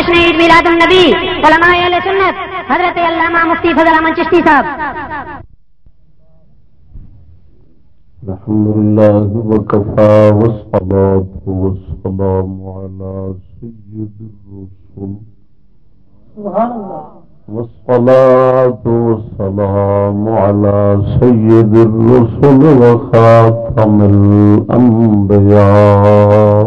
جشن عید میلاد النبی علماء اہل سنت حضرت علامہ مفتی فضل احمد چشتی صاحب۔ الحمد لله وكفى والصلاة والسلام على سيد الرسل سبحان الله والصلاة والسلام على سيد الرسل وخاتم الأنبياء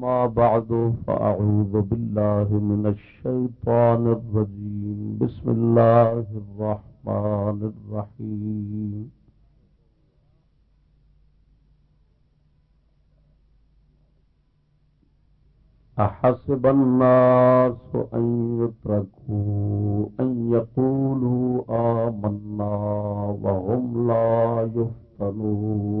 أما بعد، فأعوذ بالله من الشيطان الرجيم. بسم الله الرحمن الرحيم. أحسب الناس أن يتركوا أن يقولوا آمنا وهم لا يفتنون.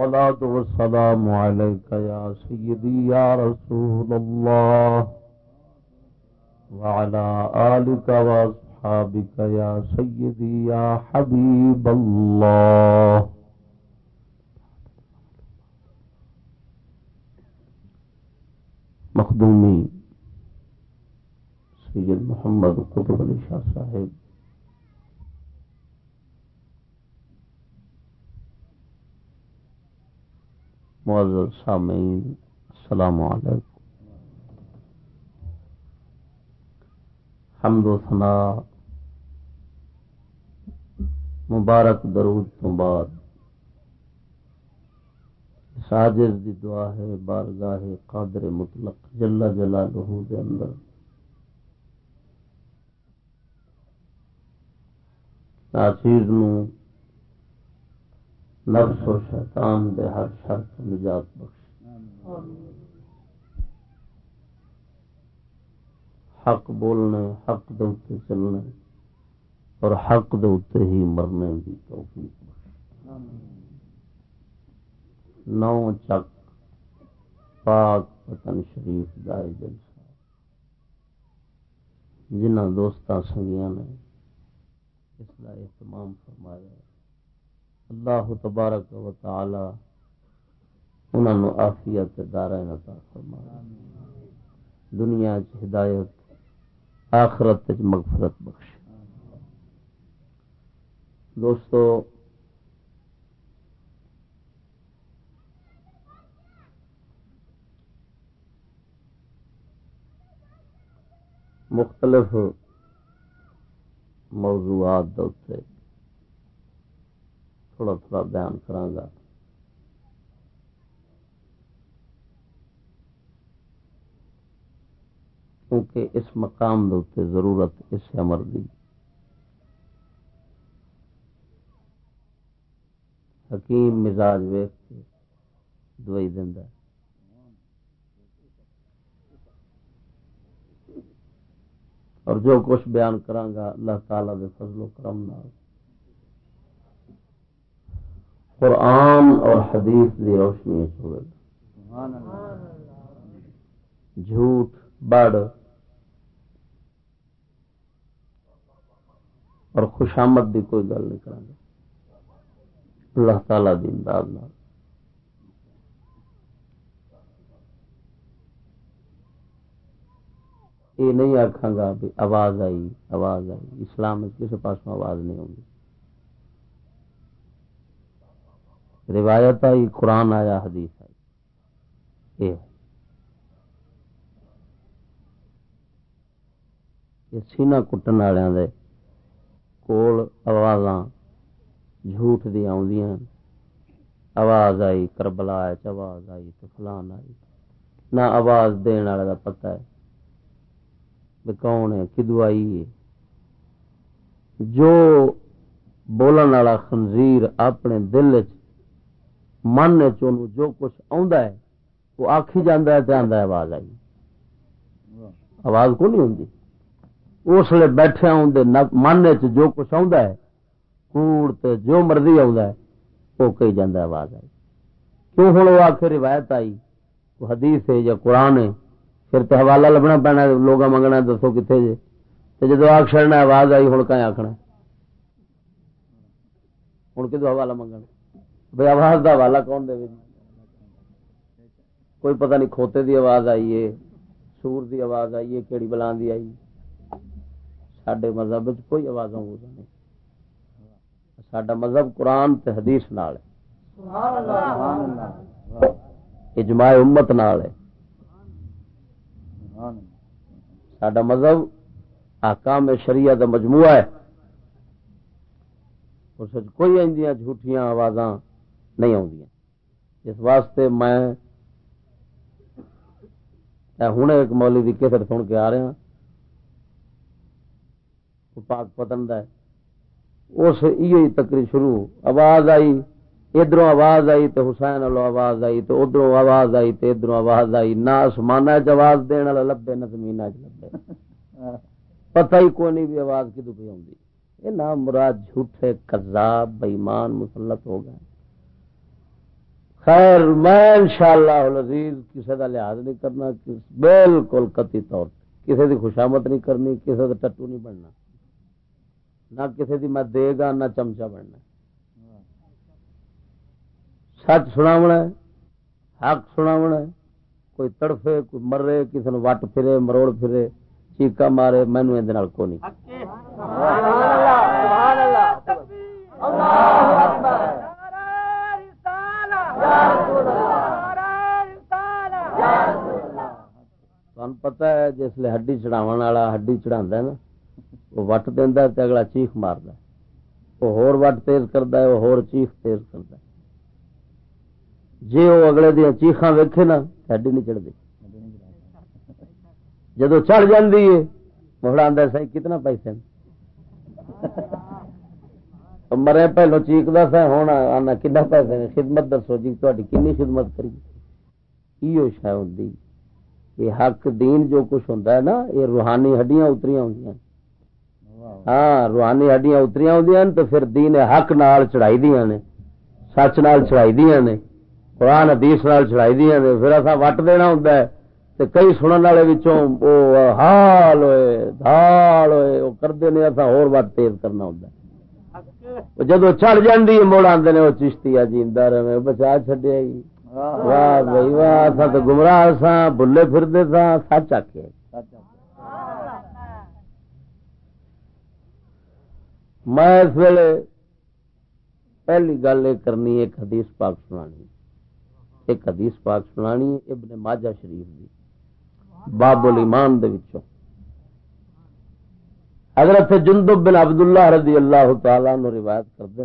الصلاة والسلام عليك يا سيدي يا رسول الله وعلى آلك وأصحابك يا سيدي يا حبيب الله. مخدومی سید محمد قطب علی شاہ صاحب معزز سامعین السلام علیکم۔ حمد و ثنا۔ مبارک درود تو بعد۔ ساجر دی دعا ہے، بارگاہ قادر مطلق جلا جلا لہو دے اندر۔ ناچیر نو نفس و شیطان دے ہر شر تو نجات بخش حق بولنے، حق دے چلنے اور حق دے ہی مرنے کی توفیق بخش نو چک پاک پتن شریف دائے جلسہ جنہ دوستان سنگیاں نے اس کا اہتمام فرمایا ہے۔ اللہ تبارک و تعالی انہوں نے آفیت دارا عطا فرما دنیا چ ہدایت، آخرت چ مغفرت بخش دوستو، مختلف موضوعات دوتے تھوڑا تھوڑا بیان کرانگا کیونکہ اس مقام دے ضرورت اس عمر دی۔ حکیم مزاج ویخ کے دوائی دینا اور جو کچھ بیان کرانگا اللہ تعالی دے فضل و کرم نال۔ قرآن اور حدیث کی روشنی ہوئے جھوٹ، بڑ۔ اور خوشامد کی کوئی گل نہیں کریں گے اللہ تعالی دی امداد یہ نہیں آخا گا بھی آواز آئی آواز آئی۔ اسلام کسی پاسوں آواز نہیں ہوگی روایت آئی قرآن آیا، حدیث آئی۔ یہ یہ سینہ کٹن والوں کول آواز جھوٹ دیا آواز آئی، کربلا آواز آئی، تو فلان آئی۔ نہ آواز دن والے کا پتا ہے۔ کون ہے، کدو آئی ہے۔ جو بولن والا خنزیر اپنے دل چ من جو کچھ ہے، وہ آخی جانا ہے تو آدھا آواز آئی۔ آواز کو نہیں ہوں اس لیے بیٹھے من چ جو کچھ ہے، کوڑ جو مرضی وہ کہی جانا آواز آئی۔ کیوں ہوں وہ آخر روایت آئی؟ وہ حدیث ہے یا قرآن ہے۔ پھر تو حوالہ لبنا پینا لوگ منگنا دسو کتنے جی جدو آگ چڑنا آواز آئی ہوں کہیں آخنا ہوں کدو حوالہ منگنا؟ بھائی آواز کا حوالہ کون دے کوئی پتہ نہیں، کھوتے دی آواز آئی ہے، سور دی آواز آئی ہے کہڑی بلان دی آئی سڈے مذہب کوئی آواز نہیں۔ سڈا مذہب قرآن تے حدیث نال اجماع امت نال ہے۔ سڈا مذہب آکام شریعت کا مجموعہ ہے۔ اس کوئی اندیاں جھوٹیاں آواز نہیں آدی اس واسطے میں ہوں ایک مولی کی کسر سن کے آ رہا پاک پتن ہے۔ اس تکری شروع۔ آواز آئی ادھر آواز آئی تو حسین والوں آواز آئی تو ادھر آواز آئی تو ادھر آواز آئی۔ نہ آسمان چواز دن والا لبے نہ زمین لبے۔ پتہ ہی کوئی نہیں بھی آواز کدو پہ آؤں یہ نام مراد جھوٹے کذاب بےمان مسلط ہو گئے۔ خیر میں ان شاء اللہ کسی کا لحاظ نہیں کرنا بالکل کتی طور کسی کی خوشامت نہیں کرنی کسی کا ٹٹو نہیں بننا نہ کسی کی میں دے گا نہ چمچا بننا سچ سنا حق سنا کوئی تڑفے کوئی مرے کسی نے وٹ پھرے مروڑ پھرے چیقا مارے مینو یہ کو نہیں تمہیں پتا ہے جسے ہڈی چڑھاو والا ہڈی چڑھا نا وہ وٹ دینا اگلا چیخ مارد وہ ہور وٹ تیز کرتا ہے وہ ہور چیخ تیز کرتا ہے جی وہ اگلے دیا چیخا ویکھے نا ہڈی نہیں چڑھتی جدو چڑھ جاتی ہے مہڑا آدھا سی کتنا پیسے مرے پہلو چیختا سا ہوں آنا کنا پیسے خدمت دسو جی تاری کنی خدمت کری یہ شا ہوں یہ حق دین جو کچھ ہوں نا یہ روحانی ہڈیاں اتری ہوں ہاں روحانی ہڈیاں اتری ہوں تو پھر دین حق نال چڑھائی دیا نے سچ نال چڑھائی دیا نے قرآن حدیث نال چڑھائی دیا نے۔ پھر اصا وٹ دینا ہوں کئی سنن والے حال ہوئے دھال ہوئے وہ کرتے ہیں اصا ہو تیز کرنا ہوں جدو چڑھ جی مڑ آدھے وہ چشتی آ رہے بچا چڈیا واہ بھائی واہ اصا تو گمراہ سا بلے پھرتے سا سچ آخیا میں اس ویلے پہلی گل یہ کرنی ایک حدیث پاک سنانی ایک حدیث پاک سنانی ابن ماجہ شریف دی باب الایمان دے وچوں حضرت جندب بن عبداللہ رضی اللہ تعالی نو روایت کر دیں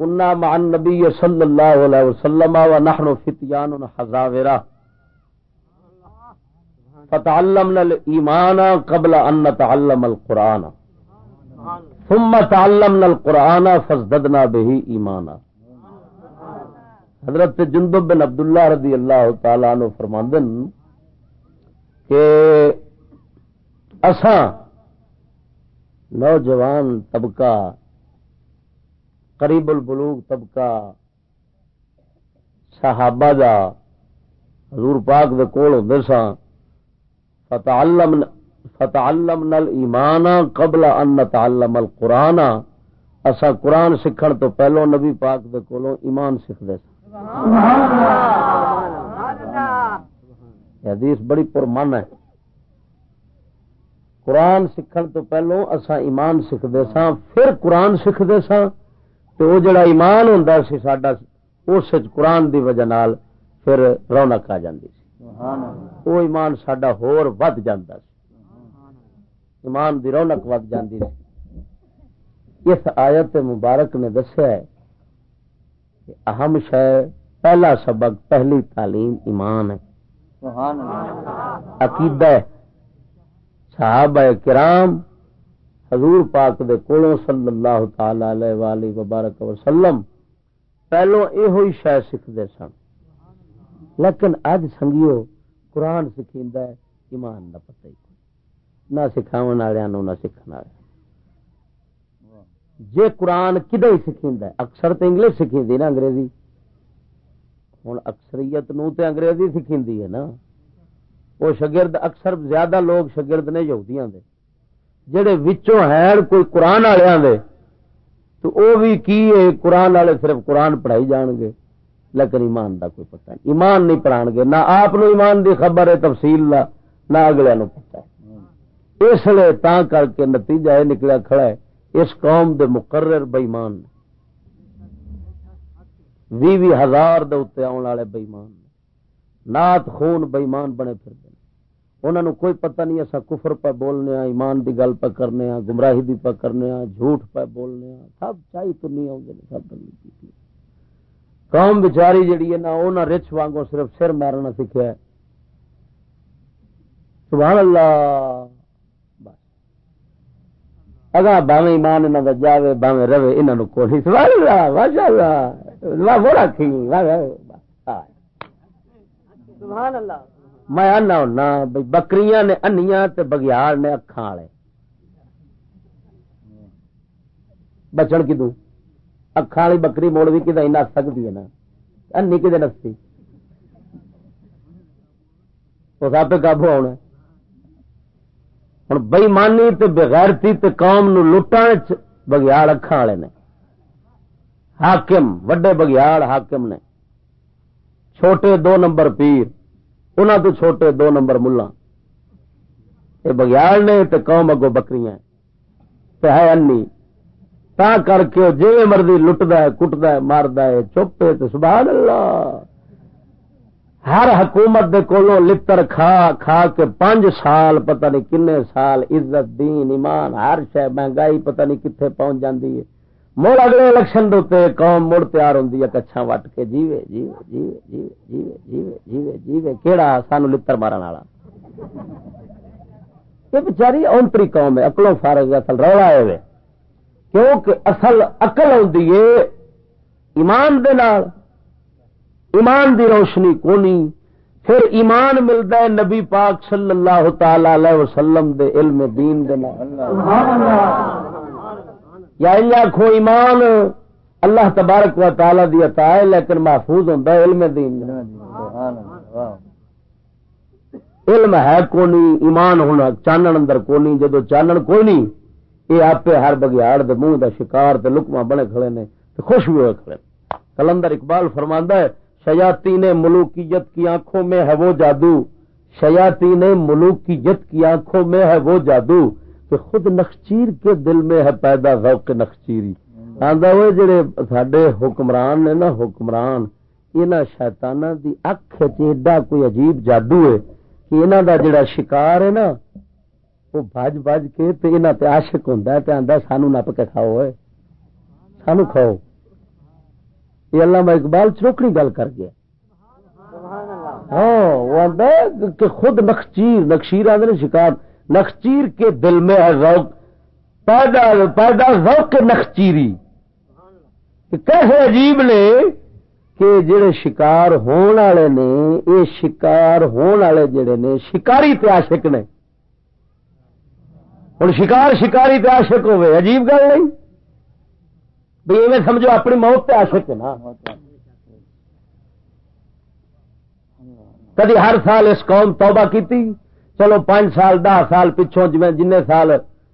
كنا مع النبي صلى الله عليه وسلم ونحن فتيان حزاورا فتعلمنا الايمان قبل ان نتعلم القران ثم تعلمنا القران فازددنا به ایمانا حضرت جندب بن عبداللہ رضی اللہ تعالی عنہ فرماندن کہ اساں نوجوان طبقہ قریب البلوغ طبقہ صحابہ دا حضور پاک دے کول ہوندے سا فتعلم فتعلمنا الايمان قبل ان نتعلم القران اسا قرآن سیکھن تو پہلو نبی پاک دے کولوں ایمان سیکھدے سبحان اللہ۔ حدیث بڑی پرمن ہے۔ قرآن سیکھن تو پہلو اصا ایمان سیکھتے سا پھر قرآن سیکھتے سا تو وہ جڑا ایمان ہوں سی اس قرآن دی وجہ نال پھر رونق آ جاتی سی۔ وہ ایمان سڈا ہور ود جا ایمان دی رونق ود جاندی سی۔ اس آیت مبارک نے دسیا ہے کہ اہم شہ پہلا سبق پہلی تعلیم ایمان ہے۔ عقیدہ ہے۔ صحابہ کرام حضور پاک دے کولوں صلی اللہ تعالی علیہ وبارک وسلم پہلو یہ شہ سکھتے سن۔ لیکن اج سنگیو قرآن سکھیندا ہے، ایمان دا پتہ ہی نہ سکھاون والے نہ سیکھن والے جے قرآن کدے ہی سکھیندا ہے؟ اکثر تے انگلش سکھیندی نا انگریزی۔ ہن اکثریت نو تے انگریزی سکھیندی ہے نا۔ وہ شگرد اکثر زیادہ لوگ شگرد نے یہودیاں دے۔ جڑے وچوں ہیں کوئی قرآن والے دے تو او بھی کی ہے؟ قرآن والے صرف قرآن پڑھائی جان گے، لیکن ایمان دا کوئی پتہ نہیں۔ ایمان نہیں پڑھان گے، نہ آپ ایمان دی خبر ہے تفصیل دا، نہ اگلے نو پتہ ہے۔ اس لیے تا کر کے نتیجہ یہ نکلا کھڑا ہے، اس قوم دے مقرر بےمان بھی بھی ہزار دے اتنے آن والے بےمان نات خون بےمان بنے پھر دے۔ انہوں نے کوئی پتہ نہیں ایسا کفر پہ بولنے ہاں ایمان دی گل پہ کرنے ہاں گمراہی دی پہ کرنے ہاں جھوٹ پہ بولنے ہاں سب چاہیے تو نہیں آؤں گے سب قوم بچاری جڑی ہے نا وہ نہ رچ وانگو صرف سر مارنا سیکھا ہے۔ سبحان اللہ۔ اگا باویں ایمان انہوں کا جاوے باویں رہے انہوں کو نہیں سبحان اللہ ماشاء اللہ واہ وہ رکھی سبحان اللہ۔ میں آنا ہونا بھائی بکریاں نے انیاں تے بگیار نے اکھاں والے بچن کی دوں اکھاں والی بکری موڑ بھی کدی نس سکتی ہے نا؟ انی کدے نستی؟ اس آپ قابو آنا ہوں بئیمانی تے بغیرتی تے قوم نو لٹان بگیاڑ اکھاں والے نے۔ حاکم، وڈے بگیاڑ حاکم نے۔ چھوٹے دو نمبر پیر۔ انہوں تو چھوٹے دو نمبر ملا یہ بگیال نے تو قوم اگو بکریاں ہے انی۔ تا کر کے جی مرضی لٹد ہے کٹد ہے مارد ہے، چپے تو سبحان اللہ۔ ہر حکومت دے کولوں لتر کھا کھا کے پانچ سال پتہ نہیں کنے سال، عزت، دین، ایمان، ہر شہ مہنگائی پتہ نہیں کتنے پہنچ جاندی ہے۔ مڑ اگلے الیکشن دے قوم مڑ تیار ہوں کچھا وٹ کے جیوے جیوے جیوے جیوے جیوے جیوے جیوے جیوے کہڑا سانو لڑ مارن والا؟ یہ بچاری اونتری قوم ہے، اکلوں فارغ اصل رولا ہے کیونکہ اصل اقل آدھی ہے ایمان دے نال۔ ایمان دی روشنی کونی؟ پھر ایمان ملتا ہے نبی پاک صلی اللہ تعالی علیہ وسلم دے علم دین دے نال۔ یا آخو ایمان، اللہ تبارک و تعالی دی عطا ہے، لیکن محفوظ ہوتا ہے علم دین علم ہے کونی، ایمان ہونا، چانن اندر کونی، جدو چانن کوئی نہیں یہ آپ ہر بگیاڑ دے منہ دا شکار تے لکما بنے کھڑے نے، تے خوش بھی ہوئے کھڑے۔ کلندر اقبال فرماندا ہے شیاتی نے ملوکیت کی آنکھوں میں ہے وہ جادو۔ شیاتی نے ملوکیت کی آنکھوں میں ہے وہ جادو۔ کہ خود نخچیر کے دل میں ہے پیدا ذوق نخچیری۔ آندا وہ جڑے ساڈے حکمران نے نا، حکمران، انہاں شیطاناں دی اکھ وچ ایڈا کوئی عجیب جادو ہے کہ انہاں دا جڑا شکار ہے نا، وہ بھج بھج کے تے انہاں تے عاشق ہوندا ہے تے آندا سانو نپ کے کھاؤ اے۔ سانو کھاؤ۔ یہ علامہ اقبال چروکڑی گل کر گیا۔ ہاں وہ آندا کہ خود نخچیر نخشیر آندے شکار۔ نخچیر کے دل میں ہے ذوق، پیدا پیدا ذوق نخچیری۔ کیسے عجیب نے کہ جڑے شکار ہون والے نے یہ شکار ہون والے جڑے نے، شکاری تے عاشق نے۔ ہوں شکار، شکاری تے عاشق ہوئے، عجیب گل نہیں؟ بھائی ایویں سمجھو اپنی موت تے عاشق نا۔ کدی ہر سال اس قوم توبہ کیتی؟ چلو پانچ سال، دہ سال پچھوں جی جن سال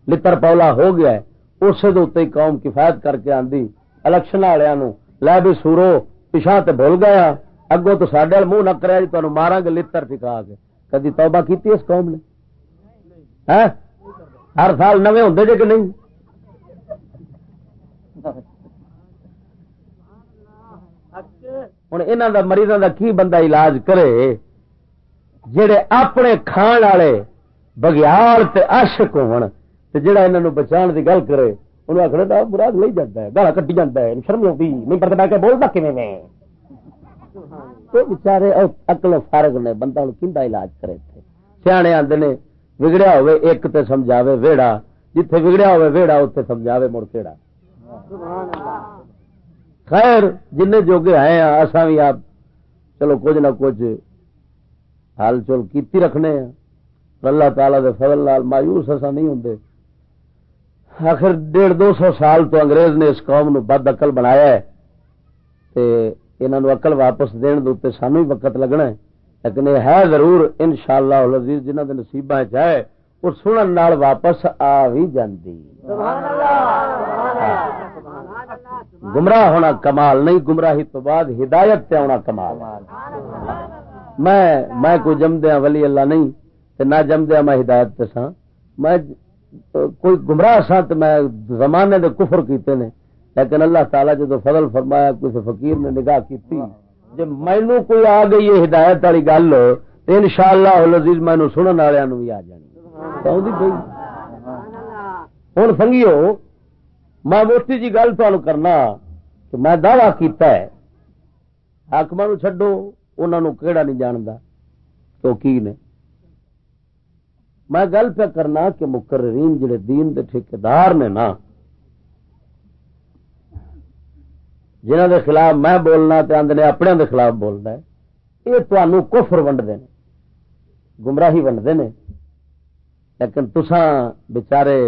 لتر پولا ہو گیا ہے اسے قوم کفایت کر کے آدھی الیکشن والوں لے بھی سورو پچھا تو بھول گیا۔ اگوں تو سڈے منہ نہ کرا جی تمہیں مارا گے لتر ٹکا کے۔ کدی توبہ کی اس قوم نے؟ ہاں؟ ہر سال نویں ہوں جی کہ نہیں؟ ہوں یہاں کا مریضوں کا کی بندہ علاج کرے؟ جڑے اپنے کھان والے بگیال تے عاشق ہون جہا انہوں بچان کی گل کرے انہوں آخر مراد لے جاتا ہے گالا کٹی جاتا ہے، شرم آتی نہیں پڑتا کے بولتا کھے میں؟ بچارے اکل فارغ نے بندہ کنڈا علاج کرے تھے؟ سیانے آتے نے بگڑیا ہوئے ایک تے سمجھاوے ویڑا، جتھے بگڑیا ہوئے ویڑا اتنے سمجھاوے مڑ کیڑا۔ خیر جن جوگے آئے ہیں اصا بھی آپ، چلو کچھ نہ کچھ حال چل کی رکھنے ہیں۔ اللہ تعالی دے فضل لال مایوس اصا نہیں ہوں آخر ڈیڑھ دو سو سال تو انگریز نے اس قوم نو بد اقل بنایا ہے۔ تے انہوں اقل واپس دن دے سانو ہی وقت لگنا ہے۔ لیکن یہ ہے ضرور ان شاء اللہ جنہ کے نصیب چاہے وہ سنن نال واپس آ بھی جاندی۔ گمراہ ہونا کمال، نہیں گمراہی تو بعد ہدایت تے آنا کمال۔ میں میں کوئی جمدیا ولی اللہ نہیں نہ جمدیا میں ہدایت تے سا میں، کوئی گمراہ سا تو میں زمانے دے کفر کیتے نے۔ لیکن اللہ تعالی جدو فضل فرمایا، کسی فقیر نے نگاہ کی جی مینو کوئی آ گئی ہے ہدایت والی گل تو ان شاء اللہ عزیز مینو سنن والوں بھی آ جانی ہوں سنگیو، میں موٹی جی گل تمہیں کرنا، کہ میں دعوی کیتا ہے حکم چڈو انہوں کہڑا نہیں جانتا تو کی نے؟ میں گل پہ کرنا کہ مقررین جڑے دین دے ٹھیکار نے نا جنہ دے خلاف میں بولنا آدھے اپنے دے خلاف بولنا ہے، یہ تمہوں کفر ونڈتے ہیں گمراہی ونڈتے ہیں لیکن تسان بچارے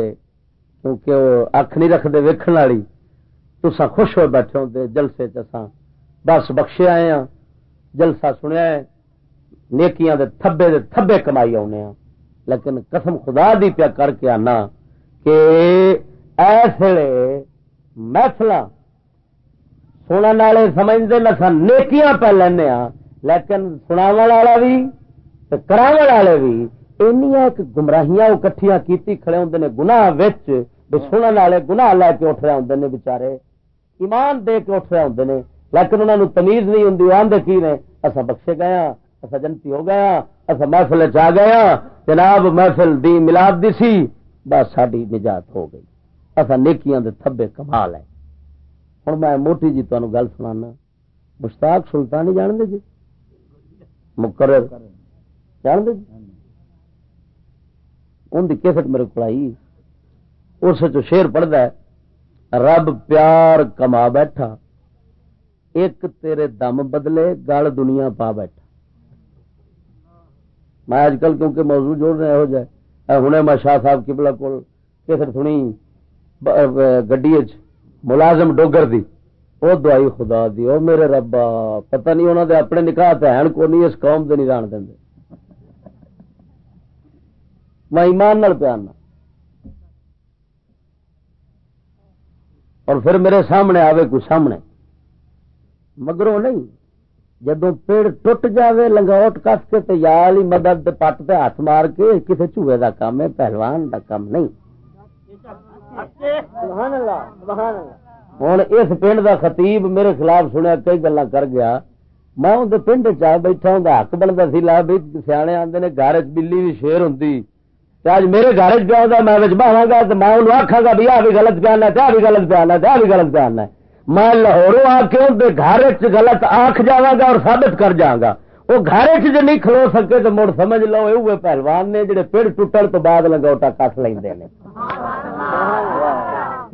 کیونکہ وہ اکھ نہیں رکھتے ویکن والی تسا خوش ہو بیٹھے ہوتے جلسے چسا بس بخشے آئے ہاں۔ جلسہ سنیا ہے، نیکیاں دے تھبے دے تھبے کمائی آنے ہاں۔ لیکن قسم خدا دی پیا کر کے آنا کہ ایسے محفل سننے والے سمجھتے نسا نیکیاں پہ لینا ہاں۔ لیکن سناو والا بھی کرا والے بھی ایک گمراہیاں کٹھیاں کیتی کھڑے ہوں نے گناہ وچ سننے والے گناہ لے کے اٹھ رہے ہوں نے بچارے ایمان دے کے اٹھ رہے ہوں نے۔ لیکن انہوں نے تمیز نہیں ہوں آدھے کی نے؟ اصا بخشے گیا ہاں، اصا جنتی ہو گیا ہاں، اصا محفل چ گیا ہاں۔ جناب، محفل دی ملاد دی سی، بس ساری نجات ہو گئی۔ اصا نیکیاں دے تھبے کمال ہے ہوں میں موٹی جی تمہیں گل سنا مشتاق سلطانی جان دے جی؟ مقرر۔ جان دے جی؟ ان کی کیسٹ میرے کو آئی۔ اس شیر پڑھتا ہے، رب پیار کما بیٹھا۔ ایک تیرے دم بدلے، گل دنیا پا بیٹھا۔ میں اج کل کیونکہ موضوع جوڑ رہے ہو جائے ہوں میں شاہ صاحب کبلا کو سنی گڈی ملازم ڈوگر دی۔ وہ دوائی خدا دی، او میرے ربا، پتہ نہیں انہوں دے اپنے نکاح تین کو نہیں، اس قوم دے نہیں ران دیں میں ایمان نال پیارنا اور پھر میرے سامنے آوے کوئی سامنے۔ مگروں نہیں جدو پیڑ ٹوٹ جاوے لنگوٹ کس کے یال ہی مدد پٹ پہ ہاتھ مار کے کسی چوہے دا کام ہے پہلوان دا کام نہیں۔ ہوں اس پنڈ دا خطیب میرے خلاف سنیا کئی گلا کر گیا۔ میں اندر پنڈ چ بیٹھا ہوں حق بنتا سی لا بھی سیانے آتے نے گھر بلی بھی شیر ہوں اج میرے گھر پیا میں بہا گا تو میں انہوں آخا گا بھی آ بھی گلت بیان ہے آ بھی گلت بیان ہے آ بھی گلت بیان ہے۔ میں لاہوروں آ کے گھر گلت آخ جا گا اور ثابت کر جا گا۔ وہ گھر چ نہیں کھلو سکے تو مڑ سمجھ لو یہ پہلوان نے جڑے پیڑ ٹوٹن تو بعد لنگوٹا کٹ لے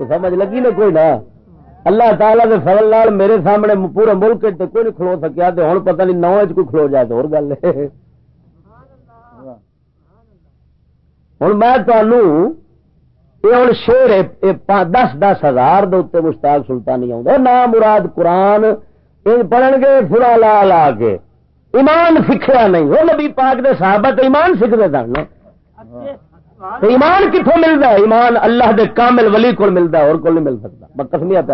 سمجھ لگی نا کوئی نہ اللہ تعالیٰ کے فضل لال میرے سامنے پورے ملک کوئی نہیں کھلو سکیا ہوں پتہ نہیں نو کوئی کھلو جائے تو اور گل ہے۔ ہوں میں تمہوں یہ ہوں شیر دس دس ہزار دے مشتاق سلطانی آ نام مراد قرآن پڑھن گے فلا لا لا کے۔ ایمان سیکھا نہیں۔ وہ نبی پاک دے صحابہ صحابت ایمان سیکھتے سن ایمان کتوں ملتا ہے؟ ایمان اللہ دے کامل ولی کو ملتا ہے، اور کو نہیں مل سکتا۔ میں کسمیا پہ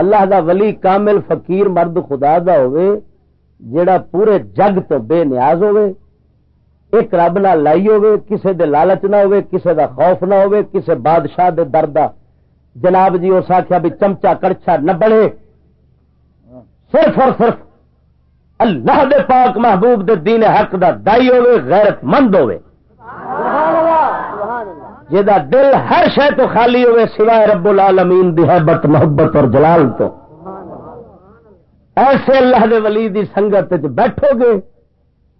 اللہ دا ولی کامل فقیر مرد خدا دا ہوئے، جیڑا پورے جگ تو بے نیاز ہوئے۔ ایک رب نہ لائی ہوے کسے دے لالچ نہ ہوے کسے دا خوف نہ ہوے کسے بادشاہ دے دردا جناب جی اس آخیا بھی چمچا کڑچا نہ بڑے صرف اور صرف اللہ دے پاک محبوب دے دین حق دا دائی ہوے غیرت مند ہوے جہاں دل ہر شہ تو خالی ہوئے سوائے رب العالمین دی حبت محبت اور جلال تو۔ ایسے اللہ دے ولی دی سنگت بیٹھو گے۔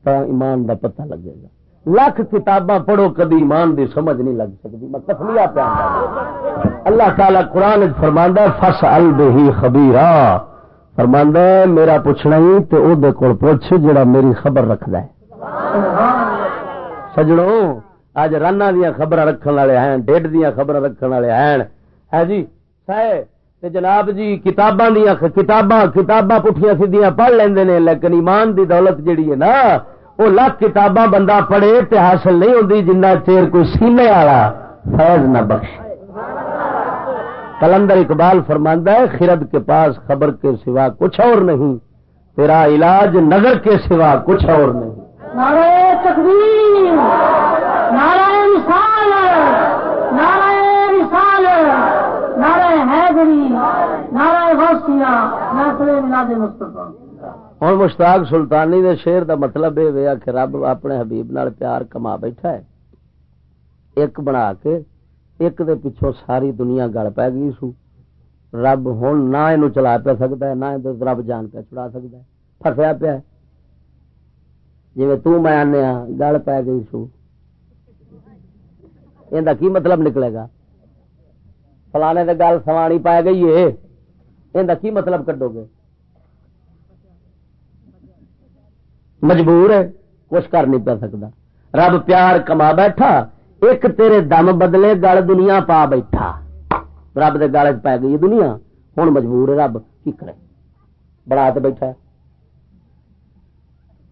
تو ایمان دا پتہ لگے گا۔ لاکھ کتاباں پڑھو کدی ایمان دی سمجھ نہیں لگ سکتی۔ میں کفلیا پہ اللہ تعالی قرآن فرماندہ فس البہی خبیرا فرماندہ میرا پوچھنا ہی تو او دے کول پوچھ، جڑا میری خبر رکھدا ہے۔ سجڑوں اج رانا دیا خبر رکھن والے ہیں، ڈیڈ دیا خبر رکھن والے ہیں۔ ہے جی سائے تے جناب جی کتاباں دیا کتاباں کتاباں پٹھیاں سیدیاں پڑھ لیندے نے، لیکن ایمان دی دولت جڑی ہے نا وہ لاکھ کتاباں بندہ پڑھے تے حاصل نہیں ہوندی جنہ چیر کوئی سینے والا فیض نہ بخش کلندر اقبال فرماندہ ہے، خرد کے پاس خبر کے سوا کچھ اور نہیں، تیرا علاج نظر کے سوا کچھ اور نہیں۔ نعرہ تکبیر، نعرہ مثال نعرہ مثال نعرہ حیدری، نعرہ غوثیہ، نعرہ مصطفیٰ۔ ہوں مشتاق سلطانی دے شیر دا مطلب یہ ہوا کہ رب اپنے حبیب نال پیار کما بیٹھا ہے ایک بنا کے ایک دے پچھوں ساری دنیا گل پی گئی سو رب ہوں نہ یہ چلا پیا سکتا ہے نہ رب جان پہ چڑا سکتا ہے فسیا پیا جی تین آنے گل پی گئی سو یہ کی مطلب نکلے گا فلانے دے گل سوانی پی گئی ہے یہ کی مطلب کڈو گے مجبور ہے، کچھ کر نہیں پا سکتا۔ رب پیار کما بیٹھا، ایک تیرے دم بدلے گل دنیا پا بیٹھا۔ رب دے گل پی گئی دنیا ہوں مجبور ہے رب، کی کرے؟ بڑا تو بیٹھا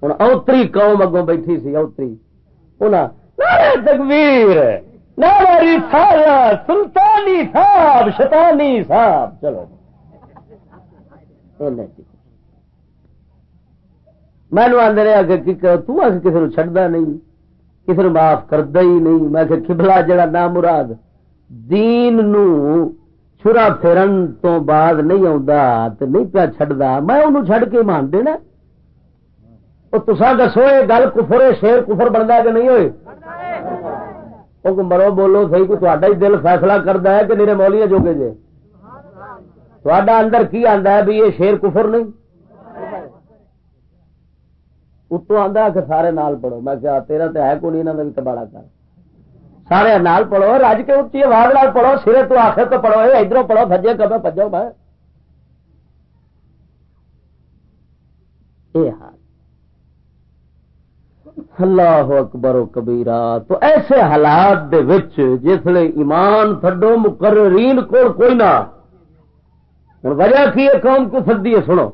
ہوں اوتری قوم اگوں بیٹھی سی، اوتری۔ تکبیر سلطانی صاحب، شیطانی صاحب، چلو۔ مینو آدھے رہا کہ کسی نے چڈا نہیں کسی نے معاف کردا ہی نہیں۔ میں کہ کبلا جڑا نام مراد دین نو چھرا پھرن تو بعد نہیں آ نہیں پیا چڈا میں انہوں چھڈ کے مان دینا وہ تسا دسو یہ گل کفر شیر کفر بنتا کہ نہیں ہوئے؟ وہ مرو بولو سی کو تا ہی دل فیصلہ کرتا ہے کہ میرے مولیاں جو کہ جے؟ تا اندر کی آتا ہے بھی یہ شیر کفر نہیں؟ اتو آدھا کہ سارے نال پڑھو میں کیا تیرا تو ہے کون انہوں نے بھی تباڑا کر سارے نال پڑھو رج کے اچھی آواز نال پڑھو سرے تو آخر تو پڑھو ادھر پڑھو سجے کبے پجو میں یہ حال اللہ اکبر و کبیرا تو ایسے حالات دے وچ جسے ایمان تھڈو مقررین کو کوئی نہ ہوں وجہ کی ہے قوم کو سدی ہے سنو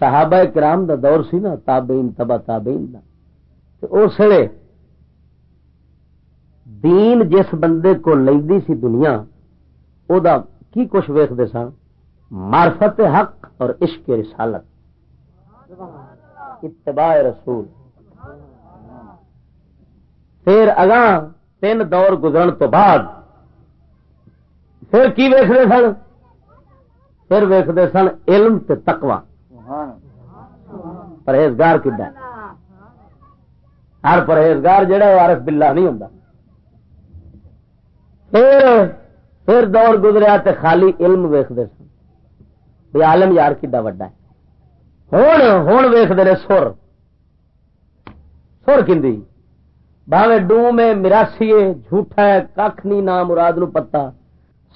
صحابہ کرام دا دور سی نا، تابعین تبا تابعین دا۔ اس دین جس بندے کو لیندی سی دنیا، او دا کی کچھ ویختے سن؟ معرفت حق اور عشق رسالت۔ اتباع رسول۔ پھر اگاں تین دور گزرن تو بعد، پھر کی ویختے سن؟ پھر ویختے سن علم تے تقوی۔ پرہیزگار کدا ہر پرہیزگار جہا وہ عارف بلا نہیں ہوں پھر پھر دور گزریا تے خالی علم ویختے سن۔ بھی عالم یار کڈا وڈا ہے۔ ہوں ہوں ویختے رہے سر۔ سر کھی باوے ڈو میں مراسی جھوٹا ہے کھ نہیں، نام مراد نو پتا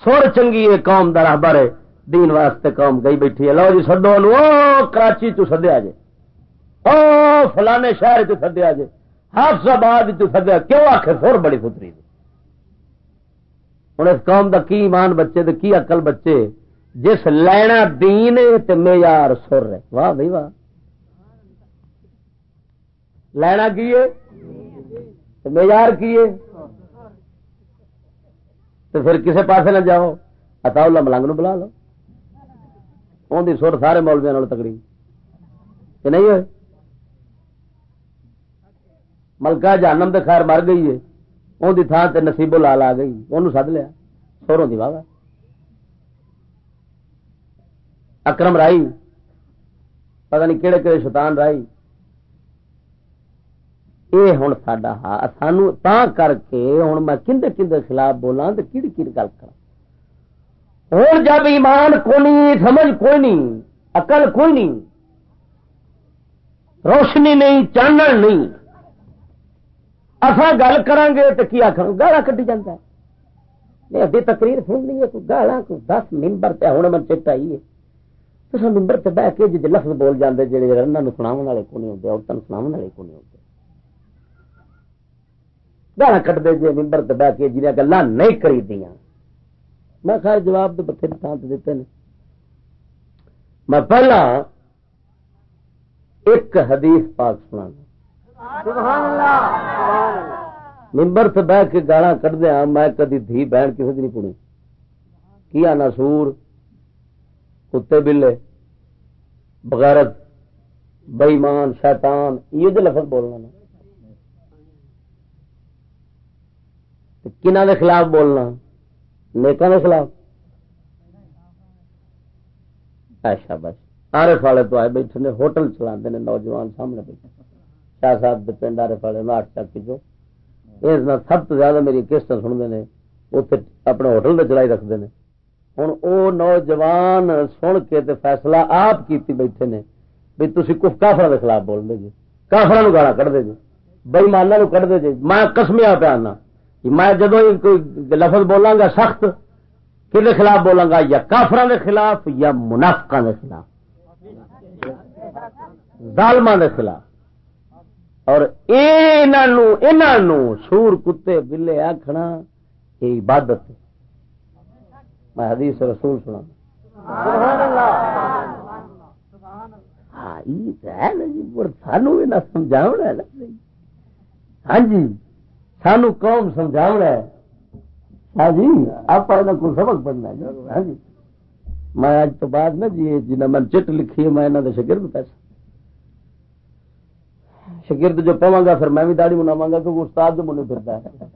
سر چنگی ہے، قوم دا راہبر ہے۔ دین واسطے قوم گئی بیٹھی ہے۔ لو جی سڈو نو کراچی چ سدیا جے۔ او فلانے شہر چ سدیا جے حافظ آباد چ سدیا کیوں آخر سر بڑی فتری ہوں اس قوم دا کی ایمان بچے تے کی عقل بچے؟ جس لینا دین تے معیار سر ہے۔ واہ بھائی واہ۔ لینا کی ہے؟ معیار کی ہے؟ تو پھر کسے پاسے نہ جاؤ۔ اتا اللہ ملنگ نو بلا لو۔ ان کی سر سارے مولویا تکڑی۔ کہ نہیں ہوئے؟ ملکہ جانم تو خیر مر گئی ہے۔ ان کی تھان سے نصیبو لال آ گئی۔ انہوں سد لیا۔ سوروں کی واہ اکرم رائی، پتہ نہیں کہڑے کہڑے شیطان رائی۔ یہ ہوں سڈا ہا سانو تا کر کے ہوں میں کھندے کھندے خلاف بولا تو کہڑی کہڑی گل کر ہوں جب ایمان کو سمجھ کوئی نہیں اقل کوئی نہیں روشنی نہیں چانن نہیں اصا گل کریں گے تو کی آخر گالا کٹی جاتا ہے۔ ابھی تقریر سننی ہے، کوئی گالا کوئی دس ممبر پہ ہوں من چٹ آئی ہے۔ تو سر ممبر سے بہ کے جی لفظ بول جاتے جہے رن سناو والے کو نہیں ہوتے عورتوں سناو والے کو نہیں ہوتے گالا کٹتے جی ممبر سے بہ کے جنہیں گلا نہیں کری دیا میں خیر جواب تو بتھیری تھان سے دیتے ہیں میں پہلا ایک حدیث پاک سنا ممبر سے بہ کے گالا کٹ دیا، میں کدی دھی بہن کسی نہیں پڑی کیا نسور کتے بلے، بغیرت بئیمان شیطان، یہ جو لفظ بولنا نا۔ کنہ دے خلاف بولنا؟ نیکاں دے خلاف۔ ایسا بس آرے فالے تو آئے بیٹھے ہوٹل چلا نوجوان سامنے بیٹھے۔ شاہ صاحب پنڈ آرے فالے ناٹ چک جو۔ سب تو زیادہ میری کشت سنتے ہیں اتنے اپنے ہوٹل میں چلائی رکھتے ہیں ہوں وہ نوجوان سن کے تے فیصلہ آپ کیتی بیٹھے نے بھی تھی کف کافر کے خلاف بول دے جی۔ کافر گالا کٹ دے جی بئی مانا کٹ دے جی۔ میں کسمیا پیا آنا جی میں جدو کوئی لفظ بولاں گا سخت کہ خلاف بولاں گا؟ یا کافر کے خلاف یا منافق کے خلاف۔ ظالم کے خلاف۔ اور سور کتے بلے آخنا یہ عبادت میں حدیث رسول سنا ہاں جی، سانو سمجھا جی۔ ہاں جی سانو قوم سمجھا ہاں جی آپ کو سبق پڑھنا ہاں جی۔ میں اج تو بعد نا جی جنہیں میں چٹ لکھی ہے، میں انہوں نے شگرد پیسہ۔ شگرد جو پوا گا، پھر میں بھی داڑی مناوا گا کیونکہ استاد جو مجھے پھرتا ہے۔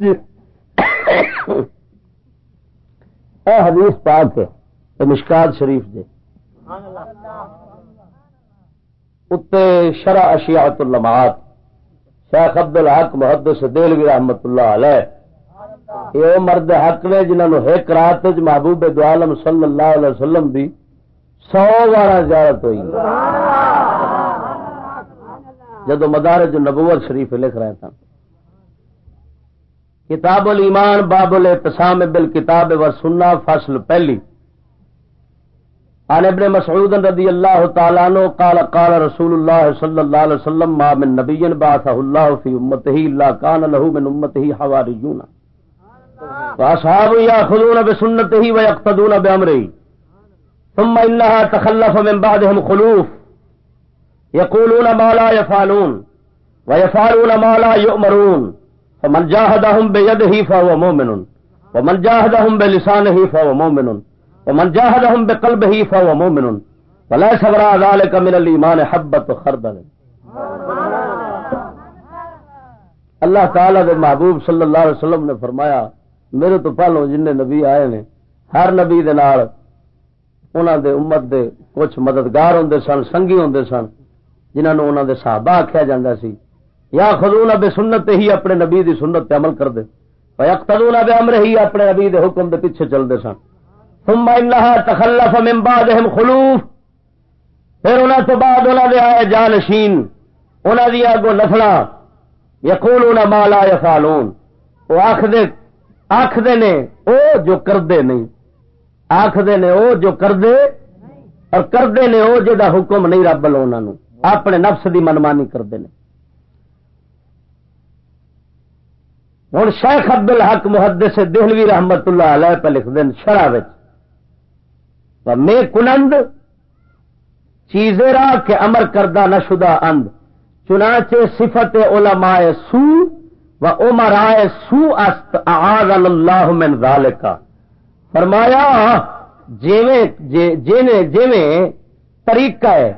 جی۔ اے حدیث پاک ہے مشکات شریف دے۔ اتنے شرع اشیات اللمات شیخ عبد الحق محدث دلوی رحمت اللہ علیہ۔ یہ مرد حق نے جنہوں نے ایک رات محبوب دعالم صلی اللہ علیہ وسلم دی سو بارہ زیارت ہوئی۔ جدو مدارج نبوت شریف لکھ رہے تھے۔ کتاب الایمان، باب الاعتصام بالکتاب و سننا فصل پہلی۔ عن ابن مسعود رضی اللہ تعالی عنہ قال قال رسول اللہ صلی اللہ علیہ وسلم، ما من نبی بعثه الله في امته الا كان له من امته حواریون۔ واصحاب ياخذون بسنته ويقتدون بامره۔ ثم انها تخلف من بعدهم خلوف۔ يقولون ما لا يفعلون ويفعلون ما لا يؤمرون فمن جاهدهم بيده فهو مؤمن ومن جاهدهم بلسانه فهو مؤمن ومن جاهدهم بقلبه فهو مؤمن ولا صبر ذلك من الايمان حبه خردل اللہ تعالی دے محبوب صلی اللہ علیہ وسلم نے فرمایا، میرے تو پہلو جن نبی آئے نے، ہر نبی دے نال انہاں دے امت دے کچھ مددگار ہوندے سن، سنگی ہوندے سن جنہاں نو انہاں دے صحابہ آکھیا جاندا سی، یا خذون بے سنت ہی اپنے نبی دی سنت تے عمل کردے ويقتدون بامر ہی اپنے نبی دے حکم دے پیچھے چلدے سن۔ ثم تخلف من بعدهم خلوف۔ پھر انہاں تو بعد انہاں دے آئے جانشین، انہاں دی اگو نسلا یقولون ما لا يفعلون وہ آکھدے آکھدے نے، او جو کردے نہیں۔ آکھدے نے، او جو کردے، اور کردے نے، او جدا حکم نہیں رب لو اپنے نفس دی منمانی کردے نے ہوں شیخ عبد الحق محدث دہلوی رحمت اللہ علیہ پہ لکھ دین شرح میں کنند چیزیں راہ کے امر کردہ نہ شدہ اند۔ چنانچہ صفت علماء سو و عمرائے سو است اعاذ اللہ من ذالکا فرمایا، جیویں جیویں جیویں طریقہ ہے۔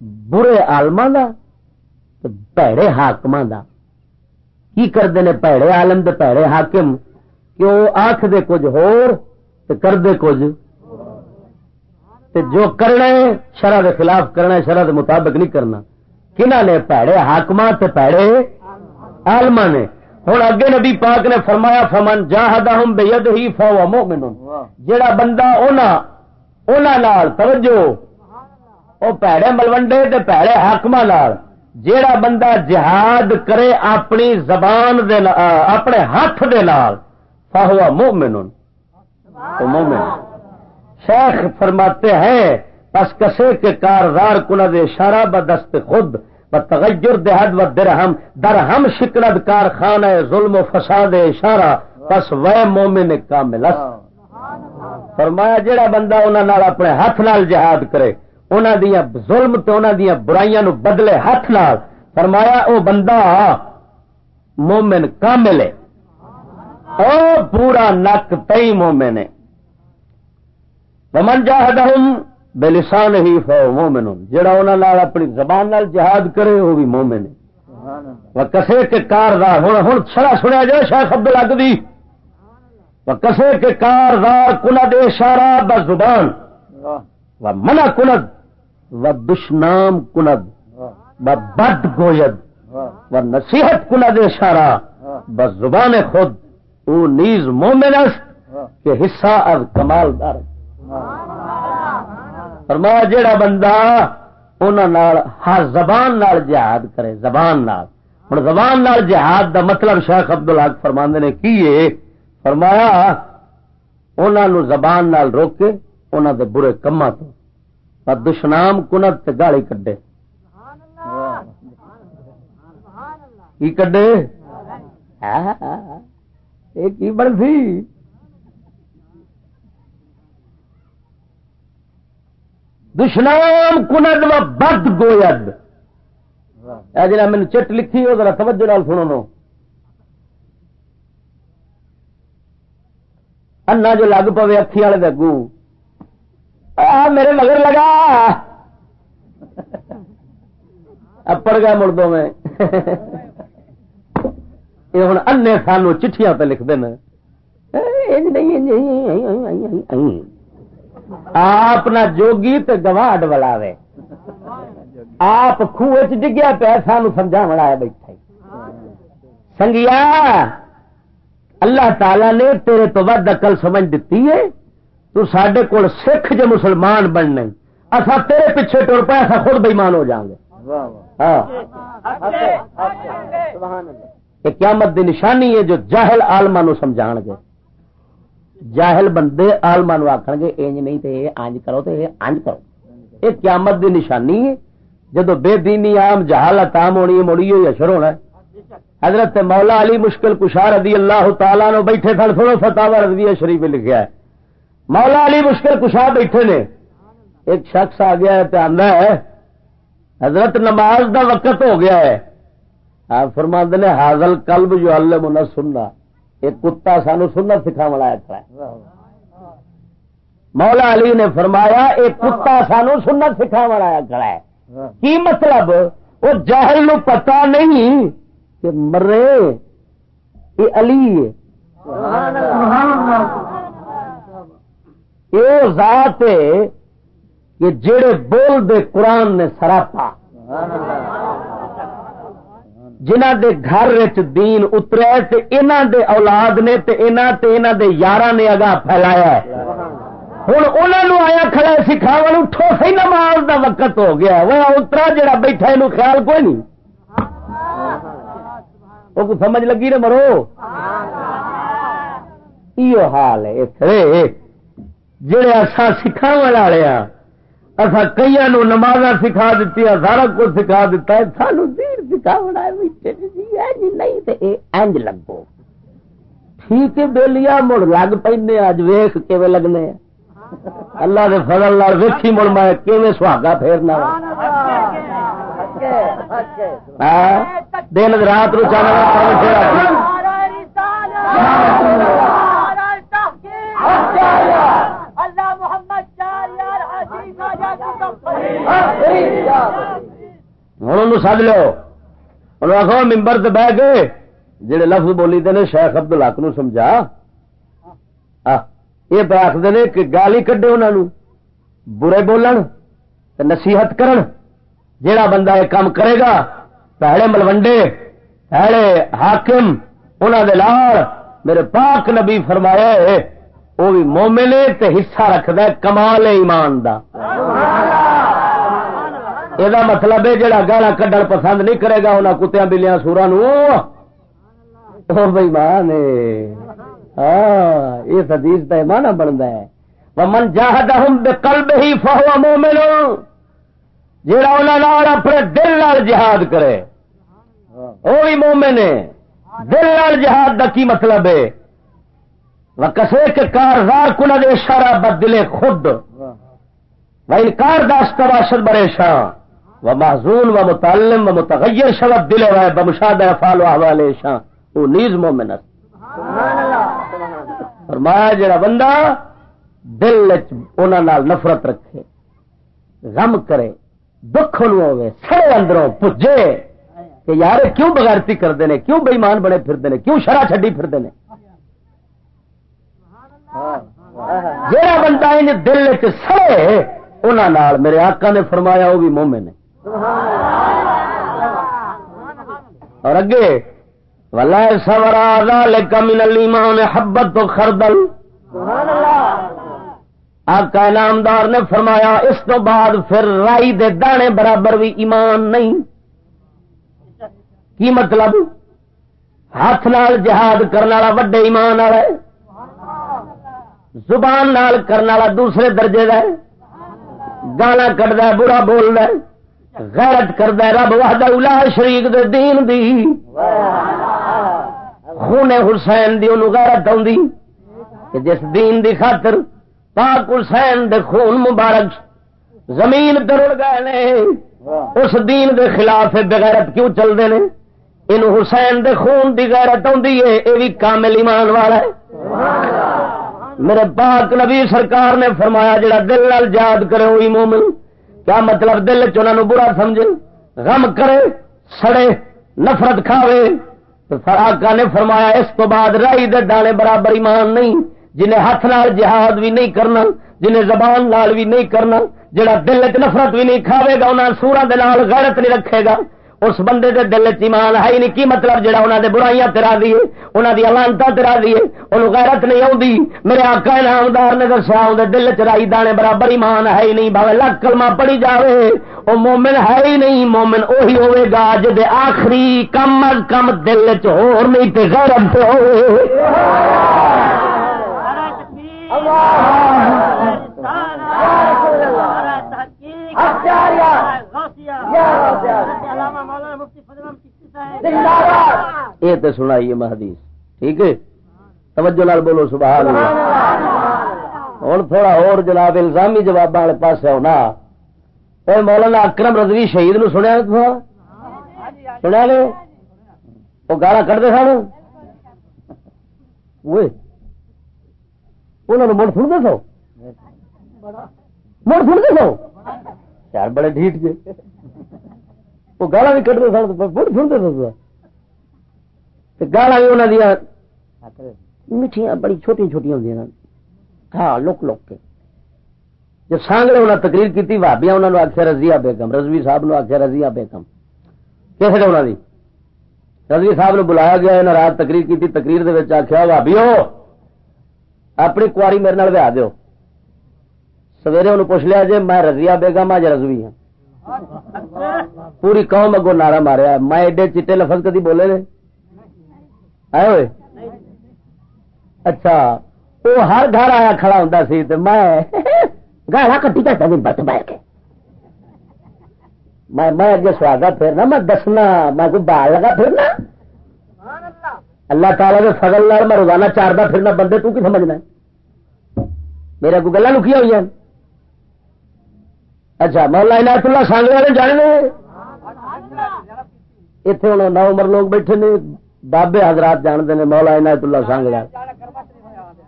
برے عالماں دا پیڑے حاکماں دا۔ کی کرتے ہیں پیڑے آلم دے پیڑے حاکم؟ کہ وہ آخ دے کچھ ہور کر دے کچھ؟ تے جو کرنا ہے، شرح دے خلاف کرنا ہے، شرح دے مطابق نہیں کرنا۔ کنہ نے پیڑے حاکم پیڑے آلما نے۔ ہوں اگے نبی پاک نے فرمایا، فمن جاہدہ ہم بید ہی فو مومن جڑا بندہ نال توجہ وہ پیڑے ملوڈے تے پیڑے حاکم جیڑا بندہ جہاد کرے اپنی زبان دے اپنے ہاتھ دے نال فہو مومن مومن۔ شیخ فرماتے ہیں پس کسے کے کاردار کن دے اشارہ بدست خود تغیر دہد و درہم درہم شکرد کارخان ظلم و فساد اشارہ پس وہ مومن کا ملس فرمایا جڑا بندہ انہوں اپنے ہاتھ نال جہاد کرے انہوں دیا ظلم تو انہوں دیا برائیاں نو بدلے ہاتھ نال فرمایا او بندہ مومن کامل ہے۔ او پورا نک تئی مومن ہے۔ ومن جاہدہم بلسان ہی فو مومن۔ جڑا انہوں نے اپنی زبان نال جہاد کرے وہ بھی مومن ہے۔ کسے کے کاردار ہوں ہوں سڑا سنیا جائے شاہ شبد لگ دی۔ کسے کے کاردار کند اشارہ ب زبان۔ و منع کند و دشنام کند و بد گوید و نصیحت کند اشارہ ب زبان خود۔ او نیز مومن است کہ حصہ از کمال دار۔ فرمایا جیڑا بندہ ہر زبان نال جہاد کرے زبان نال۔ ہوں زبان نال جہاد دا مطلب شیخ ابد الحق فرماند نے کی فرمایا انہوں زبان نال روکے انہوں دے برے کما تو۔ دشنام کنت تے گالی کڈے کی کڈے یہ کی بن سی دشنام کند و بد گوید جا مین چٹ لکھی وہ ذرا توجہ لال سنو نو انا جو لگ پوے اکھی والے دگو میرے مگر لگا۔ اپڑ گیا مردوں میں۔ یہ ہوں انے سانو چٹھیاں پہ لکھ دینا آپ نہ جوگی تو گواڈ ولاوے۔ آپ خوہ چ ڈگیا پیا سمجھا بڑا بیٹھا سنگیا، اللہ تعالی نے تیرے تو ود اقل سمجھ دیتی ہے۔ تو سڈے کول سکھ جو مسلمان بننے۔ اصا تیرے پیچھے ٹر پہ اصا خود بےمان ہو جاؤں گے۔ قیامت دی نشانی ہے جو جاہل آلما نو سمجھا گے۔ جاہل بندے آلما نو آخ گے انج نہیں تو یہ انج کرو تو یہ انج کرو۔ یہ قیامت دی نشانی ہے۔ جدو بے دینی عام جہالت عام ہونی مڑی ہوئی اشر ہونا ہے۔ حضرت مولا علی مشکل کشار رضی اللہ تعالیٰ نو بیٹھے سن سنو فتح رضوی شریف لکھا ہے۔ مولا علی مشکل کشار بیٹھے نے۔ ایک شخص آ گیا ہے آدھا ہے، حضرت نماز دا وقت ہو گیا ہے۔ آپ فرماند نے، حاضل کلب جو اللہ منا سننا ایک کتا سانو سننا سکھا ملایا کھڑا ہے۔ مولا علی نے فرمایا، ایک کتا سانو سننا سکھا ملایا کھڑا ہے۔ کی مطلب؟ وہ جاہل نو پتا نہیں کہ مرے، یہ علی ہے۔ یہ ذات ہے کہ جڑے بول دے قرآن نے سراپا۔ جنہ دے گھر دین اترے تے انہ دے اولاد نے تے انہ تے انہ دے یارہ نے اگا پھیلایا ہے۔ ہوں انہوں آیا کھڑا سکھاو اٹھو سی نماز دا وقت ہو گیا وہ اترا جڑا بیٹھا یہ خیال کوئی نہیں۔ وہ سمجھ لگی نا مرو؟ یہ حال ہے۔ جڑے اصا سکھاو والے ہاں اصا کئی نو نماز سکھا دیتی سارا کچھ سکھا دیتا ہے، سانو دیر سکھا نہیں لگو۔ ٹھیک ہے بےلیا مڑ لگ پہ اج ویخ کی لگنے اللہ کے فضل لال ویکھی، مڑ میں کیون سہاگا پھیرنا ہاں؟ دن رات رو چاہنا ہوں سد لو آخو ممبر سے بہ کے جڑے لفظ بولی دے شیخ ابد الق نو سمجھا یہ پہ آخر کہ گالی کڈے انہوں برے بولن نصیحت کرن جیڑا بندہ یہ کام کرے گا پہلے ملوڈے پہلے حاکم انہوں دے لال میرے پاک نبی فرمایا وہ بھی مومنے تے حصہ رکھد کمال ایمان دا یہ مطلب ہے جہاں گالا کڈن پسند نہیں کرے گا انہیں کتیا بلیاں سورا نو بھائی مان یہ سدیش کا مانا بنتا ہے من جاہد کلب ہی فہو مومن جہاں انہوں اپنے دل نال جہاد کرے وہ بھی مومن دل نال جہاد کا کی مطلب ہے کسے کے کارزار کن دے اشارہ بدلے خود و انکار داشت باشد بڑے شاہ و محزون و متعلم و متغیر شبت دل و بمشاد افال و احوال شاہ وہ نیز مومن فرمایا جڑا بندہ دل نال نفرت رکھے غم کرے دکھ ہوے سڑے اندروں پجے کہ یار کیوں بغیرتی کرتے ہیں کیوں بےمان بنے پھرتے ہیں کیوں شرح چڈی پھرتے ہیں جہاں بندہ ان دل چ سڑے انہوں میرے آقا نے فرمایا وہ بھی مومے نے اور اگے، ولا سورا من الایمان حبت تو خردل۔ آقا نامدار نے فرمایا، اس تو بعد پھر رائی دے دانے برابر بھی ایمان نہیں۔ کی مطلب؟ ہاتھ نال جہاد کرنے والا وڈے ایمان والا زبان نال کرنے والا دوسرے درجے کا گالا کٹ برا بول غیرت کرد رب وحد الا شریک دے دین دی. خون حسین دی انہوں غیرت آدھی کہ جس دین دی خاطر پاک حسین دے خون مبارک زمین ترڑ گئے نے، اس دین دے خلاف بغیرت کیوں چلتے ہیں ان حسین دے خون دی غیرت آدھی ہے یہ بھی کامل ایمان والا ہے۔ میرے پاک نبی سرکار نے فرمایا، جڑا دل نال یاد کرے وہی مومن کیا مطلب دل چنہوں برا سمجھے؟ غم کرے، سڑے، نفرت کھاوے؟ آقا نے فرمایا، اس تو بعد رائی دے دانے برابر ایمان نہیں، جنہیں ہاتھ نال جہاد بھی نہیں کرنا، جنہیں زبان نال بھی نہیں کرنا، جڑا دل چ نفرت بھی نہیں کھاوے گا انہیں سورا دال غیرت نہیں رکھے گا۔ اس بندے دے دل چمان ہے نہیں کی مطلب جہاں انہوں نے برائیاں تیرا دیے انہوں دی علانتا تیرا دیے انہوں غیرت نہیں آتی میرے آقا نامدار نے دسیا اندر دل چرائی دانے برابر ایمان ہے ہی نہیں بھاوے لکھ کلمہ پڑی جاوے وہ مومن ہے ہی نہیں مومن اوہی ہوئے گا جدے آخری کم از کم دل چ ہور نہیں تے غیرت تے ہوئے یہ تو سنائیے محدیث ٹھیک ہے؟ توجہ لال بولو، سبحان اللہ۔ ہوں تھوڑا اور جناب الزامی جواب والے پاس ہونا اے مولانا اکرم رضوی شہید نو سنیا سنیا نے؟ وہ گالا کٹتے سن؟ انہوں نے مڑ سنتے سو مڑ سنتے سو یار بڑے ڈھیٹ گئے وہ گالا بھی کٹتے سن، مڑ سنتے سو گالا بھی انہوں دیا میٹھیاں بڑی چھوٹی چھوٹی ہوں ہاں لک لک کے جب سانگڑے انہیں تقریر کی بھابیا انہوں نے آخیا رضیا بیگم رضوی صاحب نے آخیا رضیا بیگم کیسے انہوں نے رضوی صاحب نے بلایا گیا انہیں رات تقریر کی تقریر آخیا بھابی اپنی کاری میرے نال ویا سویرے انہوں پوچھ لیا جی میں رضیا بیگم آج رضوی ہوں پوری قوم اگوں نعرہ ماریا میں ایڈے چیٹے لفظ کدی بولے نے ہوئے اچھا وہ ہر گھر آیا کھڑا ہوں سی تو میں گالا کٹی کرتا بھی بت بہ کے۔ میں اگے سواگا پھرنا میں دسنا میں کوئی بال لگا پھرنا اللہ تعالی کے فضل لال میں روزانہ چار بار پھرنا بندے تو کی سمجھنا میرے کو گلا لکیا ہوئی ہیں۔ اچھا مولا عنایت اللہ سانگے والے جانے اتنے ہوں نو عمر لوگ بیٹھے نے۔ بابے حضرات جانتے ہیں، مولا عنایت اللہ سانگڑا۔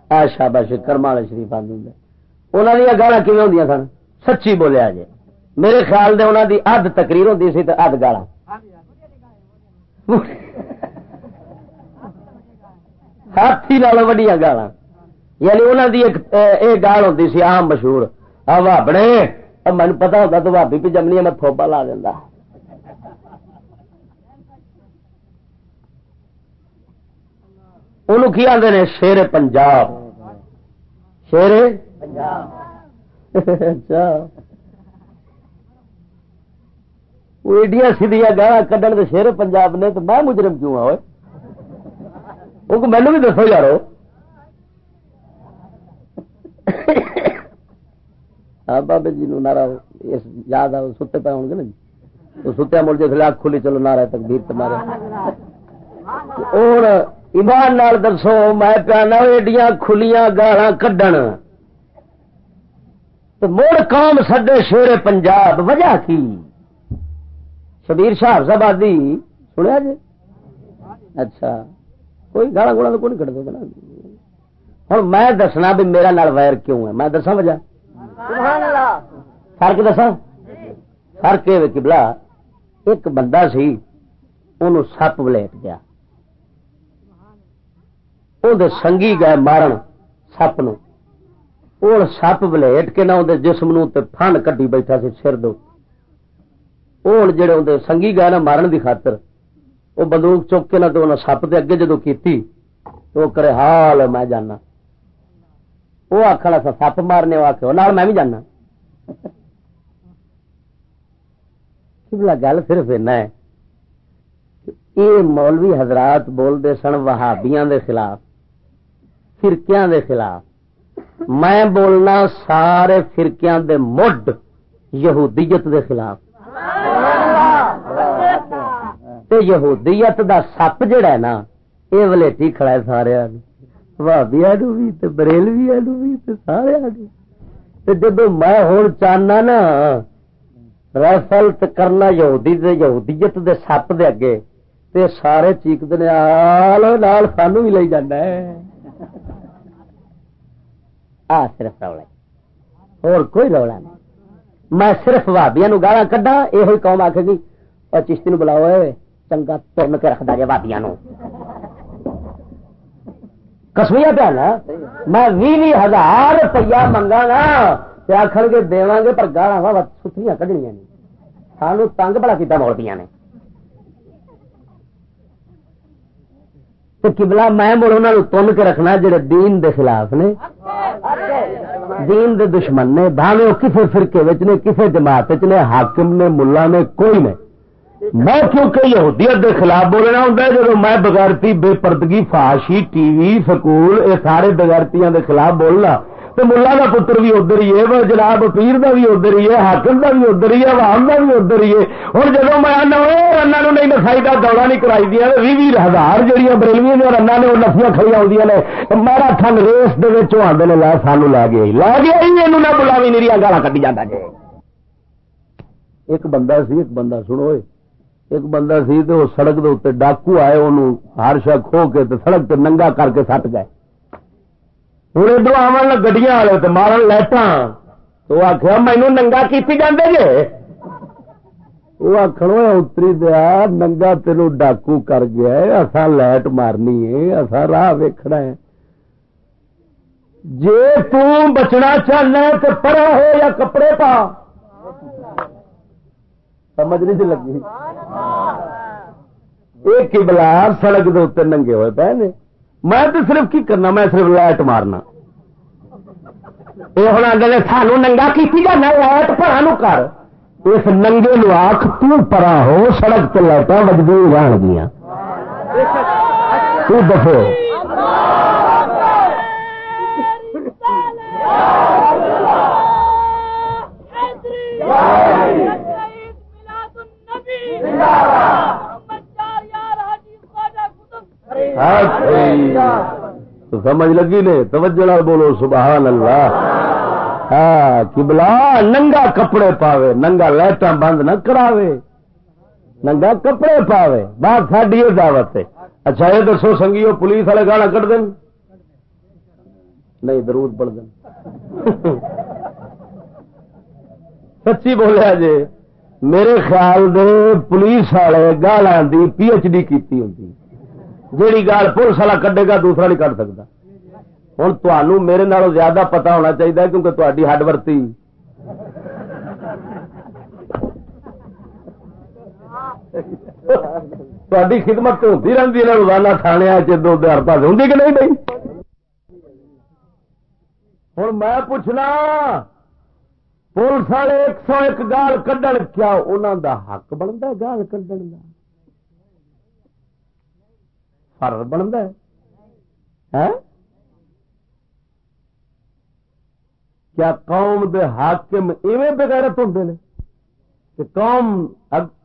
شاباش کرما والے شریف آدمی انہوں نے گالا کیون ہوں سن؟ سچی بولیا جی میرے خیال دے انہوں دی اد تقریر ہوتی سی تو اد گالا ہاتھی نال وڈیا گالا یعنی انہوں دی ایک گال ہوتی سی آم مشہور۔ آ بڑے اب مجھے پتا ہوتا تو بھابی پہ جمنی میں تھوپا لا دینا انہوں کی آدھے نے شیر پنجاب۔ شیر اچھا۔ وہ ایڈیا سیدیا گاہ کڈن کے شیر پنجاب نے تو میں مجرم کیوں ہاں آ وہ مینو بھی دسو یارو۔ ہاں بابے جی نارا یاد آ ستے پہ ہوں گے نا جی۔ تو ستیا مڑ جائے اک کھلی، چلو نارا تک بیر تمہارے اور ایمان نال دسو میں پیانا ایڈیاں کھلیاں گالا کڈن۔ تو مڑ قوم سڈے شیر پنجاب وجہ کی؟ شبیر شاہ آدھی سنیا جی؟ اچھا کوئی گالا گولا تو کوئی نہیں کٹ نا؟ ہوں میں دسنا بھی میرا نال وائر کیوں ہے؟ میں دسا وجہ؟ فرق دسا فرق یہ کبلا ایک بندہ سی ان سپ ولیٹ گیا۔ اندر سنگھی گئے مارن سپ نو سپ ولیٹ کے نہ اندر جسم نو فن کٹی بیٹھا سی سر دو جڑے اندر سنگھی گئے نا مارن دی خاطر وہ بندوق چک کے نہ تو سپ دے اگے جدو کیتی تو کرے حال میں جانا وہ آخر سپ مارنے آخ میں بھی جانا گل صرف ایسا ہے یہ مولوی حضرات بولتے سن وہابیاں دے خلاف فرقیاں دے خلاف۔ میں بولنا سارے فرقیاں دے مڈ یہودیت دے خلاف۔ تے یہودیت دا سپ جڑا ہے نا یہ ولیٹی کھڑا ہے سارے بھابیا نو بھی بریلویا نو بھی سارے جب میں ہوں چاہنا نا رفلت کرنا یہودی دے، یہودیت دے سپ دے اگے، تے سارے چیختے نے آل نال سانو بھی لے جانا ہے۔ آ صرف رولا اور کوئی رولا نہیں۔ میں صرف بھابیا نو گالا کڈا یہ قوم آخ گی، اور چشتی نو بلاؤ چنگا ترن کے رکھتا جائے بھابیا نو کسمیا پیا نا میں بھی ہزار روپیہ منگا گا آخر گے، دے گے، پر گالا ستریاں کھڑنیا نہیں۔ سانو تنگ بڑا کیا موڑیاں نے۔ تو کبلا میں مڑ انہوں تن کے رکھنا جڑے دین دے خلاف نے۔ دین دے دشمن نے بھاوے وہ کسی فرقے نے کسی جماعت نے، حاکم نے، ملا نے، کوئی نے۔ میں کیونکہ یہودیت دے خلاف بولنا ہوں جب میں بغیرتی، بے پردگی، فاشی، ٹی وی، سکول، یہ سارے بغیرتیاں دے خلاف بولنا۔ تو ملا کا پتر بھی ادھر ہی ہے جناب پیر کا بھی ادھر ہی ہے، حاکم کا بھی ادھر ہی ہے، عوام کا بھی ادھر ہی ہے۔ ہوں جب میں آنا رنا نہیں نسائی کا دورہ نہیں کرائی دیا بھی بھی ہزار جہیا بریلوی نے رنا نے وہ نفیاں کھڑی آدی نے۔ میرا تھن ریس آدھے نے، لا سانو لا گیا لا گیا ہی یہ نہ بلاوی میری گالا کٹی جاتا جی ایک بندہ سی، ایک بندہ سنو ایک بندہ سی تو سڑک کے اتنے ڈاکو آئے انہوں ہر شا کھو کے سڑک تے ننگا کر کے سٹ گئے۔ ہوں ادھر آن گڈیا والے تو مارن لائٹاں تو آخیا مینو ننگا کی جانے جے وہ آخر اتری دیا ننگا تین ڈاکو کر گیا اصا لائٹ مارنی ہے اصا راہ ویکنا ہے جی تچنا چاہنا تو پڑا ہو یا کپڑے پا سمجھ نہیں لگی ایک بلا سڑک کے اتنے ننگے ہوئے پہ میں تو صرف کی کرنا؟ میں صرف لائٹ مارنا۔ یہ ہوں آدھے سانو ننگا کی جانا لائٹ پرا کر۔ اس ننگے نو آخ ترا ہو سڑک سے لائٹاں بجدی رہن گیا دسو تو سمجھ لگی نے؟ توجہ بولو، سبحان اللہ۔ ہاں کبلا ننگا کپڑے پاوے، ننگا لائٹاں بند نہ کراوے۔ ننگا کپڑے پاوے، بات ساڈی دعوت ہے۔ اچھا یہ دسو، سنگیو، پولیس والے گانا کٹ دیں نہیں، درود پڑھ دیں سچی بولیا جی میرے خیال دے پولیس والے گالا دی پی ایچ ڈی کی ہوتی جیڑی گال پولیس والا کڈے گا دوسرا نہیں کٹ سکتا۔ ہوں تمہوں میرے نالوں زیادہ پتا ہونا چاہیے کیونکہ تاری ہڈ ورتی۔ خدمت تو ہوتی رہتی ہے روزانہ تھانے چو ہر پاس ہوں کہ نہیں بھائی ہوں میں پوچھنا، پولیس والے ایک سو ایک گال کھڈن کیا انہوں دا حق بنتا گال کھڈن کا فرض بنتا ہے۔ ہاں؟ کیا قوم دے حاکم ایویں بغیرت ہوں نے کہ قوم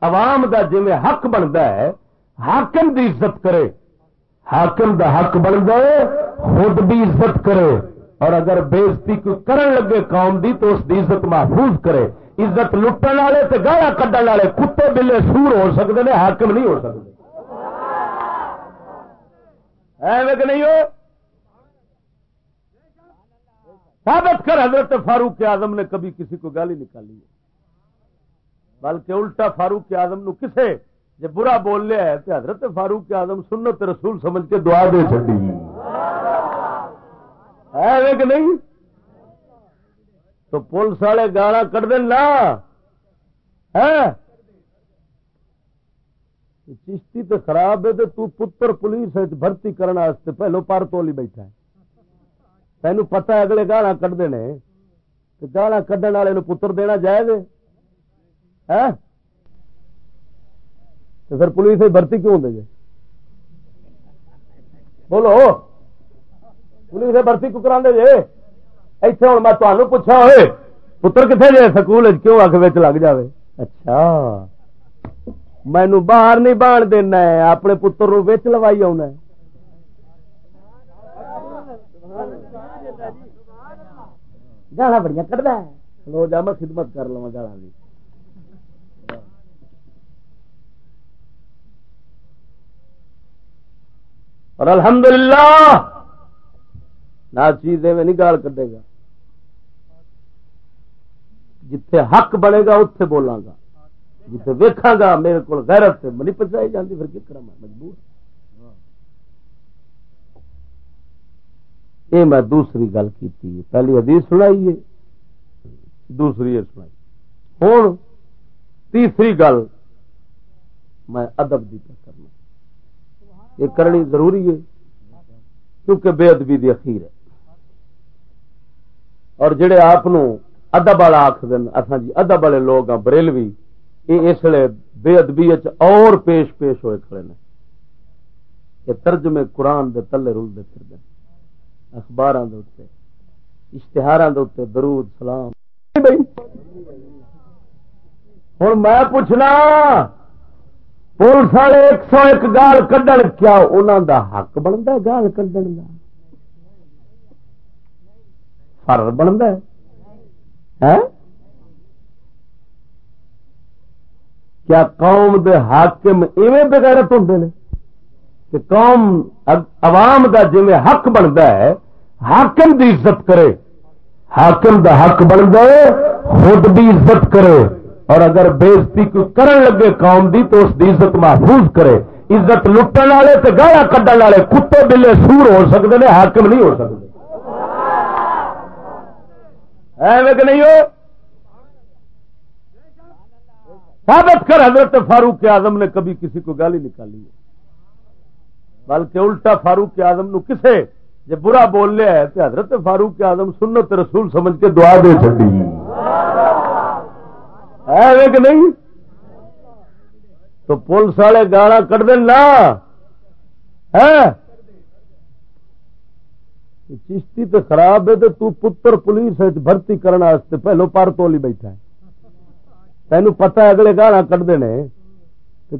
عوام دا جی حق بنتا ہے، حاکم دی عزت کرے۔ حاکم دا حق بنتا ہے، خود بھی عزت کرے۔ اور اگر بےزتی کوئی کرن لگے قوم دی تو اس دی عزت محفوظ کرے۔ عزت لٹن والے تو گالا کڈن والے، کتے بلے سور ہو سکتے ہیں حاکم نہیں ہو سکتے ایویں کہ نہیں ہو؟ ثابت کر، حضرت فاروق اعظم نے کبھی کسی کو گالی نکالی ہے۔ بلکہ الٹا فاروق اعظم نو کسے جب برا بول لیا ہے تو حضرت فاروق اعظم سنت رسول سمجھ کے دعا دے چکی ہے کہ نہیں؟ تو پولیس والے گالا کٹ دینا چشتی تو خراب ہے تے تو پتر پولیس بھرتی کرنے پہلو پار تو بیٹھا ہے۔ تین پتا اگلے گالا کٹتے ہیں گالا کھڈن والے پتر دینا جائز تو پھر پولیس بھرتی کیوں دے بولو۔ پولیس بھرتی کیوں کرا جی؟ اتنے ہوں میں تمہیں پوچھا ہوئے، پتر کتنے جائے سکول کیوں اک لگ جائے اچھا۔ مینو باہر نہیں بان دینا ہے، اپنے پتر وچ لوائی آنا گالا بڑی کٹتا ہے۔ لو جا، میں خدمت کر لوا گالا بھی اور الحمدللہ، نہ چیز میں نہیں گال کٹے گا۔ جتھے حق بنے گا اتے بولاں گا۔ جتھے ویکھا گا، میرے کو غیرت سے نہیں پچائی جاتی پھر کس میں؟ مجبور یہ میں دوسری گل کی پہلی حدیث سنائی ہے، دوسری سنائی۔ ہوں تیسری گل میں ادب کی کرنا۔ یہ کرنی ضروری ہے، کیونکہ بے ادبی دی اخیر ہے۔ اور جڑے آپ ادب والا آخ دن اصا جی ادب والے لوگ ہاں بریلوی یہ اس لیے بے ادبی اور پیش پیش ہوئے کھڑے نے یہ ترجمے قرآن دے تلے رلتے پھر اخبار اشتہار درود، سلام۔ ہوں میں پوچھنا، پولیس والے ایک سو ایک گال کھڈن کیا انہوں دا حق بنتا گال کھڈن کا فرض بنتا ہے۔ ہاں؟ کیا قوم دے حاکم ایویں بغیرت ہوں نے؟ کہ قوم عوام دا جی حق بنتا ہے، حاکم دی عزت کرے۔ حاکم دا حق بنتا ہے، خود بھی عزت کرے۔ اور اگر بےزتی کوئی کرن لگے قوم دی، تو اس دی عزت محفوظ کرے۔ عزت لٹن والے تو گالا کھڈن والے کتے بلے سور ہو سکتے ہیں حاکم نہیں ہو سکتے ایویں کہ نہیں ہو؟ ثابت کر، حضرت فاروق اعظم نے کبھی کسی کو گالی نکالی ہے۔ بلکہ الٹا فاروق اعظم نو کسے، جب برا بول لیا ہے تو حضرت فاروق اعظم سنت رسول سمجھ کے دعا دے چکی ہے کہ نہیں؟ تو پولیس والے گالا کٹ دینا چشتی تو خراب ہے تو پتر پولیس بھرتی کرنے پہلو پار تو بیٹھا ہے۔ تین پتا اگلے گالا کٹتے ہیں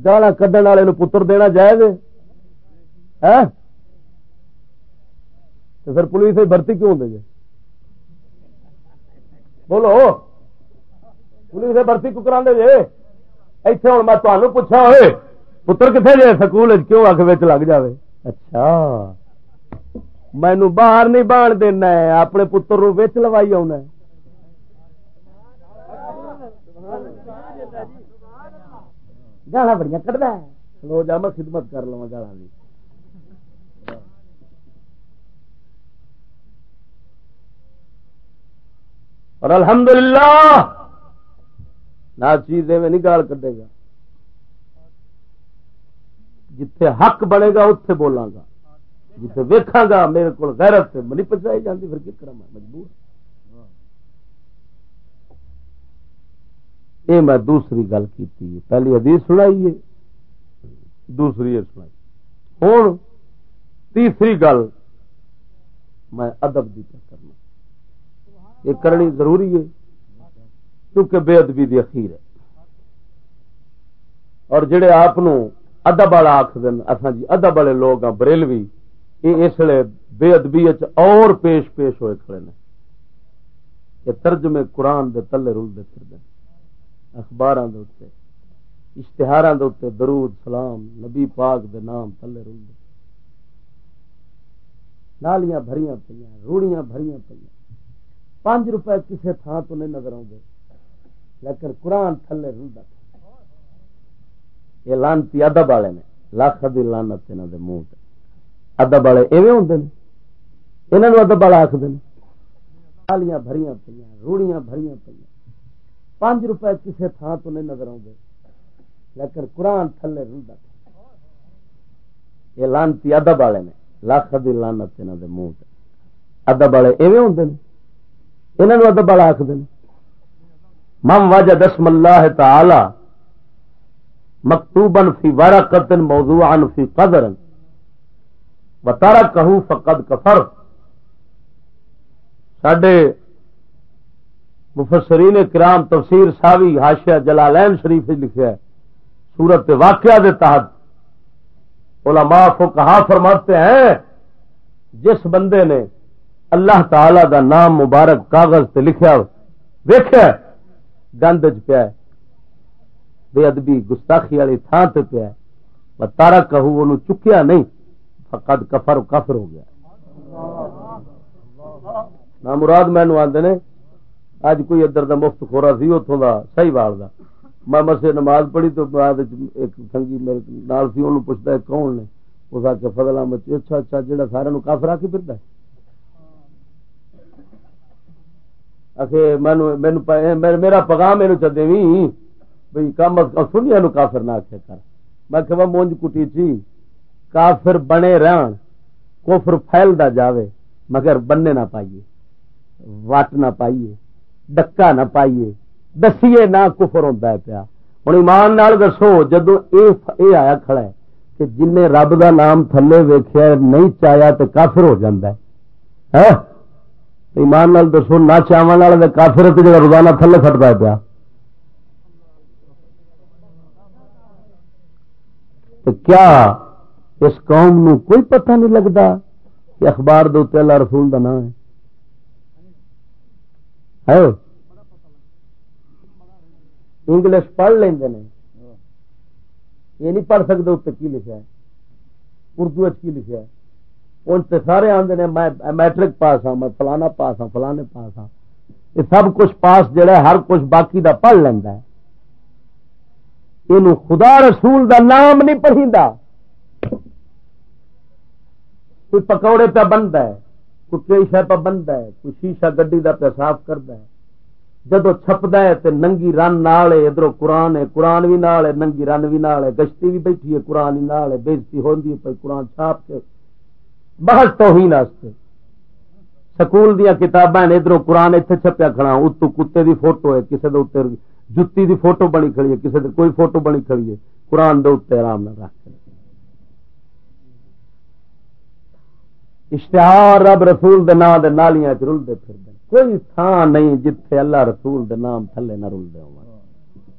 گالا کھڈن والے پتر دینا جائز تو پھر پولیس بھرتی کیوں دے بولو پولیس بھرتی کیوں کرا دے اتنے ہوں میں تمہیں پوچھا ہوئے پتر کتنے جائے سکول کیوں اک لگ جائے اچھا۔ مینو باہر نہیں بان دینا ہے اپنے پتر لوائی آنا گالا بڑی کٹتا ہے۔ لو جا، میں خدمت کر لوا گالا بھی اور الحمدللہ، نہ چیز میں نہیں گال کٹے گا۔ جتھے حق بنے گا اتے بولاں گا۔ جتھے ویکھاں گا، میرے کو غیرت سے منی پچائی جاتی پھر کس طرح میں مجبور۔ یہ میں دوسری گل کی پہلی حدیث سنائی ہے، دوسری سنائی۔ ہوں تیسری گل میں ادب کی کرنا۔ یہ کرنی ضروری ہے، کیونکہ بے ادبی دی اخیر ہے۔ اور جڑے آپ ادب والا آخ اصا جی ادب والے لوگ ہاں بریلوی، یہ اس لیے بے ادبی اور پیش پیش ہوئے کھڑے نے۔ یہ ترجمے قرآن دے تلے رلتے پھر اخبار اشتہار درود، سلام، نبی پاک دے نام تلے رلتے نالیاں بھریاں پہ روڑیاں بھریاں پہ پانچ روپے کسی تھان تو نہیں نظر آتے لیکن قرآن تھلے رلتا یہ لانتی ادب والے نے، لاکھ دی لانت یہاں دے منہ ادب والے ایویں ہوں یہاں ادب والا آخر نالیاں بھریاں پہ روڑیاں بھریاں پہ پانچ روپے کسی تھان تو نہیں نظر آتے لیکن قرآن تھلے رلتا یہ لانتی ادب والے نے لاکھ دی لانت یہاں دے منہ ادب والے ایویں ہوں یہاں ادب والا آخر مم وجہ دسم اللہ تعالی مکتوبن فی وارا ورقت موضوعا فی قدر وتارا کہوں فقد کفر۔ سڈے مفسرین کرام تفسیر ساوی ہاشیا جلالین شریف لکھا ہے۔ سورت واقعہ دے تحت علماء کو فرماتے ہیں، جس بندے نے اللہ تعالی دا نام مبارک کاغذ تے لکھا ویخیا گند چ پیا بے ادبی گستاخی والی تھان سے پیا تارا کہ چکیا نہیں، فقد کفر کفر ہو گیا۔ نہ مراد مینو آدھے نے اج کوئی ادھر دا مفت خورا سی اتوں کا صحیح وال کا میں مسے نماز پڑھی تو بعد ایک سنگی میرے نال سی انہوں پوچھتا ہے، کون نے؟ اس آ کے فضل احمد اچھا اچھا جہاں سارے کافر آ کے پھرتا ہے میرا پگام میرے چدے بھی بھائی کم از کم سنیا نو کافر نہ آخیا کر۔ میں کہ مونج کٹی چی کافر بنے رہن کوفر پھیلتا جاوے، مگر بننے نہ پائیے، وٹ نہ پائیے۔ ڈکا نہ پائیے، دسیے نہ کفر ہوتا ہے پیا۔ ہوں ایمان نال دسو جدو اے آیا کھڑا ہے کہ جن رب دا نام تھلے ویخیا نہیں چاہیا تو کافر ہو جاتا ہے۔ ہاں؟ ایمان نال دسو، نہ چاون والے کافر جگہ روزانہ تھلے کٹتا پیا۔ تو کیا اس قوم نو کوئی پتہ نہیں لگتا کہ اخبار دے اللہ رسول کا نام ہے؟ انگلش پڑھ لیں یہ نہیں پڑھ سکتے اتنے کی لکھا ہے۔ اردو کی لکھا ہے۔ ان سے سارے آدھے نے، میں میٹرک پاس ہاں میں فلانا پاس ہاں فلانے پاس ہاں۔ یہ سب کچھ پاس جڑا ہر کچھ باقی دا پڑھ لینا ہے۔ یہ خدا رسول دا نام نہیں پڑھی کوئی پکوڑے پہ بنتا ہے۔ کوئی کئی شہ پہ بنتا ہے، کوئی شیشہ گڈی دا پہ صاف کرتا ہے۔ جدو چھپتا ہے تو ننگی رن نال ادھر قرآن ہے، قرآن بھی نال ہے، ننگی رن بھی نال ہے، گشتی بھی بیٹھی ہے، قرآن ہی نال ہے، بےزتی ہوتی ہے قرآن چھاپ کے۔ بہت توہین واسطے۔ سکول دیا کتاباں ادھر قرآن اتنے چھپیا کھڑا، اتو کتے دی فوٹو ہے کسی دے جتی دی فوٹو بنی کھڑی ہے کسی کوئی فوٹو بنی کھڑی ہے۔ قرآن دے اتنے آرام نہ رکھ اشتہار رب رسول دے نام دے نالیاں رلتے پھر کوئی تھان نہیں جتھے اللہ رسول دے نام تھلے نہ رلتے ہو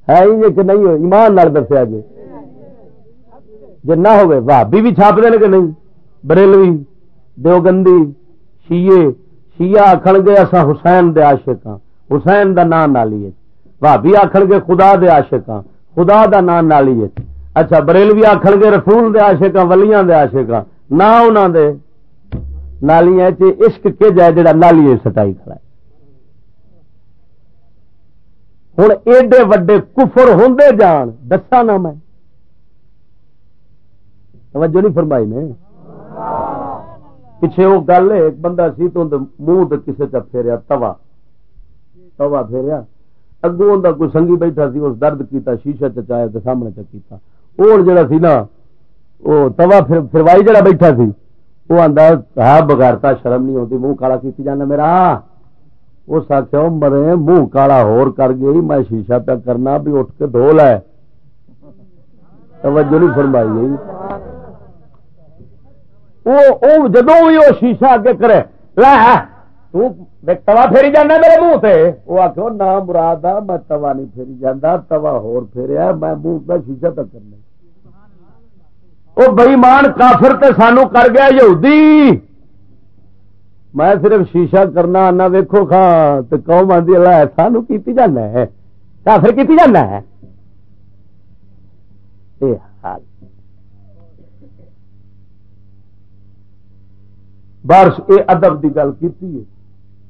ہے یہ کہ نہیں ایمان نال دسیا جی۔ جی نہ ہوئے بھابی بھی چھاپ دے کہ نہیں؟ بریلوی، دیوگندی شیے شیعہ آخر گے اصا حسین دے عاشق ہاں۔ حسین دا نام نالی ہے بھابی آخر گے خدا دے عاشق ہاں۔ خدا دا نام نالی ہے اچھا بریلوی آخر گے رسول دے عاشق ہاں ولیاں دے عاشق ہاں۔ نہ انہوں دے۔ نالیاں عشق کے جائے جڑا نالی سٹائی کھڑا ہے۔ ہوں ایڈے وڈے کفر ہوں جان دسا نا میں۔ توجہ نہیں فرمائی نے؟ پیچھے وہ گل ایک بندہ سی تو منہ کسی چ پھیریا، توا۔ توا پھیریا۔ اگوں کوئی سنگھی بیٹھا سی، اس درد کیتا، شیشہ چایا تو سامنے چکیتا اور جڑا سی نا، وہ توا فروائی جڑا بیٹھا سی وہ آدھا ہے بغیرتا، شرم نہیں ہوتی، منہ کالا کی جانا میرا۔ اس آخیا مرے، منہ کالا ہور کر گئی، میں شیشہ پہ کرنا بھی اٹھ کے دھو لے۔ توجہ نہیں فرمائی گئی۔ جدو بھی وہ شیشہ اگے کرے توا پھیری جانا میرے منہ سے وہ آخو نہ مراد آ میں توا نہیں پھیری جانا، توا ہور پھیریا میں منہ پہ شیشہ تک کرنا وہ بئیمان کافر تے سانو کر گیا یہودی۔ میں صرف شیشہ کرنا آنا ویکو خان تو قوم آدھی اللہ سانو کیتی جانا ہے۔ کافر کیتی جانا ہے۔ اے حال۔ بارش، اے ادب کی گل کی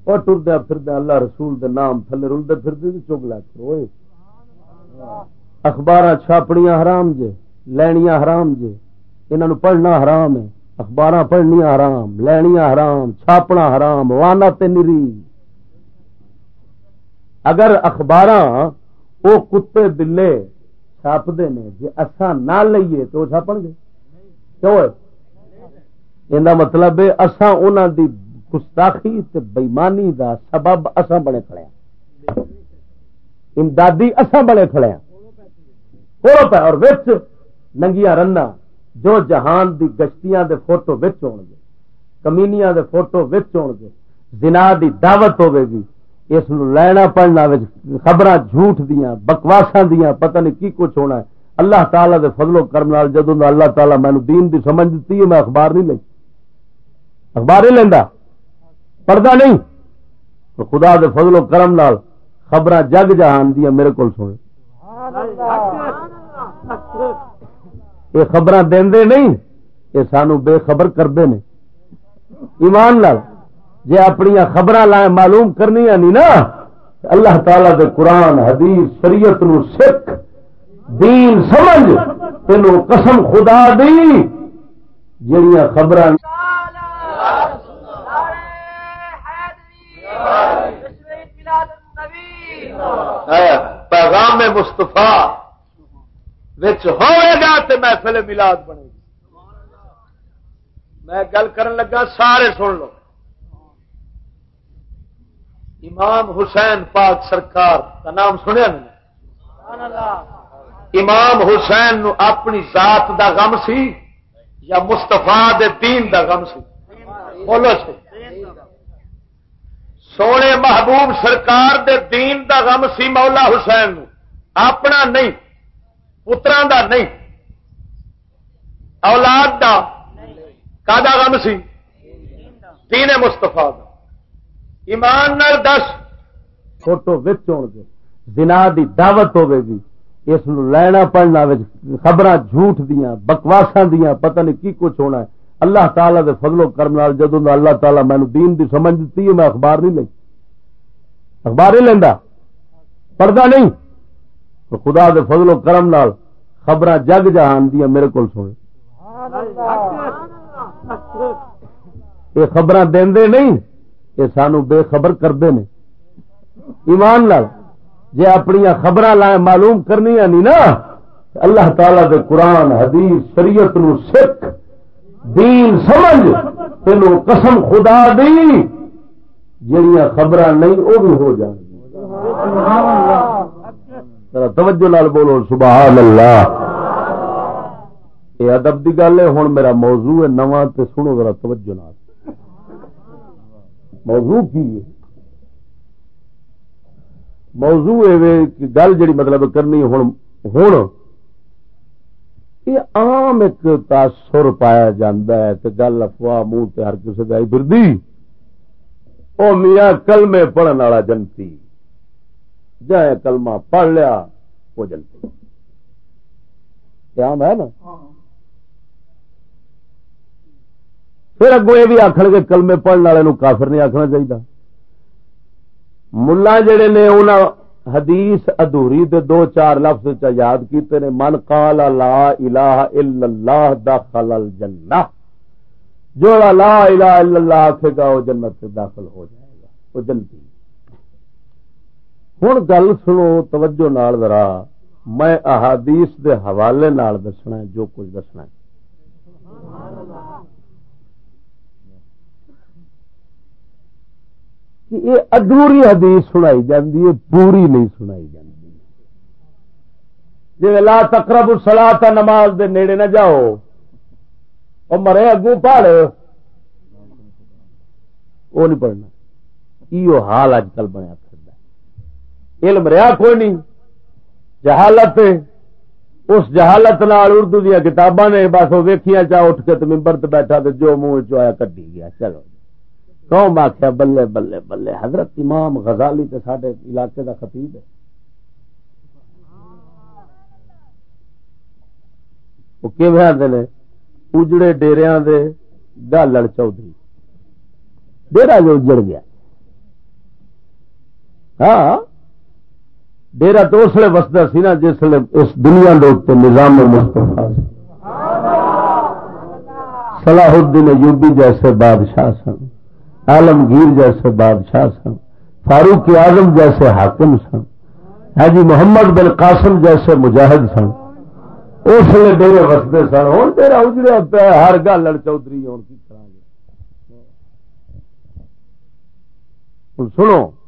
اور ٹردیا پھردیا اللہ رسول دے نام تھلے رلتے پھرتے چگ لے کرو اخبار چھاپڑیاں حرام جے، لینیاں حرام جے۔ انہوں پڑھنا حرام ہے اخبار پڑھنیا حرام لینیا حرام، چھاپنا حرام، وانا نری۔ اگر اخبار وہ کتے بلے چھاپتے ہیں جی اصا نہ لئیے تو چھاپن گے؟ کیوں یہ مطلب اصا انہوں دی گستاخی بےمانی دا سبب اصا بنے کھڑے امدادی اصا بنے کھڑے اور وچ ننگیاں جو جہان دی گشتیاں دے فوٹو وچ ہون گے کمینیاں دے فوٹو وچ ہون گے زنا دی دعوت ہوے گی اس نو لینا پڑھنا خبر جھوٹ دیا بکواسا دیا پتہ نہیں کی کچھ ہونا ہے۔ اللہ تعالی دے فضل و کرم نال جدوں اللہ تعالی مینو دین دی سمجھ دیتی ہے، میں اخبار نہیں لئی اخبار نہیں لینا۔ پردہ نہیں۔ تو خدا دے فضل و کرم نال خبر جگ جہان دیا میرے کو سن یہ خبر دے نہیں، یہ سانو بے خبر کرتے ہیں ایمان لال جی اپنی خبر لائے معلوم کرنی نہیں نا، اللہ تعالی دے قرآن، حدیث، شریعت نو سکھ، دین سمجھ تینوں قسم خدا دی۔ جڑیاں خبر پیغام مستفا ہوئے گا تو محفل ملاد بنے گی۔ میں گل کرن لگا، سارے سن لو۔ امام حسین پاک سرکار، کا نام سنیا امام حسین نو اپنی ذات دا غم سی یا مستفا دین دا غم سی؟ بولو سی سونے محبوب سرکار دے دین دا غم سی مولا حسین نو۔ اپنا نہیں پترا دا نہیں اولاد دا کا غم سی دین مستفا دا ایمان نال دس فوٹو دنا دی دعوت ہوے گی اس لینا پڑھنا خبر جھوٹ دیا بکواسا دیا پتہ نہیں کی کچھ ہونا ہے اللہ تعالی دے فضل و کرم جدو اللہ تعالی مینو دین دی سمجھ دیتی ہے میں اخبار نہیں لئی اخبار نہیں لینا پردہ نہیں خدا دے فضل و کرم نال خبر جگ جہان دیا میرے کو سن یہ خبر دے نہیں یہ سانو بے خبر کرتے ہیں ایمان لال جی اپنی خبر لائے معلوم کرنی نہیں نا اللہ تعالی دے قرآن حدیث شریعت نو سکھ دین سمجھ تینوں قسم خدا دی جہیا خبر نہیں وہ بھی ہو جان توجہ لال بولو سبحان اللہ یہ ادب کی گل ہے ہوں میرا موضوع ہے نواں سنو ذرا توجہ نال۔ موضوع کی ہے؟ موضوع کہ گل جڑی مطلب کرنی ہوں ہوں یہ عام ایک تاثر پایا ہے تو گل افواہ، منہ تے ہر کسی کا بردی۔ وہ میاں کلمے پڑھن والا جنتی۔ جائے کلمہ پڑھ لیا وہ جنتی عام ہے نا؟ پھر اگو یہ بھی آخر گے کلمے پڑھنے والے کافر نہیں آخنا چاہیے ملا جڑے نے انہوں حدیث ادھوری دے دو چار لفظ یاد کیتے نے من قال لا الہ الا اللہ داخل الجنہ۔ جو لا الہ الا اللہ آخے گا وہ جنت سے داخل ہو جائے گا وہ جنتی۔ ہوں گل سنو توجہ نال ذرا میں احادیث دے حوالے نال دسنا جو کچھ دسنا ہے کہ یہ ادھوری حدیث سنائی جاتی ہے پوری نہیں سنائی جاتی جی لا تقرب سلا نماز دے نیڑے نہ جاؤ اور مرے اگو پڑھ وہ نہیں پڑھنا یہ حال اج کل بنیا پھر علم رہا کوئی نہیں۔ جہالت اس جہالت نال اردو دیا کتاباں نے بس وہ ویکیا چاہ اٹھ کے تو ممبر تے بیٹھا تو جو منہ چیا کٹی گیا۔ چلو جی۔ قوم آخیا بلے بلے بلے، حضرت امام غزالی تے ساڈے علاقے دا خطیب ہے۔ وہ کیون آتے ہیں اجڑے ڈیریا دے گالڑ چودھری۔ ڈیرا جو اجڑ گیا۔ ہاں۔ ڈیرا تو اس لیے وسدا سی نا جس لیے اس دنیا کے نظام مستفا صلاح الدین ایوبی جیسے بادشاہ سن عالمگیر جیسے بادشاہ سن، فاروق اعظم جیسے حاکم سن، حاجی محمد بن قاسم جیسے مجاہد سن۔ اس لیے ڈیرے وستے سن۔ ہوں ڈیرا اجڑیا پیا ہر گل چودھری ہوں کی کرا گے۔ سنو۔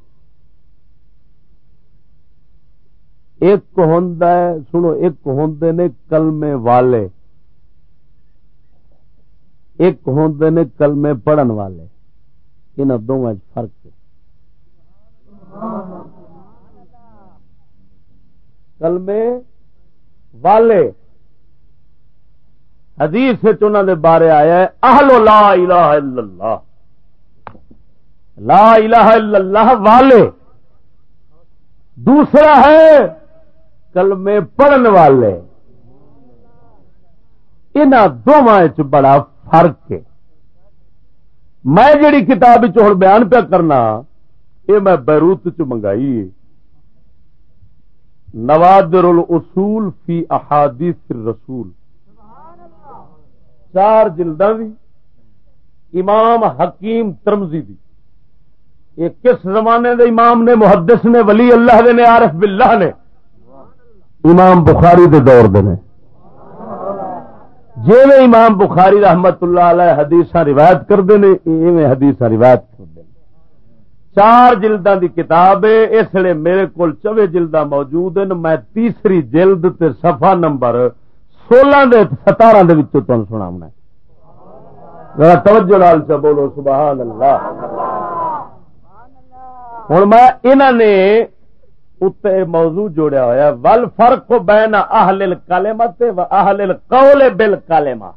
ایک ہوں سنو، ایک ہوں نے کلمے والے۔ ایک ہوں نے کلمے پڑھن والے۔ ان دونوں فرق کلمے والے۔ حدیث انہوں نے بارے آیا ہے، اہل لا الہ الا اللہ۔ لا الہ الا اللہ والے۔ دوسرا ہے کلمے پڑھن والے ان دونوں بڑا فرق ہے۔ میں جڑی کتاب ہوں بیان پہ کرنا، یہ میں بیروت چ منگائی نوادر الاصول فی احادیث الرسول۔ چار جلدا بھی امام حکیم ترمزی دی۔ یہ کس زمانے دے امام نے، محدث نے، ولی اللہ دے نے، عارف باللہ نے۔ امام بخاری دے دور دے نے۔ جی میں امام بخاری رحمت اللہ علیہ حدیث روایت کرتے ہیں ایویں حدیث روایت کرتے ہیں چار جلداں دی کتاب ہے، اس لیے میرے کو چوے جلدا موجود ہیں۔ میں تیسری جلد تے صفحہ نمبر سولہ دے ستارہ دے وچوں تمہیں سنا ذرا توجہ لال سے بولو، سبحان اللہ۔ ہوں میں انہوں نے اتنے موضوع جوڑیا ہوا ول فرق بین اہل کالمت و اہل قول بل کالما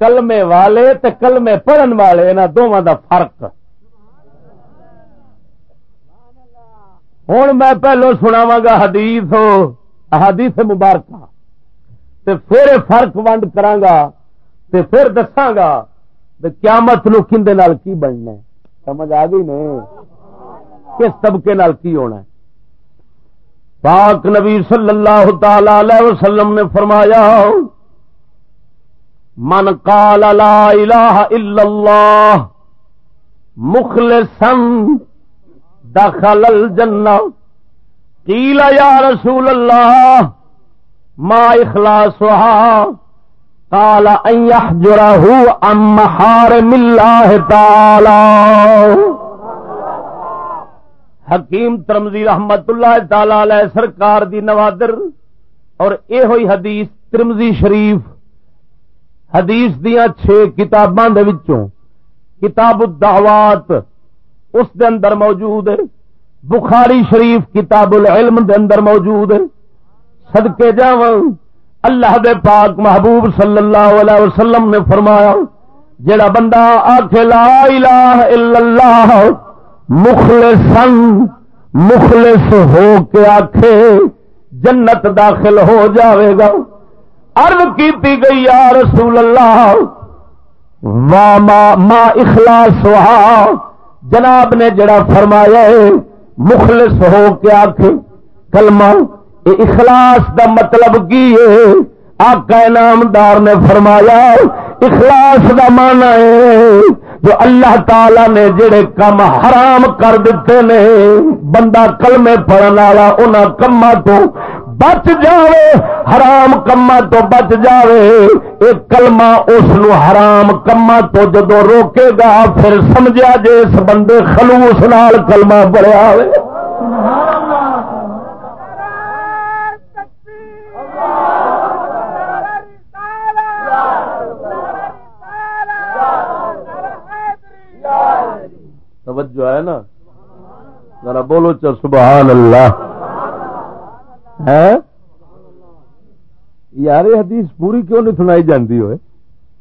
کلمے والے تے کلمے پڑھن والے انہوں دونوں دا فرق۔ ہوں میں پہلو سناوا گا حدیث حدیث مبارکہ۔ تے پھر فرق ونڈ کرانگا تے پھر دساگا قیامت نو کھندے نال کی بننا ہے؟ سمجھ آ گئی نہیں کس طبقے نال کی ہونا ہے؟ پاک نبی صلی اللہ تعالی علیہ وسلم نے فرمایا، من قال لا الہ الا اللہ، مخلصا دخل الجنہ۔ قیل یا رسول اللہ، ما اخلاصها؟ قال، ان يحجره عن محارم الله تعالى حکیم ترمزی رحمت اللہ تعالی علیہ سرکار دی نوادر، اور اے ہوئی حدیث ترمزی شریف، حدیث دیا چھ کتاباں دے وچوں۔ کتاب الدعوات اس دے اندر موجود ہے، بخاری شریف کتاب العلم دے اندر موجود ہے۔ صدقے جاواں، اللہ دے پاک محبوب صلی اللہ علیہ وسلم نے فرمایا جڑا بندہ آخ لا الہ الا اللہ مخلصن مخلص ہو کے آخے جنت داخل ہو جاوے گا۔ ارد کی گئی، یا رسول اللہ، ما اخلاص وہا جناب نے جڑا فرمایا ہے، مخلص ہو کے آخ کلمہ اخلاص دا مطلب کی ہے؟ آقا نامدار نے فرمایا، اخلاص دا مانا ہے۔ جو اللہ تعالی نے جڑے کم حرام کر دیتے نے، بندہ کلمے پڑھن والا ان کما تو بچ جاوے، حرام کما تو بچ جاوے۔ ایک کلمہ اس حرام کما تو جدو روکے گا، پھر سمجھا جے اس بندے خلوص نال کلمہ پڑیا ہوئے۔ توجہ ہے نا؟ ذرا بولو چل سبحان اللہ ہے؟ یار یہ حدیث پوری کیوں نہیں سنائی جاندی ہوئے؟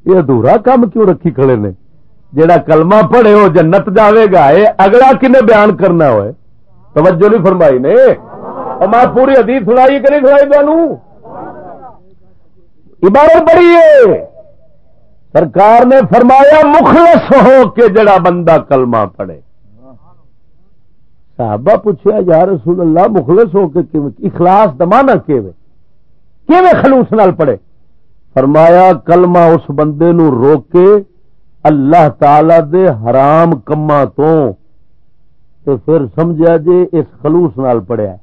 یہ ادھورا کام کیوں رکھی کھڑے نے؟ جیڑا کلمہ پڑھے ہو جنت جاوے گا یہ اگلا کنے بیان کرنا ہوئے؟ توجہ نہیں فرمائی نے؟ میں پوری حدیث سنائی کہ نہیں سنائی تمہوں عبارت بڑی ہے۔ سرکار نے فرمایا مخلص ہو کے جڑا بندہ کلمہ پڑھے۔ صحابہ پوچھا یا رسول اللہ، مخلص ہو کے اخلاص دمانا کیوے کیوے خلوص نال پڑھے؟ فرمایا کلمہ اس بندے نو روکے اللہ تعالی دے حرام کما تو تے پھر سمجھا جے اس خلوص نال پڑھیا۔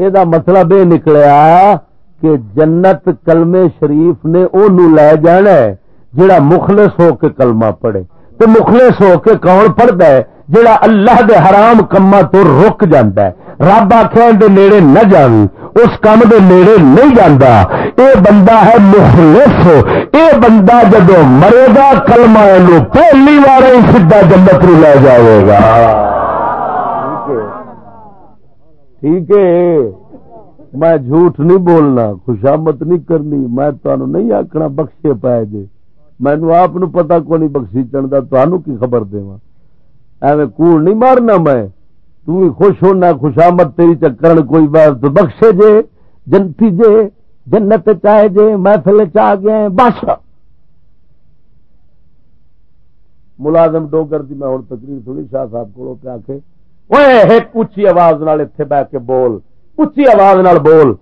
یہ مطلب یہ نکلیا کہ جنت کلمے شریف نے انہوں لے جانا ہے جڑا مخلص ہو کے کلمہ پڑھے۔ تو مخلص ہو کے کون پڑھتا ہے؟ جڑا اللہ دے حرام کما تو رک جاندہ ہے۔ رب آخر دے نیڑے نہ جاوی اس کام دے نیڑے نہیں جانا اے بندہ ہے مخلص۔ اے بندہ جدو مرے گا کلمہ نو پہلی بار ہی سیدھا جنت نو لے جائے گا۔ ٹھیک ہے۔ میں جھوٹ نہیں بولنا خوشامت نہیں کرنی، میں تمہیں نہیں آخنا بخشے پائے جے۔ مینو آپ پتا کو نہیں بخشی چڑھتا تمہوں کی خبر دے ایویں کوڑ نہیں مارنا میں۔ تھی خوش ہونا خوشامت تیری چکر کوئی بات تو بخشے جے، جنتی جے، جنت چاہے جے، محفل چاہ گیا بادشاہ۔ ملازم ڈوگر دی میں ہوں تقریر تھوڑی شاہ صاحب کو آخے ایک اچھی آواز نال اتنے بہ کے بول۔ اچھی آواز نال بول،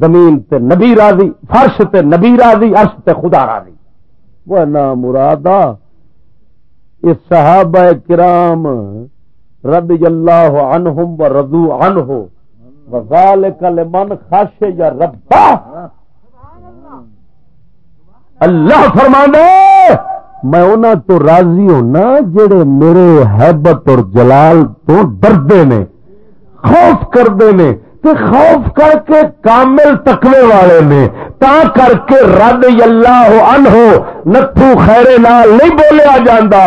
زمین تے نبی راضی، فرش تے نبی راضی، عرش تے خدا راضی۔ وہ نہ مرادا اس صحابہ کرام رضی اللہ عنہم و رضو عنہ وذالک لمن خاش یا ربا اللہ فرمانے میں انہوں تو راضی ہونا جڑے میرے حیبت اور جلال تو ڈردے نے۔ خوف کرتے نے تے خوف کر کے کامل تکوے والے نے تا کر کے رد اللہ عنہ نتھو خیرے نال نہیں بولیا جاندہ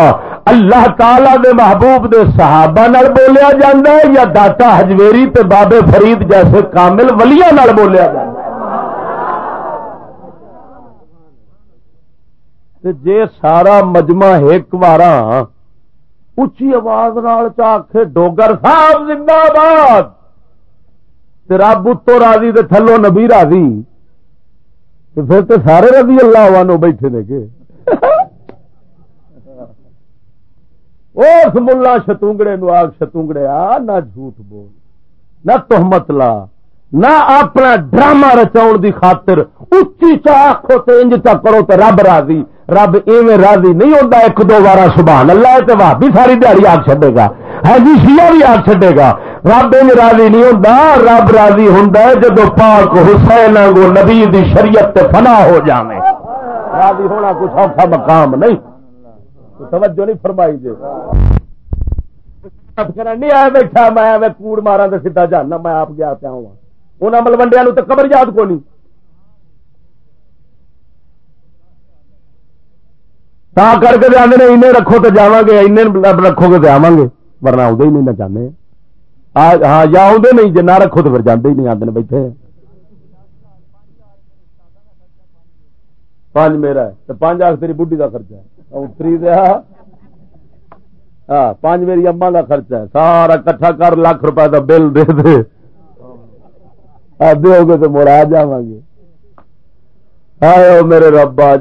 اللہ تعالی دے محبوب دے صحابہ نال بولیا جاندہ ہے یا داتا حجویری تے بابے فرید جیسے کامل ولیاں نال بولیا جاندہ ہے۔ تے جے سارا مجمع ایک بار اچھی آواز نال چاخے ڈوگر صاحب، زندہ باد رب اتو راضی تے تھلو نبی راضی۔ تے پھر تے سارے رضی اللہ وانو بیٹھے نے کے اس ملا شتونگڑے نو آگ شتونگڑے، آ نہ جھوٹ بول، نہ تہمت لا، نہ اپنا ڈرامہ رچاؤ دی خاطر اچھی چاخو تے انج چا کرو تے رب راضی۔ رب ایویں راضی نہیں ہوتا ایک دو بار سبحان اللہ تے واہ بھی ساری دیہڑی آگ چڈے گا۔ ہے جی شیا بھی آگ چڈے گا۔ رب انج راضی نہیں ہوتا، رب راضی ہوں جدو پاک حسین گو نبی دی شریعت تے فنا ہو جانے راضی ہونا کچھ اوکھا مقام نہیں۔ توجہ نہیں فرمائی جی۔ نہیں آیا بیٹھا، میں کوڑ مارا تو سیدا جانا میں آپ گیا پیا ہوا انہوں ملوڈیا تو قبر یاد کو نہیں تا کر کے آدھے نے انہیں رکھو تو جا گے انہیں رکھو گے تو آواں گے ورنہ آدھے ہی نہیں نہ چاہتے ہاں یا آدھے نہیں جی نہ رکھو تو پھر جانے ہی نہیں آدھے بیٹھے پانچ میرا ہے تو پانچ آخ تیری بڈی کا خرچہ ہے اتری دیا ہاں پانچ میری اما کا خرچہ ہے سارا کٹھا کر لاکھ روپے کا بل دے دے آدھے ہو گے تو مرا جا گے آئے میرے ربا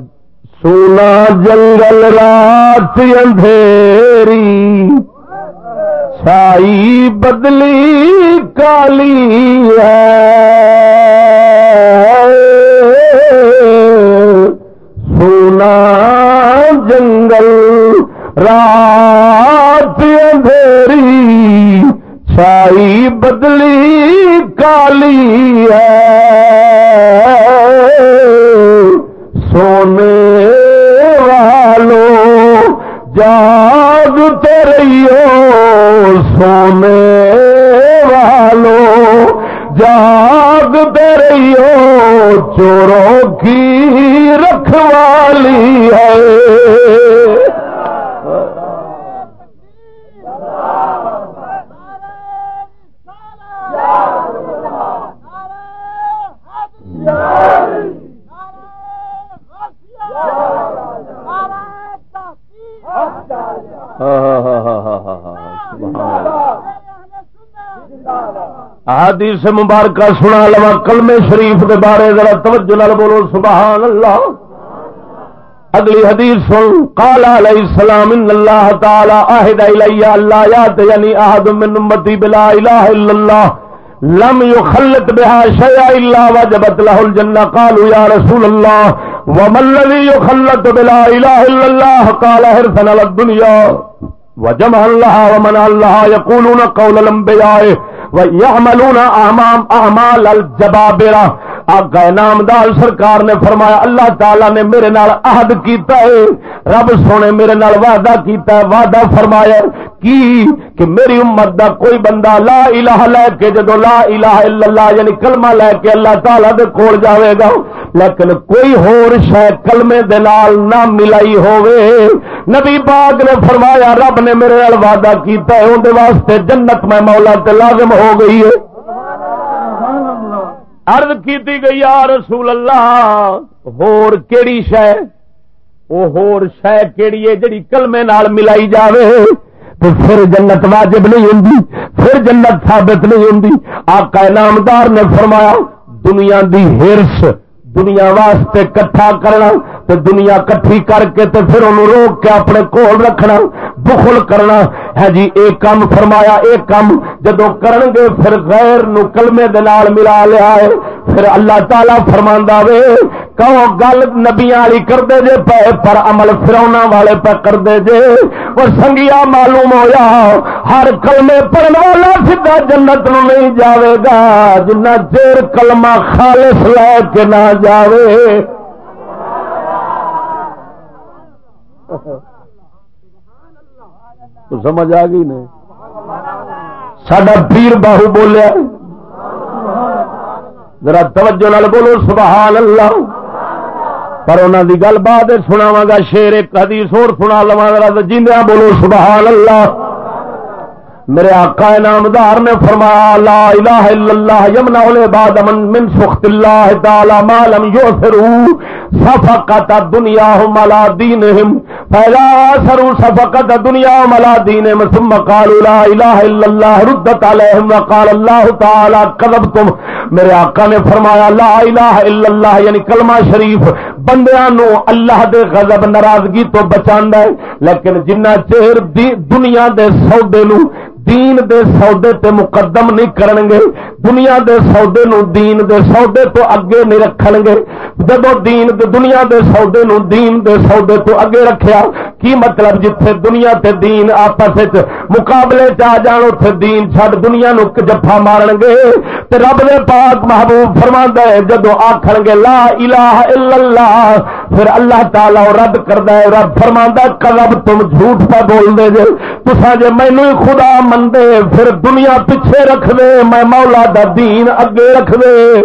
سونا جنگل رات اندھیری، چھائی بدلی کالی ہے۔ سونا جنگل رات اندھیری سائی بدلی کالی ہے۔ سونے والو جاگتے رہیو سونے والو جاگتے رہیو چوروں کی رکھوالی ہے۔ حدیث مبارکہ سنا لوا کلمے شریف کے بارے ذرا توجہ نال بولو، سبحان اللہ۔ اگلی حدیث سن، قال علیہ السلام، ان اللہ تعالی عہد الی اللہ یات یعنی احد من امتی بلا الہ الا اللہ، لم يخلط بها شيئا الا وجبت له الجنه قالوا يا رسول الله وما الذي يخلط بلا اله الا اللہ قال حرصنا للدنيا وجمع الله ومنع الله يقولون قول الانبياء ويعملون اعمال الجبابره آقا نامدار سرکار نے فرمایا، اللہ تعالی نے میرے نال عہد کیتا ہے۔ رب سونے میرے نال وعدہ کیتا ہے، وعدہ فرمایا کی کہ میری امت دا کوئی بندہ لا الہ لے کے جدو لا الہ الا اللہ یعنی کلمہ لے کے اللہ تعالی دے کول جاوے گا۔ لیکن کوئی ہور شے کلمے دے نال نہ ملائی ہووے۔ نبی پاک نے فرمایا، رب نے میرے نال وعدہ کیتا ہے، اون دے واسطے جنت میں مولا تے لازم ہو گئی ہے۔ عرض کیتی گئی، یا رسول اللہ، ہور کیڑی شے؟ او ہور شے کیڑی ہے جڑی کلمے نال ملائی جاوے؟ تو پھر جنت واجب نہیں ہوں پھر جنت ثابت نہیں ہوں آقا نامدار نے فرمایا، دنیا دی ہرس، دنیا واسطے کٹھا کرنا تے دنیا کٹھی کر کے تے پھر انہوں روک کے اپنے کول رکھنا، بخل کرنا۔ ہے جی ایک کام فرمایا، ایک کام۔ جدو کرن گے، پھر غیر نو کلمے دے نال ملا لیا ہے۔ پھر اللہ تعالی فرماندا وے، کہو گل نبیاں والی کر دے جے پے، پر عمل فرونا والے پہ کر دے جے۔ اور سنگیا معلوم ہویا، ہر کلمے پڑھن والا سیدھا جنت نو نہیں جاوے گا، جنہ چیر کلمہ خالص لے کے نہ جاوے۔ تو سمجھ آ گئی نہیں۔ سڈا پیر باہو بولیا ذرا توجہ نال بولو، سبحان اللہ۔ پر انہوں دی گل بات سناواں گا شیر ایک حدیث اور سنا لوا ذرا جیندیا بولو، سبحان اللہ۔ میرے آقا نامدار نے فرمایا، لا الہ الا اللہ یمنع العباد من من سخط اللہ تعالی ما لم یؤثروا صفقت دنیاهم على دینهم فلا اثروا صفقت دنیاهم على دینهم ثم قالوا لا الہ الا اللہ، ردت علیہم وقال اللہ تعالی کذبتم. میرے آقا نے فرمایا، لا الہ الا اللہ یعنی کلمہ شریف، بندیاں نو اللہ دے غضب، ناراضگی تو بچاندا ہے. لیکن جنہ چہر دنیا دے سودے نو دین دے سودے تے مقدم نہیں کرن گے دنیا دے سودے نو دین دے سودے تو اگے نہیں رکھن گے جب دین دے دنیا دے سودے نو دین دے سودے تو اگے رکھیا، کی مطلب جتھے دنیا تے دین آپس وچ مقابلے چ آ جان، اوتھے دین چھڈ دنیا نو جفا مارن گے تے رب دے پاک محبوب فرماندا ہے جدوں آکھن گے لا الہ الا اللہ پھر اللہ تعالی رد کردا ہے رب فرماندا کذب تم جھوٹ پہ بول دے جے۔ تساں جے مینوں خدا مندے، پھر دنیا پیچھے رکھ دے میں مولا دا دین اگے رکھ دے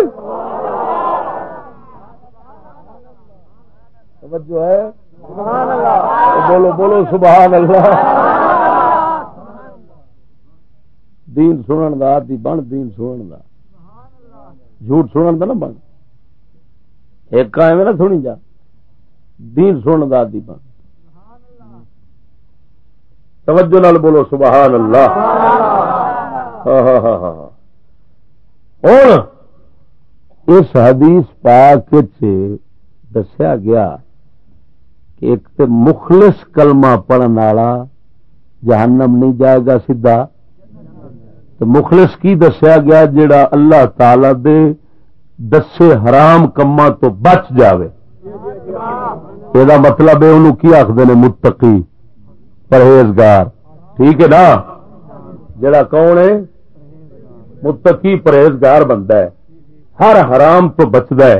ہے؟ بولو بولو، سبحان اللہ۔ دین سنن دا دی بن دین سنن دا۔ جھوٹ سنن دا نہ بن۔ ایک ایویں نہ سنی جا۔ دین سنن دا دی بن۔ توجہ نال بولو سبحان اللہ۔ اور اس حدیث پاک دسیا گیا کہ ایک تے مخلص کلمہ پڑھن والا جہنم نہیں جائے گا سیدھا۔ تو مخلص کی دسیا گیا جڑا اللہ تعالی دے دسے حرام کما تو بچ جاوے۔ یہ مطلب ہے انہوں کی آخر نے متقی پرہیزگار ٹھیک ہے نا جڑا کون ہے متقی پرہیزگار بنتا ہے ہر حرام تو بچتا ہے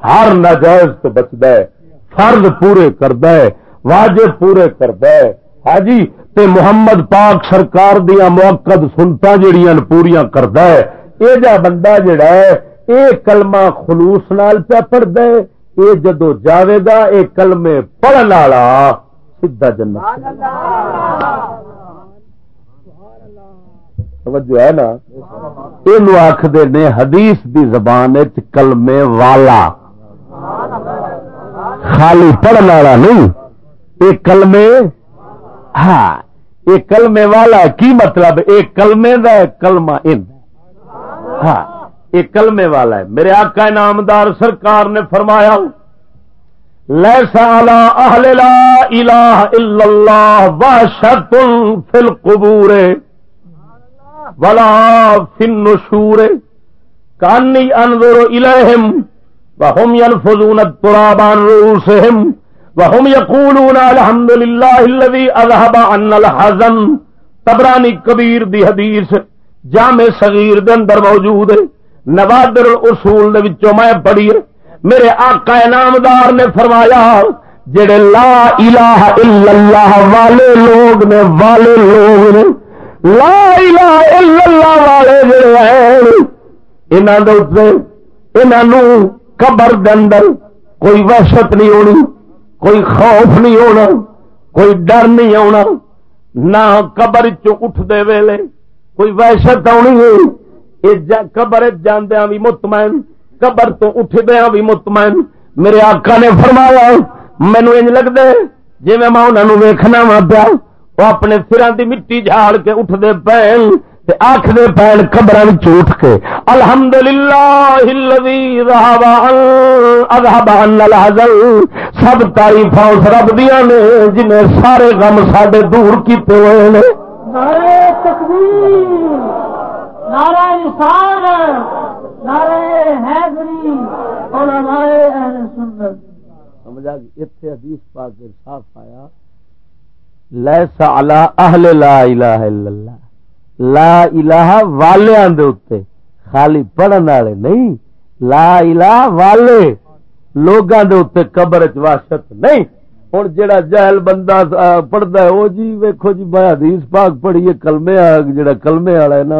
ہر ناجائز تو بچتا ہے فرض پورے کرتا ہے واجب پورے کرتا ہے ہاں جی تے محمد پاک سرکار دیا موقع سنتا جڑیاں پوریا کرتا ہے یہ جا بندہ جڑا ہے یہ کلمہ خلوص نال پیا پڑھتا ہے یہ جدو جاوے گا یہ کلمے پڑھن والا سیدا جنت توجہ ہے نا؟ یہ آخر نے حدیث دی زبان کلمے والا۔ خالی پڑھنے والا نہیں یہ کلمے ہاں یہ کلمے والا کی مطلب؟ یہ کلمے دا کلمہ ان۔ ہاں۔ یہ کلمے والا ہے۔ میرے آقا نامدار سرکار نے فرمایا لیسا علی اہل لا الہ الا اللہ وحشت فی القبور ولا فی النشور کانی انظر الیہم وهم ينفذون التراب عن رؤوسهم وهم يقولون الحمد لله الذي اذهب عنا الحزن۔ تبرانی کبیر دی حدیث جامع صغیر دے اندر موجود ہے۔ نوادر الاصول دے وچوں میں پڑھی میرے آقا نامدار نے فرمایا، جڑے لا الہ الا اللہ والے لوگ نے، والے لوگ نے، لا الہ الا اللہ والے جڑے ہیں، انہاں دے اوتے انہاں قبر اندر کوئی وحشت نہیں ہونی، کوئی خوف نہیں ہونا، کوئی ڈر نہیں آنا نہ قبر چھ دے ویلے کوئی وحشت آنی ہے۔ قبر جاندیا بھی مطمئن، قبر تو اٹھدیا بھی مطمئن۔ میرے آقا نے فرمایا مینو انج لگتا جی میں انہوں ویخنا وا پیا، وہ اپنے سران دی مٹی جھاڑ کے اٹھتے پہن آخر پین قبر چوٹ کے الحمد للہ سب تاریف اس رب دیا نے، جنہیں سارے غم سڈے دور کیتے ہوئے نے۔ حدیث پا کے صاف آیا لیسا علی اہل لا الہ الا اللہ۔ لا الہ والے دے خالی پڑھن والے نہیں۔ لا الہ والے لوگوں دے اتنے قبر چاشت نہیں۔ ہوں۔ جہا جہل بندہ پڑھتا ہے، وہ جی ویکو جی میں حدیث پاک پڑھیے کلمے جڑا کلمے والا ہے نا،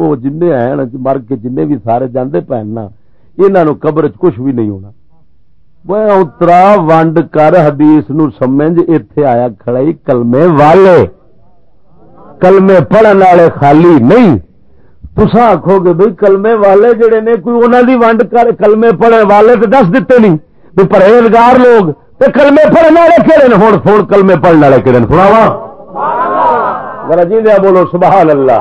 وہ جن ہیں مر کے جن بھی سارے جانے پے نا یہ قبر چ کچھ بھی نہیں ہونا۔ وہ اترا ونڈ کر حدیث نو سمجھ اتے آیا کھڑائی کلمے والے۔ کلمے پڑھن والے خالی نہیں۔ تسا آخو گے بھائی کلمے والے جڑے نے، کوئی انہوں دی ونڈ کر کلمے پڑھنے والے تو دس دیتے نہیں۔ بھی پرہیزگار لوگ تو کلمے پڑھنے والے کہڑے ہوں فون کلمے پڑھنے والے کہڑے سناوا جی بولو سبحان اللہ۔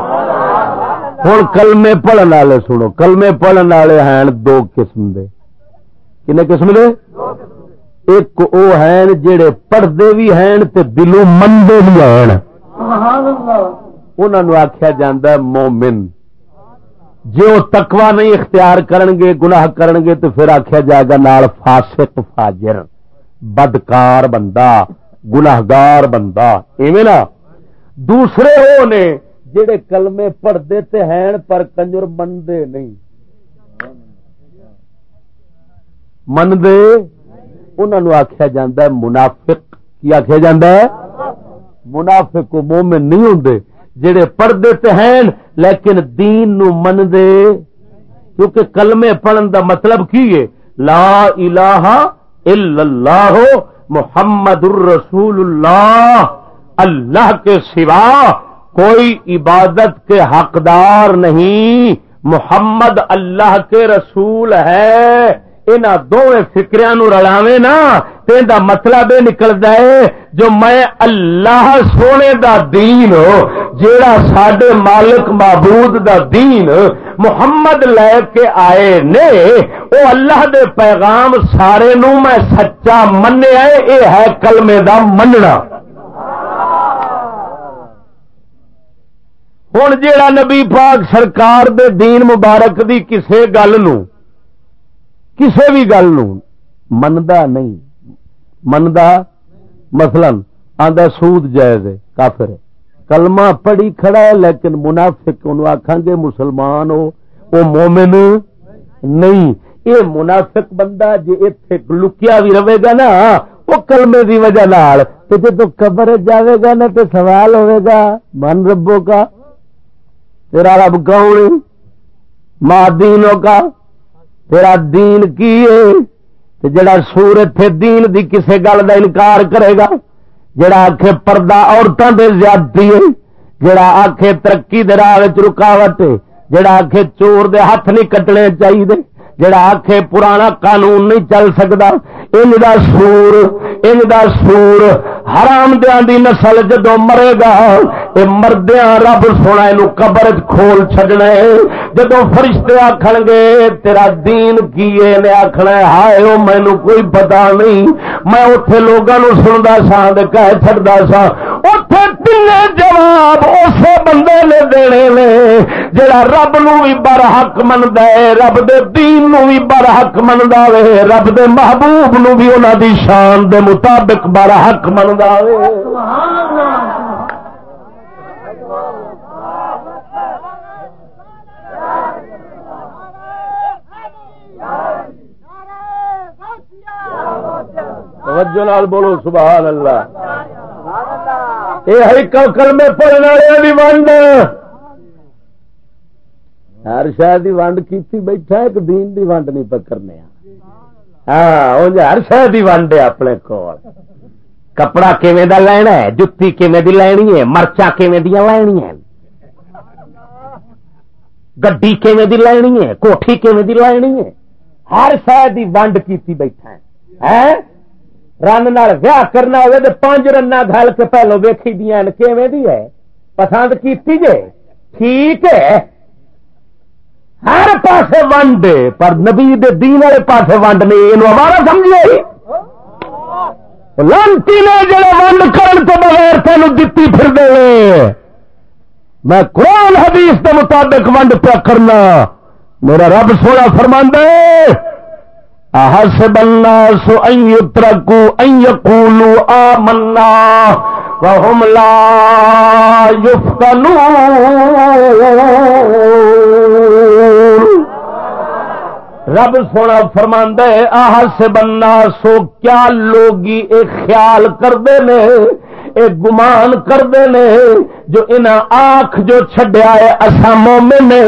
ہوں کلمے پڑھن والے سنو۔ کلمے پڑھن والے ہیں دو قسم دے۔ کنے قسم دے؟ ایک وہ ہیں جڑے پڑھتے بھی ہیں دلوں منگے بھی ہیں۔ انہوں آخیا جا مومن۔ جی وہ تکوا نہیں اختیار کرن گے گناہ کرن گے تو پھر آخیا جائے گا نال فاسق فاجر۔ بدکار بندہ، گناہگار بندہ، ایویں نا؟ دوسرے وہ نے جڑے کلمے پڑھتے تے ہیں پر کنجر منتے نہیں۔ منگے انہوں آخیا جا منافق۔ کی آخیا جا منافق مومن نہیں ہوں جڑے پڑھتے تے ہیں لیکن دین نو من دے کیونکہ کلمے پڑھن دا مطلب کی ہے؟ لا الہ اللہ محمد الرسول اللہ اللہ کے سوا کوئی عبادت کے حقدار نہیں، محمد اللہ کے رسول ہے۔ ان دونوں فکریا نو رلاوے نا دا مطلب یہ نکلتا ہے جو میں اللہ سونے دا دین جیڑا سڈے مالک معبود دا دین محمد لے کے آئے نے وہ اللہ دے پیغام سارے نو میں سچا منیا یہ ہے کلمے دا مننا ہوں جیڑا نبی پاک سرکار دے دین مبارک دی کسے گل نو کسی بھی گل منتا نہیں۔ منتا مثلا آدھا سود جائز ہے، کافر کلمہ پڑھی کھڑا ہے، لیکن منافق انہوں آخان گے مسلمان ہو، وہ مومن نہیں۔ یہ منافق بندہ جی اتنے لکیا بھی رہے گا نا، وہ کلمے کی وجہ لال تو جب قبر جاوے گا نا تو سوال ہوئے گا، من ربوں کا؟ تیرا رب کون ماں دینوں کا؟ تیرا دین کی ہے؟ جڑا سور اتے دین دی کسے گل دا انکار کرے گا؟ جڑا آخ پردہ عورتوں دے زیادتی ہے؟ جڑا آخ ترقی دے راہ رکاوٹ ہے؟ جڑا آخ چور دے ہاتھ نہیں کٹنے چاہیے جڑا آخ پرانا قانون نہیں چل سکتا ان دا سور، ان دا سور حرام دیا دی نسل جدو مرے گا یہ مردیا رب سونا یہ قبر کھول چڈنا جدو فرشتے آخر گے، تیرا دین کی نے آخنا ہائے وہ مینو کوئی پتا نہیں۔ میں اتے لوگوں سنتا سا کہہ چڑتا سا اتے تین جواب اسے بندے نے دینے نے جڑا رب نو بھی بر حق منتا ہے، رب دے دین نو بھی بر حق منتا وے، رب دے محبوب نو بھی انہوں دی شان دے مطابق بر حق منتا وے توجہ نال بولو، سبحان اللہ۔ یہ ہے کلمے پڑھنے والے ونڈ۔ ہر شہر کی ونڈ کی بیٹھا ایک دین دی ونڈ نہیں پکڑنے۔ ہاں ہر شہر کی ونڈ ہے اپنے کو کپڑا کیویں دا لینا ہے جتی کیویں دی لینی ہے مرچا کیویں دیا لینی ہے گڈی کیویں دی لینی ہے کوٹھی کیویں دی لینی ہے ہر شہر کی ونڈ کی بیٹھا ہے رن نال ویاہ کرنا ہوگا تو پانچ رن گل کے پہلو ویکھی دیا کیویں دی ہے پسند کی جے ٹھیک ہے ہر پاسے ونڈ پر نبی دے دین والے پاسے ونڈ نہیں یہ ہمارا سمجھے لانتی نے جڑے ونڈ کرن تو بغیر تینوں دتی پھر دے میں قرآن حدیث کے مطابق ونڈ پیا کرنا۔ میرا رب سونا فرماندے حسب الناس ان يتركوا ان يقولوا آمنا وهم لا يفتنون رب سونا فرماندا ہے بننا سو کیا لوگی اے خیال کرتے ہیں اے گمان کرتے نے جو ان آخ جو چڈیا ہے اصا مومن نے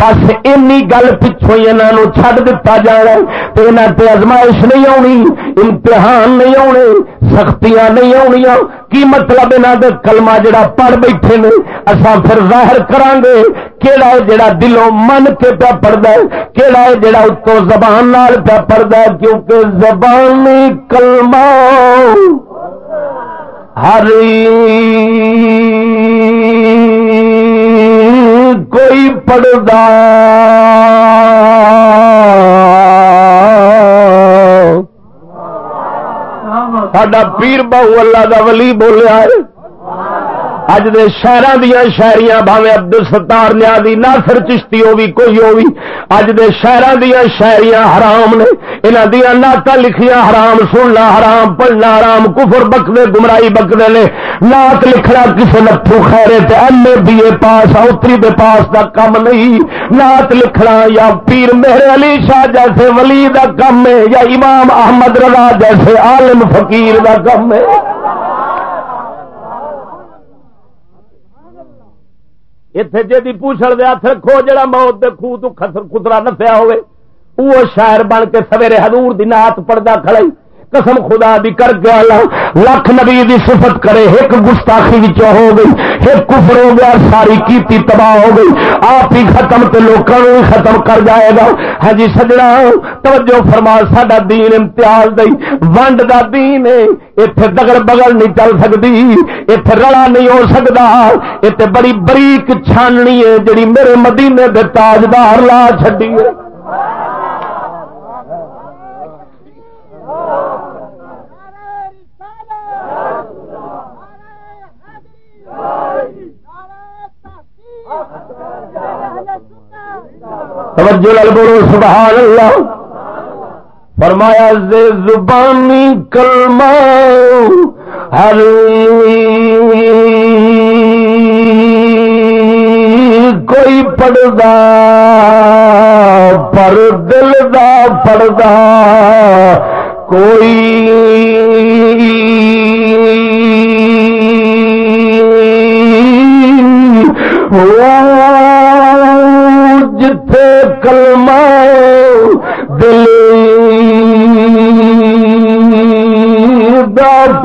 بس این گل پچھو انہوں چھڈ دتا جانا تو یہاں پہ ازمائش نہیں آنی، امتحان نہیں آنے، سختیاں نہیں آنیا کی مطلب یہاں دے کلمہ جڑا پڑھ بیٹھے نے اصا پھر ظاہر کران گے کہڑا ہے جڑا دلوں من کے پیا پڑھتا ہے کہڑا ہے جڑا اتوں زبان نال پیا پڑھتا ہے۔ کیونکہ زبانی کلمہ ہر کوئی پڑھدا۔ ساڈا پیر بہو اللہ دا ولی بولیا ہے۔ اج دے شہر دیا شہریاں بھاوے ابدل ستار لیا ناصر چشتی ہو بھی کوئی ہو بھی اج دے شہر دیا شہریاں حرام نے۔ انہاں دیا نعت لکھیاں حرام، سننا حرام، پڑھنا حرام، کفر بکدے گمراہی بکدے نے۔ نعت لکھنا کسے نتھو خیرے تے ایم اے بی اے پاس اوتری دے پاس دا کم نہیں۔ نعت لکھنا یا پیر مہر علی شاہ جیسے ولی دا کم ہے، یا امام احمد رضا جیسے عالم فقیر دا کم ہے۔ اتے جی پوچھڑ دے ہاتھ رکھو، جڑا موت دے خوہ تو خطرہ نسیا ہوئے وہ شاعر بن کے سویرے حضور دی نات پڑھتا کھڑائی۔ قسم خدا دی کر کے اللہ لکھ نبی دی صفت کرے، ایک گستاخی وچ ہو گئی، ایک کفر ہو گیا، ساری کیتی تباہ ہو گئی۔ آپ ہی ختم تے لوکاں نو ختم کر جائے گا۔ ہاں جی سجنا، توجہ فرما، ساڈا دین امتیاز دئی۔ ونڈ دا دین ہے، ایتھے دگڑ بغل نہیں چل سکدی۔ ایتھے رلا نہیں ہو سکدا۔ ایتھے بڑی بریک چھاننی ہے، جڑی میرے مدینے دے تاجدار لا چھڈی ہے۔ توجہ لال بولو سبحان اللہ فرمایا زے زبانی کلمہ ہر کوئی پڑدا پر دل دا پڑدا کوئی جتھے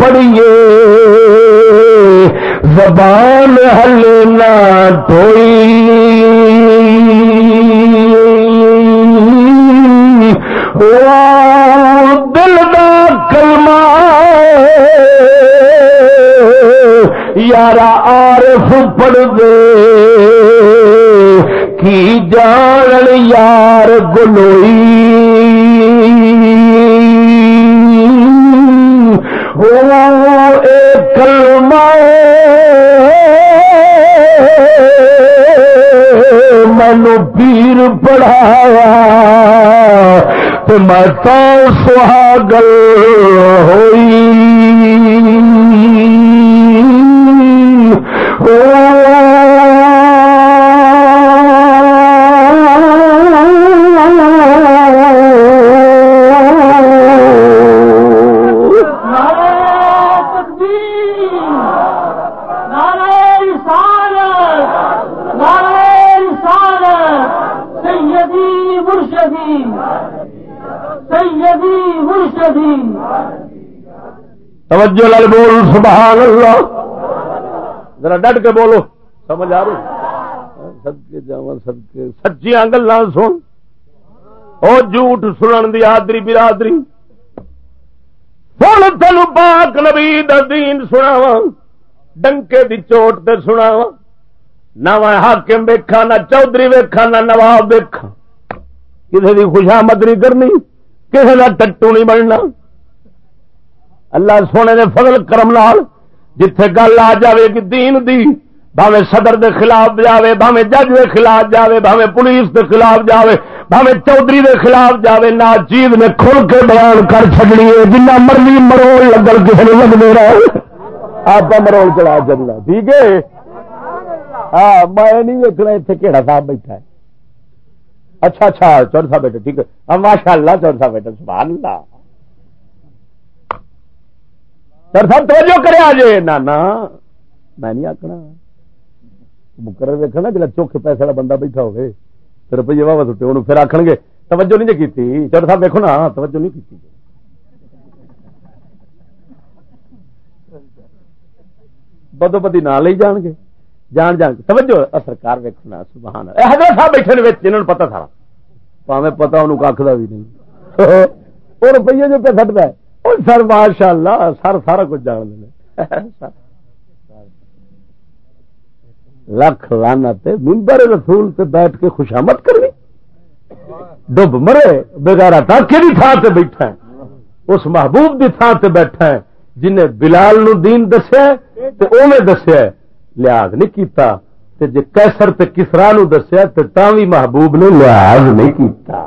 پڑیے زبان ہلنا دل دا کلمہ۔ یارا عارف پڑھ دے۔ کی جان یار گلوئی۔ ایک کلمہ۔ مینو پیر پڑھایا تو میں تو سہاگل ہوئی۔ توجہ لال بول، سبحان اللہ۔ ذرا ڈٹ کے بولو۔ سمجھ آ رہی؟ سدکے جا سدکے سچیاں گلا سن۔ او جھوٹ سنن دی آدری برادری۔ سن تین پاک نبی دین سناوا ڈنکے دی چوٹ تے سناوا نہ حاکم ویکھا نہ چودھری ویکھا نہ نواب ویکھا کسی کی خوشامد نہیں کرنی کسی کا ٹٹو نہیں بننا۔ اللہ سونے نے فضل کرم لال جتھے گل آ جائے گی دین دی بھاوے صدر دے خلاف جاوے بھاوے جج دے خلاف جاوے بھاوے پولیس دے خلاف جاوے بھاوے چودھری دے خلاف جاوے، نہ چیز نے کھل کے بیان کر چڑنی ہے، جنہ مرضی مروڑ لگل کسی نے لگ دے رہا۔ آپ مروڑ چڑھا چلنا ٹھیک ہے؟ ہاں میں نہیں ویکنا اتنے کہڑا صاحب بیٹھا ہے۔ اچھا اچھا چور صاحب بیٹھا ٹھیک ہے۔ ہاں، ماشاء اللہ چور صاحب بیٹھا سبحان اللہ۔ سر سب توجہ کرے آ جائے نانا میں نہیں آکنا مقرر ویکنا جا چوکھے پیسے والا بندہ بیٹھا ہوگی پھر روپیے واہ سٹے انہوں پھر آخ گے، توجہ نہیں جی کی چور صاحب ویکو نا، توجہ نہیں کی بدو بدی نہ لے جان گے، جان جان کے توجہ سرکار ویکنا سبحان حضرت صاحب بیٹھے نے جنہوں پتا تھا پاوے پتا انہوں کھ بھی نہیں۔ وہ روپیے جو پہ سٹتا ہے سر ماشاء اللہ سر سارا کچھ جان دیں لکھ لانا تے ممبر رسول سے بیٹھ کے خوشامد کرنی ڈب مرے بغیر ٹاکے کی تھان سے بیٹھا ہے اس محبوب کی تھان سے بیٹھا ہے جنہیں بلال نو دین دسیا تو اوے دسیا لحاظ نہیں کیتا تے جے کیسر تے کسرا نو دسیا تے تاں بھی محبوب نے لحاظ نہیں کیتا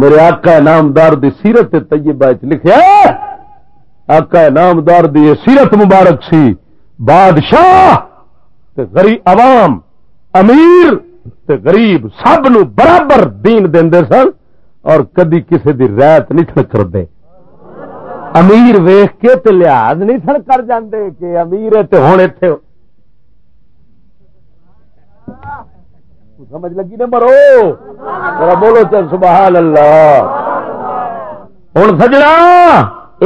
میرے آقا نامدار دی سیرت طیبہ لکھیا آقا نامدار دی سیرت مبارک سی۔ بادشاہ تے غریب عوام، امیر تے غریب سب نو برابر دین دے سن اور کدی کسی دی ریت نہیں تھن کرتے امیر ویخ کے تے لحاظ نہیں تھن کر جاندے کہ امیر تے ہوں اتے سمجھ لگی نا مرو؟ میرا بولو چل سبحان اللہ ہوں سجنا،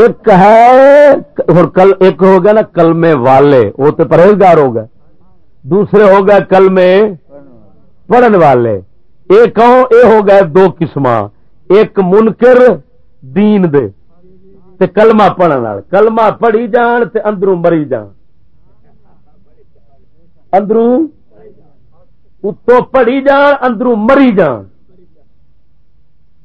ایک ہے کل، ایک ہو گیا نا کلمے والے، وہ تو پرہیزگار ہو گئے۔ دوسرے ہو گئے کلمے پڑھن والے۔ ایک اے ہو گئے دو قسم ایک منکر دین دے، تے کلمہ پڑھن والے۔ کلمہ پڑھی جان تے اندروں مری جان۔ اندروں اتو پڑھی جان، اندروں مری جان۔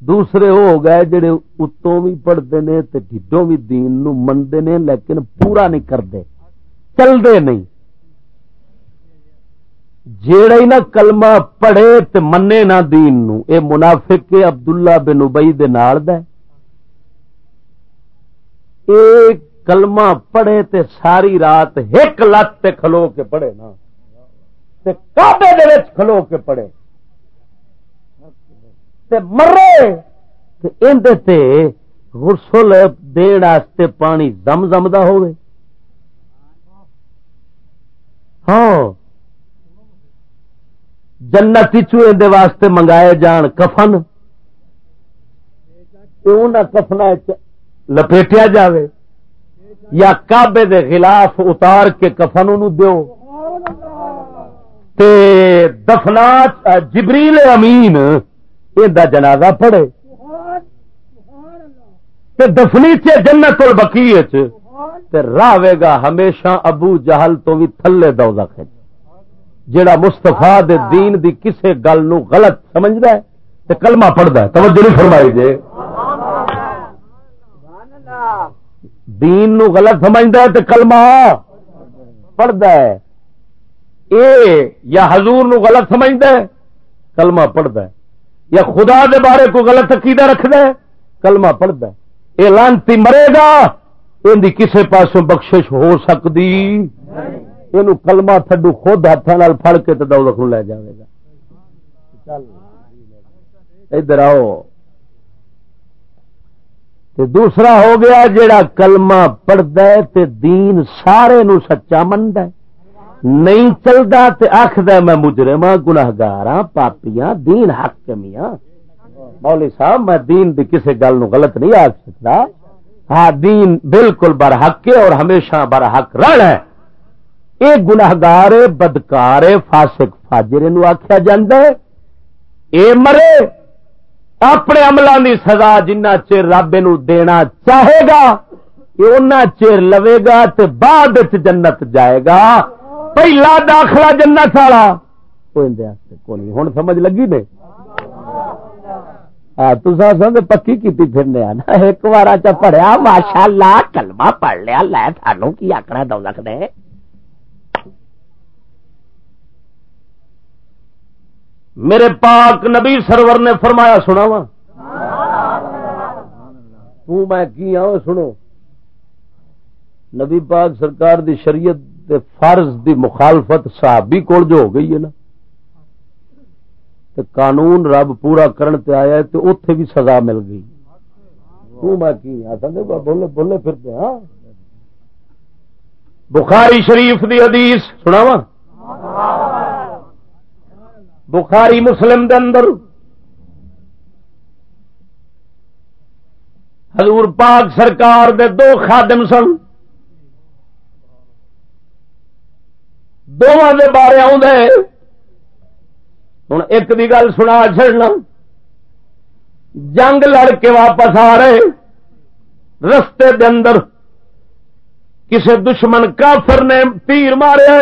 دوسرے ہو گئے جڑے اتوں بھی پڑھتے ہیں ڈھڈوں بھی دین نو منتے نے، لیکن پورا نہیں کرتے چلتے نہیں۔ جیڑا ہی نہ کلمہ پڑھے تے منے نہ دین نو، اے منافق کے عبداللہ بن ابئی دے نال دا اے کلمہ پڑھے تے ساری رات ایک لت تے کھلو کے پڑھے نا۔ تے کعبے دے وچ کھلو کے پڑے۔ تے مرے تے اندے تے غسل دین واسطے پانی زم زم دا ہوئے ہاں۔ جنت چوئے واسطے منگائے جان کفن۔ کفنا لپیٹیا جاوے یا کعبے دے خلاف اتار کے کفن دیو۔ تے دفنا جبریل امین یہ جنازہ پڑے تے دفنی چ جنت البکی راہے گا ہمیشہ ابو جہل تو بھی تھلے دو جڑا مستفا دے دین دی کسے گل نو غلط سمجھدا ہے، تے کلمہ پڑھدا ہے۔ توجہ نہیں فرمائی جے دین نو غلط سمجھدا ہے تے کلمہ پڑھدا ہے۔ اے یا حضور نو غلط سمجھدا ہے، کلمہ پڑھدا ہے۔ یا خدا دے بارے کو غلط عقیدہ رکھدا ہے، کلمہ پڑھدا ہے۔ اے لانتی مرے گا، ان دی کسے پاسوں بخشش ہو سکتی یہ کلما تھڈو خود ہاتھوں پڑ کے تو دولت لے جائے گا۔ ادھر آؤ۔ دوسرا ہو گیا جڑا کلمہ پڑھتا ہے دین سارے نو سچا منتا ہے۔ نہیں چلتا تے آخد میں مجرم ہاں گناگار پاپیاں، دین حق کمیاں۔ مولی صاحب، میں دین دی کسی گل نو غلط نہیں آ سکتا ہاں دین بالکل برحق ہے اور ہمیشہ برحق رہنا ہے۔ یہ گناگار بدکار فاسک فاجر آخیا جا مرے، اپنے عملوں کی سزا جنہ چر رب نو دینا چاہے گا، یہ چر لوے گا تے بعد جنت جائے گا۔ پہلا داخلہ جنت والا۔ ہوں سمجھ لگی نے؟ تصا پکی کی پھرنے ایک بار چ پڑھیا ماشاء اللہ کلمہ پڑھ لیا۔ لے سانو کی آکڑا دو لکھ دے میرے پاک نبی سرور نے فرمایا سنا وا تو میں کی ہوں سنو نبی پاک سرکار دی شریعت دے فرض دی مخالفت صحابی کول جو ہو گئی ہے نا، تے قانون رب پورا کرن تے آیا ہے تے اوتھے بھی سزا مل گئی۔ تو میں کی آسان بولے بولے پھرتے ہاں؟ بخاری شریف دی حدیث سناواں؟ بخاری مسلم دے اندر۔ حضور پاک سرکار دے دو خادم سن۔ دونوں دے بارے ہوں ایک دی گل سنا چڑنا جنگ لڑ کے واپس آ رہے۔ رستے دے اندر کسے دشمن کافر نے تیر مارے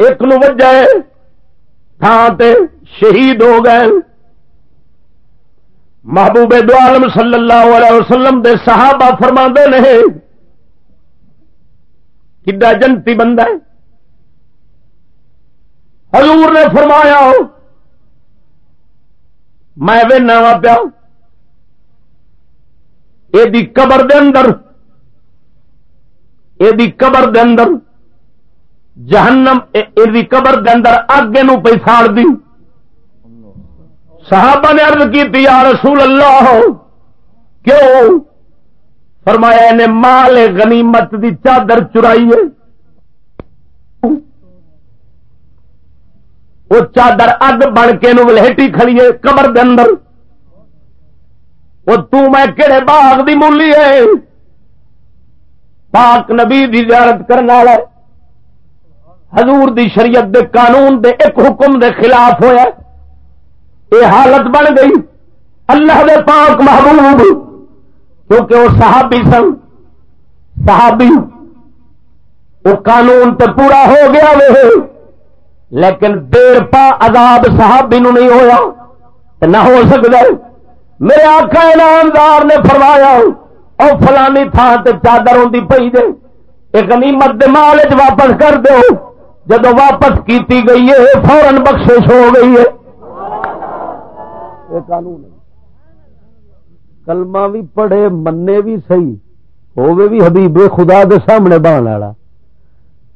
ایک نو وجہ تھان تے شہید ہو گئے۔ محبوب دو عالم صلی اللہ علیہ وسلم دے صحابہ فرما نے کڈا جنتی بندہ ہے حضور نے فرمایا میں وہ نوا پیا یہ قبر دے اندر یہ قبر دے اندر جہنم قبر کے اندر اگے نو پی ساڑ دی صحابہ نے عرض کی یا رسول اللہ کیوں فرمایا نے مال غنیمت دی چادر چرائی ہے. وہ چادر اگ بن کے نو لہٹی کھڑی ہے قبر دے اندر۔ وہ تو میں کہڑے باغ دی مولی ہے۔ پاک نبی دی زیارت کرنے والا حضور دی شریعت دے قانون دے ایک حکم دے خلاف ہویا۔ یہ حالت بن گئی۔ اللہ دے پاک محبوب۔ کیونکہ وہ صحابی سن، صحابی، وہ قانون تے پورا ہو گیا وہ لیکن دیر پا عذاب صحابی نو نہیں ہویا نہ ہو سکتا میرے آقا انعامدار نے فرمایا اور فلانی تھان تے چادر ہوتی پی دے، ایک نیمت مال چ واپس کر دو جب واپس کیتی گئی ہے فورن بخشش ہو گئی ہے۔ یہ قانون کلمہ بھی پڑھے منے بھی صحیح ہوے بھی حبیب خدا دے سامنے بان والا۔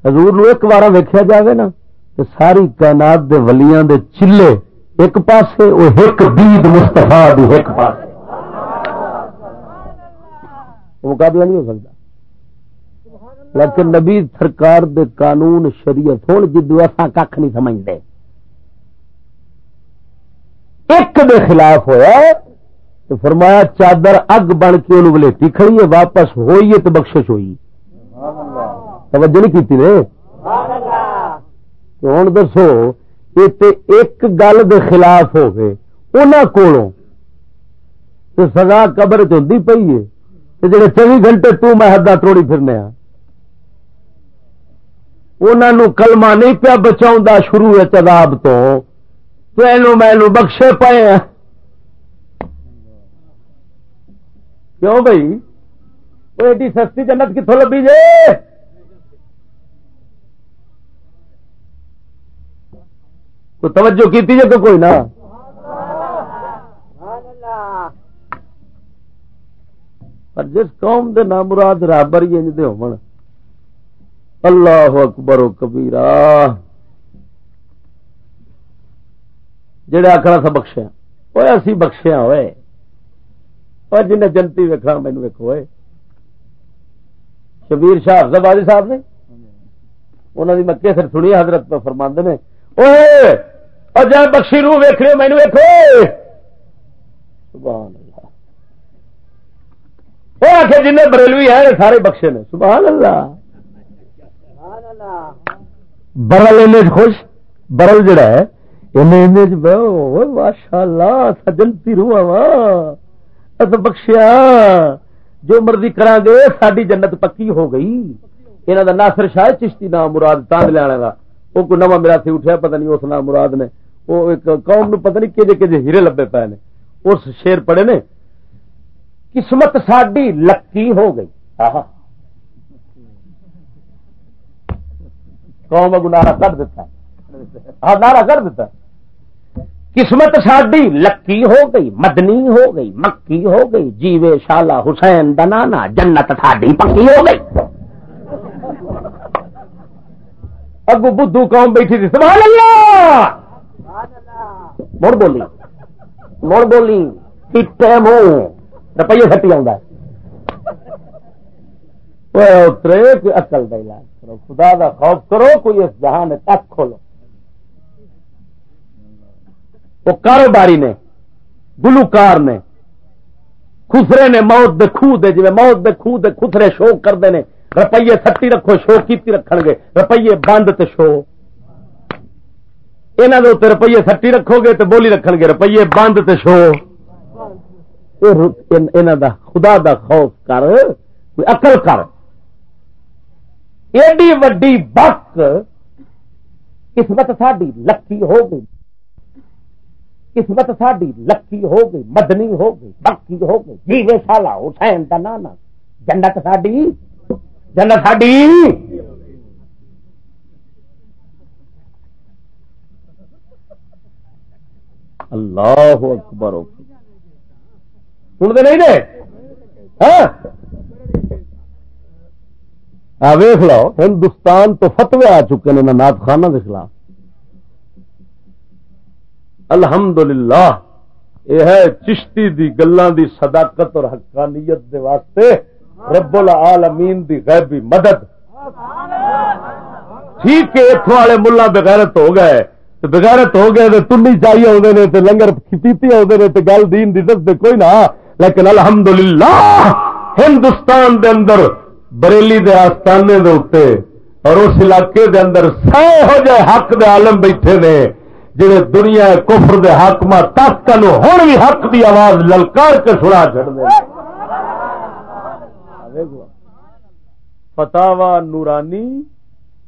حضور نو ایک بار ویکیا جاوے نا تو ساری کائنات دے ولیاں دے چلے ایک پاسے وہ ایک دید مستفا دی ایک پاسے۔ مقابلہ نہیں ہو سکتا۔ لیکن نبی سرکار دے قانون، شریعت ہوں جدو ایسا کھ نہیں سمجھتے ایک دے خلاف ہویا تو فرمایا چادر اگ بن کے انہوں ولیٹی کھڑی ہے، واپس ہوئی ہے تو بخشش ہوئی۔ توجہ نہیں کی نے؟ ہوں دسو، یہ ایک گل دے خلاف ہو گئے انہوں کو سزا قبر چی پی ہے۔ جڑے چوبی گھنٹے تو میں حدہ توڑی پھرنے آ انہوں کلمہ نہیں پیا بچاؤں شروع ہے چداب تو میں بخشے پائے ہیں کیوں بھائی؟ وہ ایڈی سستی جنت کتوں لبھی جے؟ تو توجہ کی جی تو کوئی نہ۔ پر جس قوم دے نام مراد رابر ہی انج دے ہون اللہ اکبر و کبیرا جڑے آخر سا بخشیا وہ اسی بخشیا ہوئے۔ اور جنہیں جنتی ویکنا مینو ویکو شبیر شاہ افزا بازی صاحب نے انہوں نے میں کیسر سنی، حضرت پہ فرماند نے اور جب بخشی رو ویخ رہے مینو ویکو سبحان اللہ۔ وہ آخر جن بریلوی ہے سارے بخشے نے۔ سبحان اللہ۔ برل ان خوش؟ برل جڑا ہے ماشاء اللہ سجنتی روح وا بخشیا، جو مرضی کرا گے ساری جنت پکی ہو گئی۔ یہاں کا ناصر شاہ چشتی نام مراد تاند لیا کا وہ کوئی نواں میرا سی اٹھا پتہ نہیں اس نام مراد نے۔ وہ ایک قوم نو پتہ نہیں کہ کہ ہیرے لبے پے نے۔ اس شیر پڑے نے، قسمت ساڈی لکی ہو گئی۔ آہا۔ قوم اگو نعرہ کر دیتا ہاں نعرہ کر دیتا قسمت ساڈی، لکی ہو گئی، مدنی ہو گئی، مکی ہو گئی، جیوے شالا حسین دنانا جنت ساڈی پکی ہو گئی۔ اگو بدھو قوم بیٹھی تھی، سبحان اللہ! مڑ بولی مڑ بولی کٹے منہ روپیے سٹی آ اترے کوئی اکل کا کرو، خدا دا خوف کرو، کوئی اس جہان تک کھولو۔ وہ کاروباری نے، گلوکار نے، خسرے نے موت دے خو دے جی موت دے خو دے خسرے شو کرتے ہیں روپیے سٹی رکھو شو کی رکھ گے، روپیے بند تے شو یہاں کے روپیے سٹی رکھو گے تو بولی رکھ گے، روپیے بند تے شو دا خدا دا خوف کر، کوئی اقل کر۔ ایڈی وڈی بک قسمت ساڈی لکی ہو گئی۔ قسمت ساڈی لکی ہو گئی مدنی ہو گئی بکی ہو گئی جیوے سالا حسین کا نانا جنت ساڈی جنت ساڈی اللہ اکبر سنتے نہیں دے ویخ لو ہندوستان تو فتوے آ چکے ہیں نات خانہ کے خلاف الحمدللہ، یہ ہے چشتی دی گلان دی صداقت اور حقانیت دے واسطے رب العالمین دی غیبی مدد۔ ٹھیک ہے اتوں والے ملا بغیرت ہو گئے۔ بغیرت ہو گئے تنی چاہیے آدھے نے لنگر پیتی آدھے نے گل دین دی دس کوئی نہ۔ لیکن الحمدللہ، ہندوستان دے اندر، بریلی دے آستانے دے اتے اور اس علاقے دے اندر سو ہو جائے حق دے عالم بیٹھے نے۔ جڑے دنیا کفر دے حاکم تک ہوں بھی حق دی آواز للکار کے سنا چڑ دے۔ فتاوا نورانی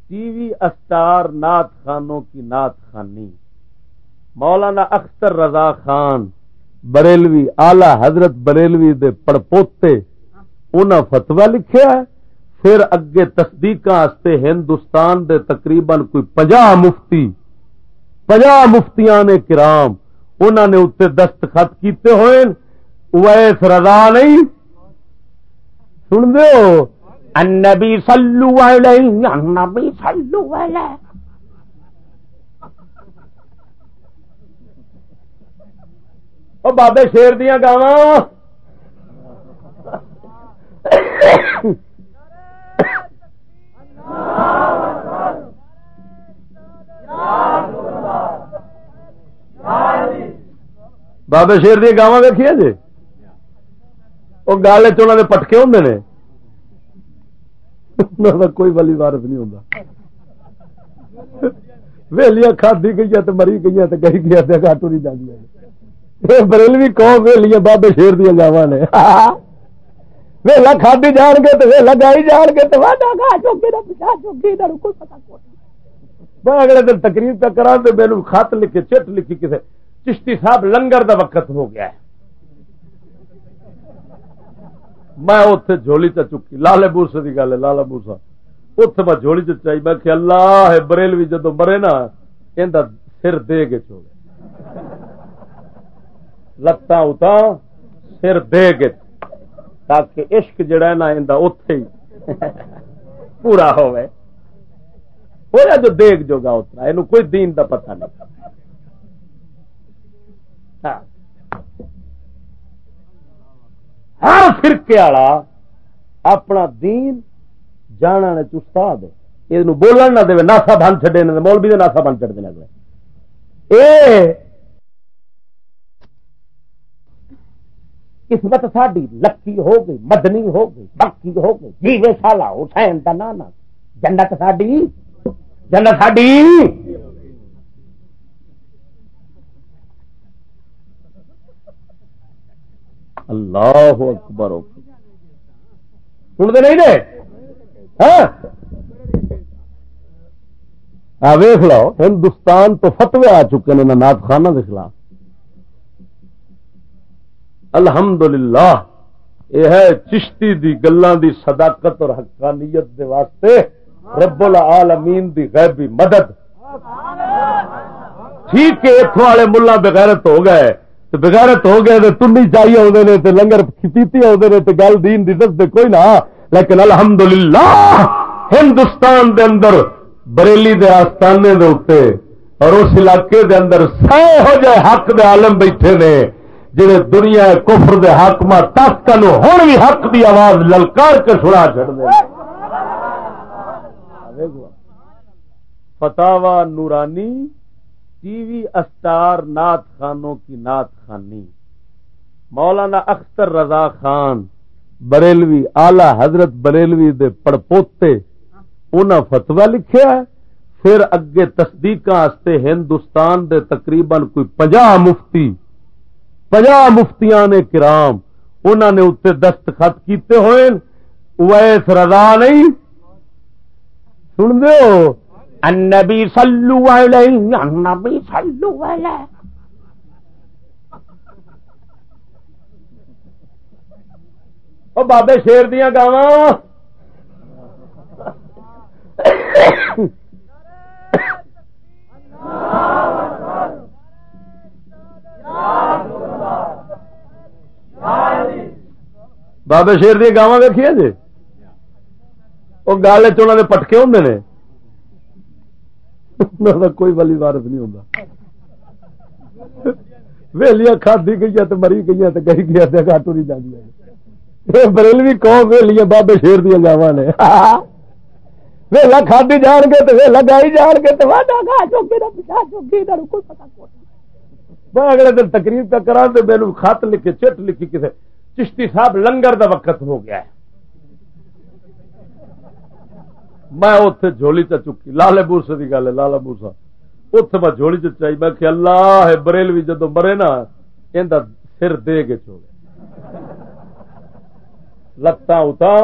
ٹی وی اسٹار نات خانوں کی نات خانی۔ مولانا اختر رضا خان، بریلوی آلہ حضرت بریلوی دے پڑپوتے، انہاں فتوا لکھیا ہے۔ پھر اگے تصدیق ہندوستان دے تقریباً کوئی پجا مفتی پجا مفتیاں نے کرام انہوں نے اتنے دستخط کیتے ہوئے ویس رضا نہیں۔ سن دو النبی صلو علیہ، النبی صلو علیہ۔ او بابے شیر دیا گاواں۔ بابے شیر دیا گاواں ویکیا جی وہ گل چ پٹکے ہوں نے کوئی والی وارث نہیں ہوں ویلیاں کھادی گئی تو مری گئی تو گئی گیا تو گاٹو نہیں جاتی بریلوی قوم ویلیاں بابے شیر دیا گاواں نے ویلا کھادی جان گے تو ویلا گائی جان گے تو واڈا گا چوکی دا پچھا چوکی دا کوئی پتہ کوئی میں اگلے دن تقریر پہ کرا تو میرے خط لکھے چٹ لکھی کسی چشتی صاحب لنگر دا وقت ہو گیا ہے۔ میں اتے جھولی چ چکی۔ لالے بوسے کی گل ہے لالا بوسا۔ اتے میں جھولی چ چائی، میں کہ اللہ بریلوی جدو مرے نا، ان سر دے کے چولے لتاں اتا سر دے کے، تاکہ عشق جڑا ہے نا، ان اتے ہی پورا ہوئے۔ ہوا جو دیکھ جو گا اتنا یہ کوئی دین دا پتہ نہیں۔ ہاں۔ ہر فرقے والا اپنا دین جانا استاد یہ بولن نہ دے، ناسا بن چڈے مولوی دے ناسا بن چڑھتے اے قسمت ساڈی لکی ہو گئی، مدنی ہو گئی، باقی ہو گئی۔ جیوے سالا حسین کا نانا۔ جنت ساڈی جنت ساڈی۔ اللہ اکبر. سنتے نہیں ہاں؟ ویخ لو، ہندوستان تو فتوے آ چکے ہیں نات خانہ کے خلاف۔ الحمدللہ، یہ ہے چشتی دی گلان دی صداقت اور حقانیت دے واسطے رب العالمین دی غیبی مدد۔ ٹھیک ہے اتوں والے ملا بغیرت ہو گئے۔ بغیرت ہو گئے تنی چاہیے آدھے نے لنگر پیتی آدھے نے گل دین دی دستے کوئی نہ، لیکن الحمدللہ ہندوستان دے اندر، بریلی دے آستانے دے اتنے اور اس علاقے دے اندر سہ ہو جائے حق دے عالم بیٹھے نے جڑے دنیا کفر دے حاکم تخت ہوں بھی حق دی آواز للکار کے سنا چڑھ دے فتوا نورانی ٹی وی اسٹار نات خانوں کی نات خانی۔ مولانا اختر رضا خان، بریلوی آلہ حضرت بریلوی دے پڑپوتے، انہاں فتوا لکھیا ہے، پھر اگے تصدیق ہندوستان دے تقریباً کوئی پنجا مفتی پنجا مفتیاں نے کرام انہوں نے اتنے دستخط کیتے ہوئے ویس رضا نہیں؟ سن دو النبی صلو علیہ النبی صلو علیہ او بابے شیر دیا گاواں. بابے شیر دیا گاواں ویکیا جی؟ وہ گل چ پٹکے ہوں نے۔ کوئی والی وارث نہیں ہوں ویلیاں کھادی گئی تو مری گئی تو گئی گیا گاٹو نہیں جاتی بریلوی قوم ویلیاں بابے شیر دیا گاواں نے۔ ویلا کھادی جان گے تو ویلا گائی جان گے تو چوکی چوکی کوئی میں اگلے دن تقریر پہ کرا تو میرے خط لکھے، چٹ لکھی کسی چشتی صاحب لنگر دا وقت ہو گیا ہے۔ میں اتے جھولی چ چکی، لالے بورسے کی گل ہے لالا بورسا۔ اتے میں جھولی چ میں کہ اللہ بریلوی جدو مرے نا ان سر دے کے چوڑے لتاں اتا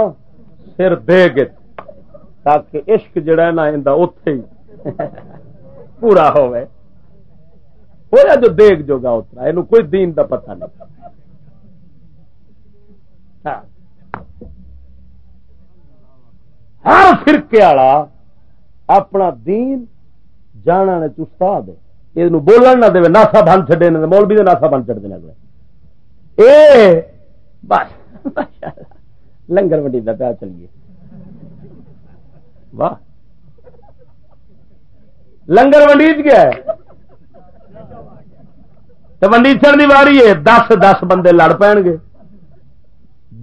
سر دے کے، تاکہ عشق جڑا ہے نا ان اتے ہی پورا ہوئے۔ ہوا جو دیکھ جو گا اتنا یہ کوئی دین دا پتہ نہیں۔ ہاں۔ ہر فرقے والا اپنا دین جانا نے استاد یہ بولن نہ دے، ناسا بن چڈے مولوی دے ناسا بن چڑھتے اے، بس لنگر وڈی کا پیا چلیے۔ واہ۔ لنگر ونڈیج گیا ہے۔ تو ونڈیچن کی واری ہے، دس دس بندے لڑ پین گے۔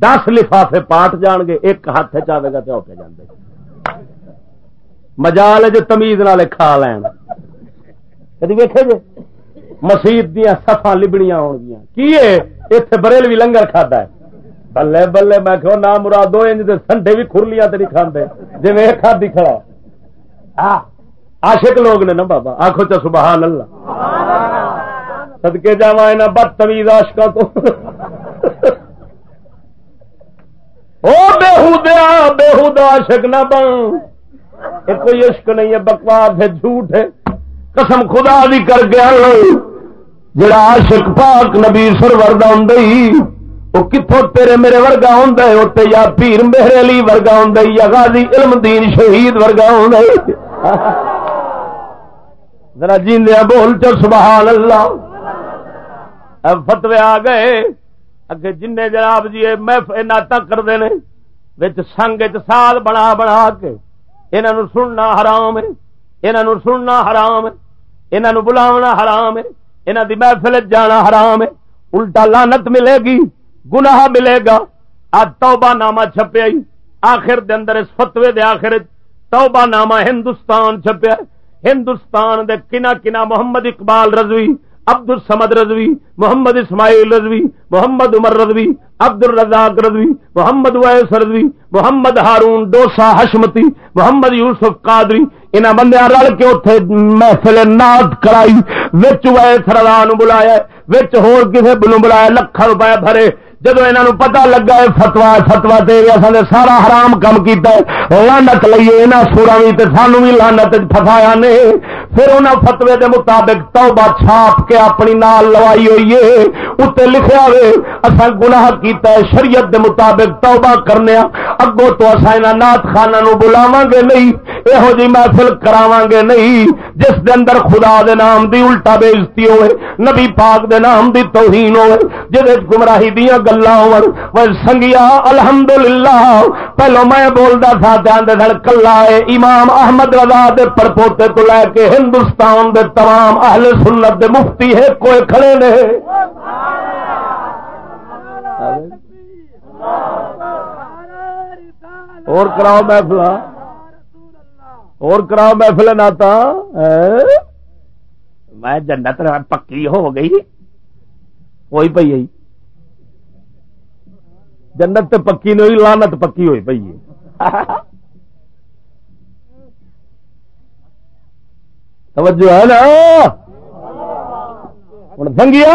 دس لفافے پاٹ جان گے ایک ہاتھ چاہے گا تو اوکے جاندے۔ مجال جو تمیز والے کھا لین۔ کدی ویکھے جی مسیت دیا سفا لبڑیاں ہو گیا کی اتنے بریل بھی لنگر کھادا ہے۔ بلے بلے میں کہ نہ مراد دو انج سنڈے بھی کھرلیاں تو نہیں کھاندے۔ جی میں کھادی کھڑا۔ عاشق لوگ نے نا بابا آخو چا سبحان اللہ۔ سدکے جا بدتمیز آشکا تو۔ او بےحدیا بےحد عاشق نہ بن۔ یہ کوئی عشق نہیں ہے، بکواس ہے، جھوٹ ہے۔ قسم خدا بھی کر گیا جڑا عاشق پاک نبی سرور ہوں وہ کتوں تیرے میرے ورگا ہوں اتنے یا پیر میرے علی ورگا ہوں یا غازی علم دین شہید ورگا ہوں ذرا جیندیا بول چل، سبحان اللہ۔ اب فتوے آ گئے۔ اگے جن جناب جی ناٹا کرتے ہیں بچ سنگ سال بنا بنا کے انہوں سننا حرام ہے انہوں سننا حرام ہے انہوں بلاونا حرام ہے انہوں دی محفل جانا حرام ہے الٹا لانت ملے گی گناہ ملے گا آ توبہ نامہ چھپیا آخر دے اندر اس فتوے دے آخر توبہ نامہ ہندوستان چھپیا ہندوستان دے کنا کنا محمد اقبال رضوی عبد السمد رضوی محمد اسماعیل رضوی محمد عمر رضوی عبد الرزاق رضوی محمد ویس رضوی محمد ہارون ڈوسا حشمتی محمد یوسف قادری انہاں بندیاں رل کے اوتھے محفل نعت کرائی وچ ویس رضا نو بلایا وچ ہور کسے بنو بلایا لکھاں روپے بھرے جدو یہ پتا لگا ہے فتوا فتوا دے اصل نے سارا حرام کام کیتا ہے۔ لانت لئیے یہاں سورا بھی تے سانو بھی لانت فسایا نے۔ پھر انہوں فتوے دے مطابق توبہ چھاپ کے اپنی نال لوائی ہوئی ہے۔ اتنے لکھا ہوئے اصا گناہ کیتا ہے، شریعت دے مطابق توبہ کرنے اگو تو اصا یہاں نات خانہ نو بلاواں گے نہیں یہو جی محفل کراواں گے نہیں۔ جس دے اندر خدا دے نام دی الٹا بےزتی ہوئے، نبی پاک دے نام دی توہین ہوئے جہد گمراہی دیاں گلا سنگیا الحمد للہ پہلو میں بولتا تھا دھیان کلا امام احمد رضا دے پرپوتے تو لے کے ہندوستان دے تمام اہل سنت دے مفتی ہے کوئی کھڑے نے؟ اور کراؤ محفل اور کراؤ محفل ناتا۔ میں جنت پکی ہو گئی۔ کوئی پی آئی جنت تے پکی نہیں ہوئی لانت پکی ہوئی پی توجہ ہے نا؟ ہوں سنگیا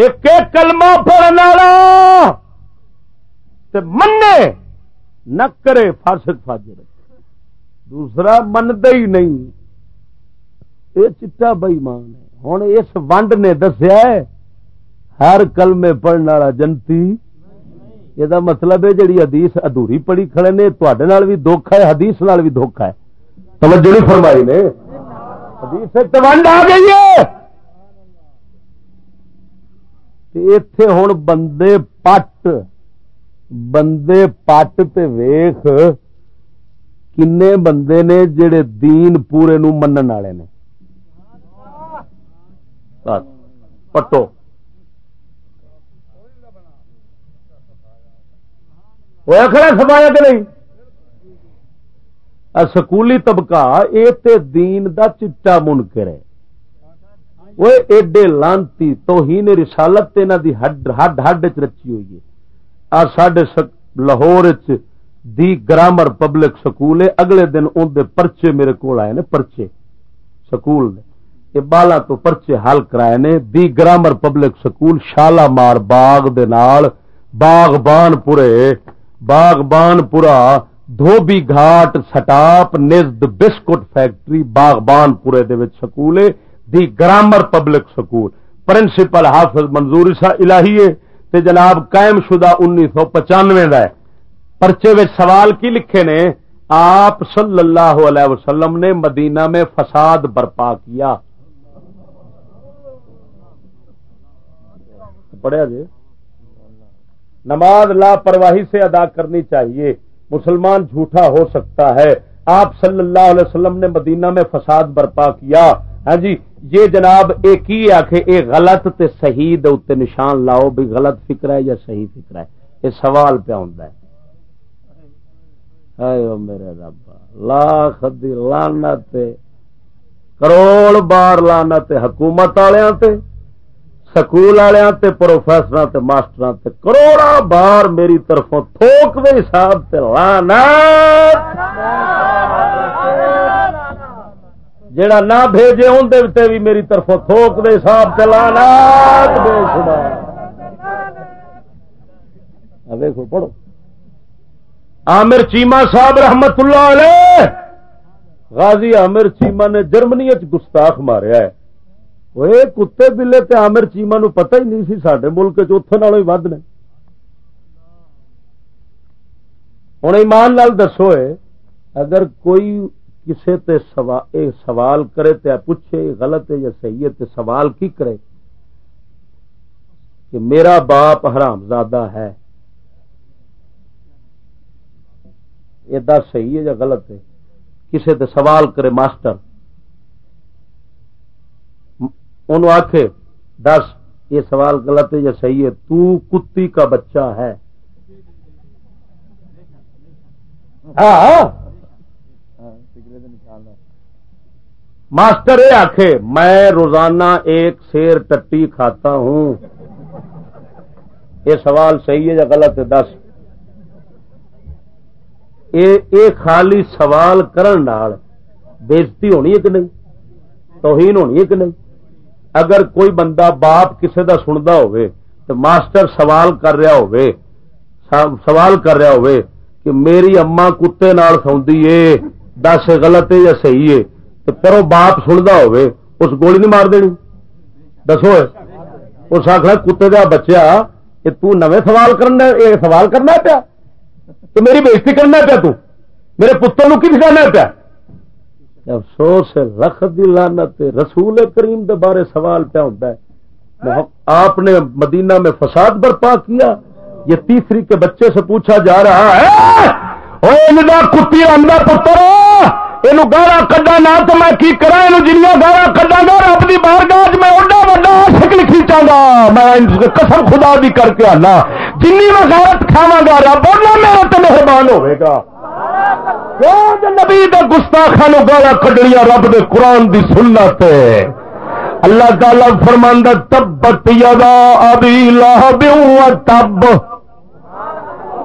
ایک کلمہ پڑھنے والا منے نہ کرے فاسق فاجر۔ دوسرا منتا ہی نہیں۔ یہ چٹا بئیمان ہے۔ ہوں اس ونڈ نے دسیا ہر کلمے پڑھنے والا جنتی؟ یہ مطلب ہے جی حدیث ادھوری پڑھی کھڑے نے تے بھی دکھ ہے حدیث نال بھی دکھ ہے توجہ نہیں فرمائی نے حدیث ونڈ آ گئی ہے اتے ہوں بندے پٹ بندے پٹ تے ویخ کنے بندے نے جڑے دین پورے نو منن والے نے پٹو وہ کھڑا سمایا کہ نہیں سکولی طبقہ یہ دین دا چٹا منکر ہے۔ وہ ایڈے لانتی تو ہی نے دی ہڈ ہڈ ہڈ چ رچی ہوئی ہے۔ آ سڈے Lahore the grammar public school ہے۔ اگلے دن اندر پرچے میرے کو آئے نے، پرچے۔ سکول نے یہ بالا تو پرچے حل کرائے نے۔ The grammar public school Shalimar Bagh دے نال، باغ بان پورے باغبان پورا، دھوبی گھاٹ، سٹاپ، نزد بسکٹ فیکٹری، باغبان پورے دے وچ سکول ہے the grammar public school. Principal Hafiz Manzoor سا الہی ہے، تے جناب قائم شدہ انیس سو پچانوے کا ہے۔ پرچے وچ سوال کی لکھے نے، آپ صلی اللہ علیہ وسلم نے مدینہ میں فساد برپا کیا۔ پڑھیا جی۔ نماز لاپرواہی سے ادا کرنی چاہیے۔ مسلمان جھوٹا ہو سکتا ہے۔ آپ صلی اللہ علیہ وسلم نے مدینہ میں فساد برپا کیا۔ ہاں جی یہ جناب ایک ہی آخ یہ غلط تے صحیح دے اتنے نشان لاؤ، بھی غلط فکر ہے یا صحیح فکر ہے؟ یہ سوال پہ آتا ہے۔ میرے رب، لاکھ دی لانت کروڑ بار لانت حکومت والوں سکول والوں پروفیسر ماسٹر کروڑا بار میری طرفوں تھوک دے حساب سے لانت جڑا نہ بھیجے اندر بھی میری طرف تھوک دے حساب چلانا دیکھو پڑھو۔ عامر چیما صاحب رحمت اللہ علیہ! غازی عامر چیما نے جرمنی گستاخ ماریا ہے۔ وہ کتے بلے تے عامر چیما نو پتہ ہی نہیں سی سڈے ملک چوتھے ہی ود نے ہوں ایمان لال دسو اگر کوئی کسے تے سوال, سوال کرے تے پوچھے غلط ہے یا صحیح ہے تے سوال کی کرے کہ میرا باپ حرام زادہ ہے یہ دس صحیح ہے یا غلط ہے کسے تے سوال کرے ماسٹر ان آخ دس، یہ سوال غلط ہے یا صحیح ہے؟ تو کتی کا بچہ ہے. ہاں، ہاں۔ ماسٹر یہ آخ میں روزانہ ایک شیر ٹٹی کھاتا ہوں۔ یہ سوال صحیح ہے یا غلط ہے؟ دس۔ اے خالی سوال کرن بےزتی ہونی ہے کہ نہیں؟ توہین ہونی ہے کہ نہیں؟ اگر کوئی بندہ باپ کسے دا سنتا ہوئے تو ماسٹر سوال کر رہا ہوئے سوال کر رہا ہوئے کہ میری اما کتے نال سوندی ہے دس غلط ہے یا صحیح ہے تو کرو باپ سنتا ہوئے، اس گولی نہیں مار دینی؟ دسو اس آخر کتے کا بچہ کہ تو سوال کرنا یہ سوال کرنا پیا، تو میری بےزتی کرنا پیا تو، میرے پتر نو کی دکھانا پیا؟ افسوس رکھ دی لانت رسول کریم دے بارے سوال پیا ہوتا ہے۔ آپ نے مدینہ میں فساد برپا کیا۔ یہ تیسری کے بچے سے پوچھا جا رہا ہے کتی آدھا پتر یہ گالا کڈا نہ تو میں کی کرا یہ جنیا گالا کڈا گا رب کی بار گاہ میں اڈا وا شکل کھینچا گا۔ میں قسم خدا بھی کر کے آنا۔ جن میں غیرت کھاوا گا، رب میرا تو مہربان ہوئے گا۔ نبی گستاخان گالا کڈنیا رب دے قرآن دی سنت اللہ تعالی فرماندہ، تبت یدا ابھی لاہ تب۔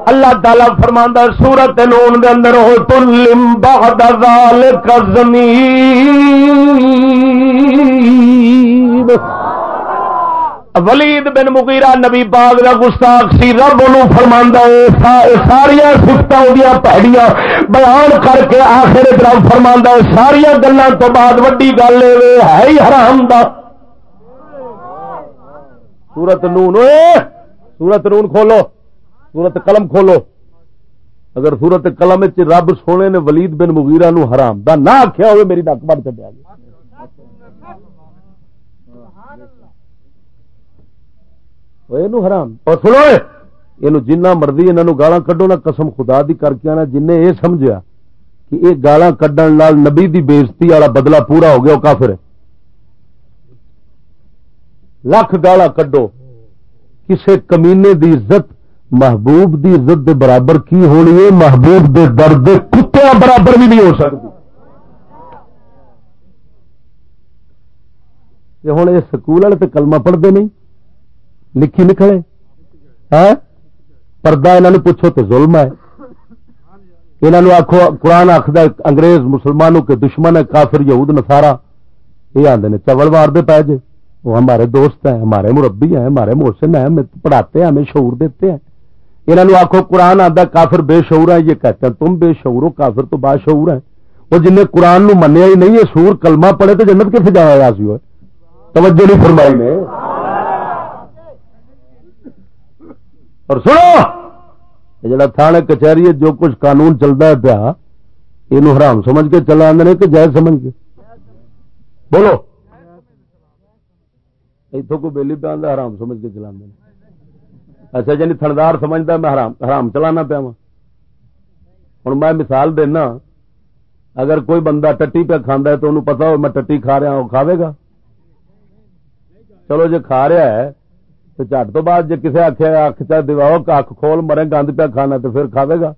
اللہ تعالی فرماندا سورت نون دے اندر ہو تلم بعد ذالک زمین۔ ولید بن مغیرہ نبی باغ کا گستاخ سی رب نو فرماندا ساریا سفتاں اودیاں پہڑیاں بیان کر کے آخر طرف فرماندا ساریا گلاں تو بعد وڈی گل ہے ہی حرام دا۔ سورت نون سورت نون کھولو، سورت قلم کھولو۔ اگر سورت قلم رب سونے نے ولید بن مغیرہ نو حرام دا نہ آخیا ہوئے، میری نک بڑھ چلیا گیا حرام اور سنو یہ جنہ مرضی انہوں گالا کڈو نہ قسم خدا دی کر کے آنا جن یہ سمجھا کہ یہ گالا کڈن لال نبی دی بےزتی والا بدلہ پورا ہو گیا وہ کافر لکھ گالا کڈو کسے کمینے دی عزت محبوب دی عزت دے برابر کی ہونی ہے محبوب دے درد کتیا برابر بھی نہیں ہو سکتی ہوں یہ سکول والے تو کلمہ پڑھتے نہیں لکھی نکلے پردہ یہاں پوچھو تو ظلم ہے یہاں آخو قرآن آخر انگریز مسلمانوں کے دشمن ہے کافر یہود نسارا یہ آدھے نے چول مارتے پی جے وہ ہمارے دوست ہیں ہمارے مربی ہیں ہمارے محسن ہیں ہمیں پڑھاتے ہیں ہمیں شعور دیتے ہیں انہوں آخو قرآن آتا کافر بے شعور ہے یہ کہتے ہیں تم بے شعور ہو کافر تو باشعور ہے وہ جن قرآن نو منیا ہی نہیں یہ سور کلمہ پڑے تو جنت کتنے جایا سی ہوئے توجہ نہیں فرمائی نے اور سنو جڑا تھانے کچہری جو کچھ قانون چلتا ہے پیا یہ حرام سمجھ کے چلا آدھے کہ جائز سمجھ کے؟ بولو۔ اتوں کو بہلی پہ آدھا حرام سمجھ کے چلا اچھا جی تھندار سمجھتا میں حرام حرام چلانا پیا ہوں میں مثال دینا، اگر کوئی بندہ ٹٹی پہ کھانا ہے تو انہوں پتا ہو میں ٹٹی کھا رہا وہ کھاوے گا؟ چلو جی کھا رہا ہے تو چٹ تو بعد جی کسی آخیا اک چاہ دواؤ اک کھول مرے گند پہ کھانا تو پھر کھاوے گا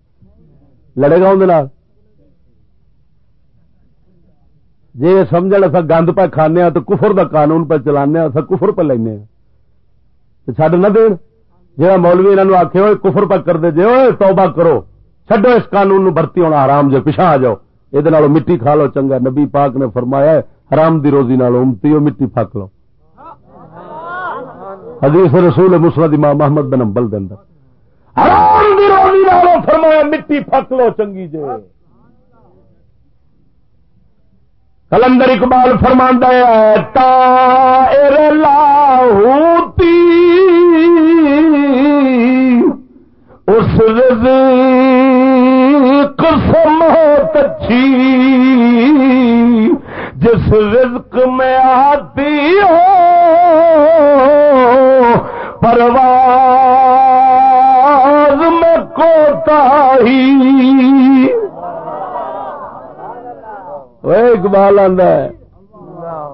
لڑے گا اندر جی سمجھ اصا گند پہ کھانے تو کفر دا قانون پہ چلانے اصا کفر پہ لینا چڈ نہ دین جا مولوی انہوں آخے ہوئے کفر پہ کر دے جی توبہ کرو چڈو اس قانون نو برتی ہونا حرام جو پچھا آ جاؤ یہ مٹی کھا لو چنگا نبی پاک نے فرمایا حرام دی روزی نال امتی ہو مٹی پک لو حدیث رسول مسلم امام محمد بن امبل دن حرام دی روزی نال فرمایا، مٹی پک لو چنگی جے۔ کلندر اقبال فرماندا ہے فرماندہ لاہوتی، اس قسم اچھی جس رزق اقبال آدھا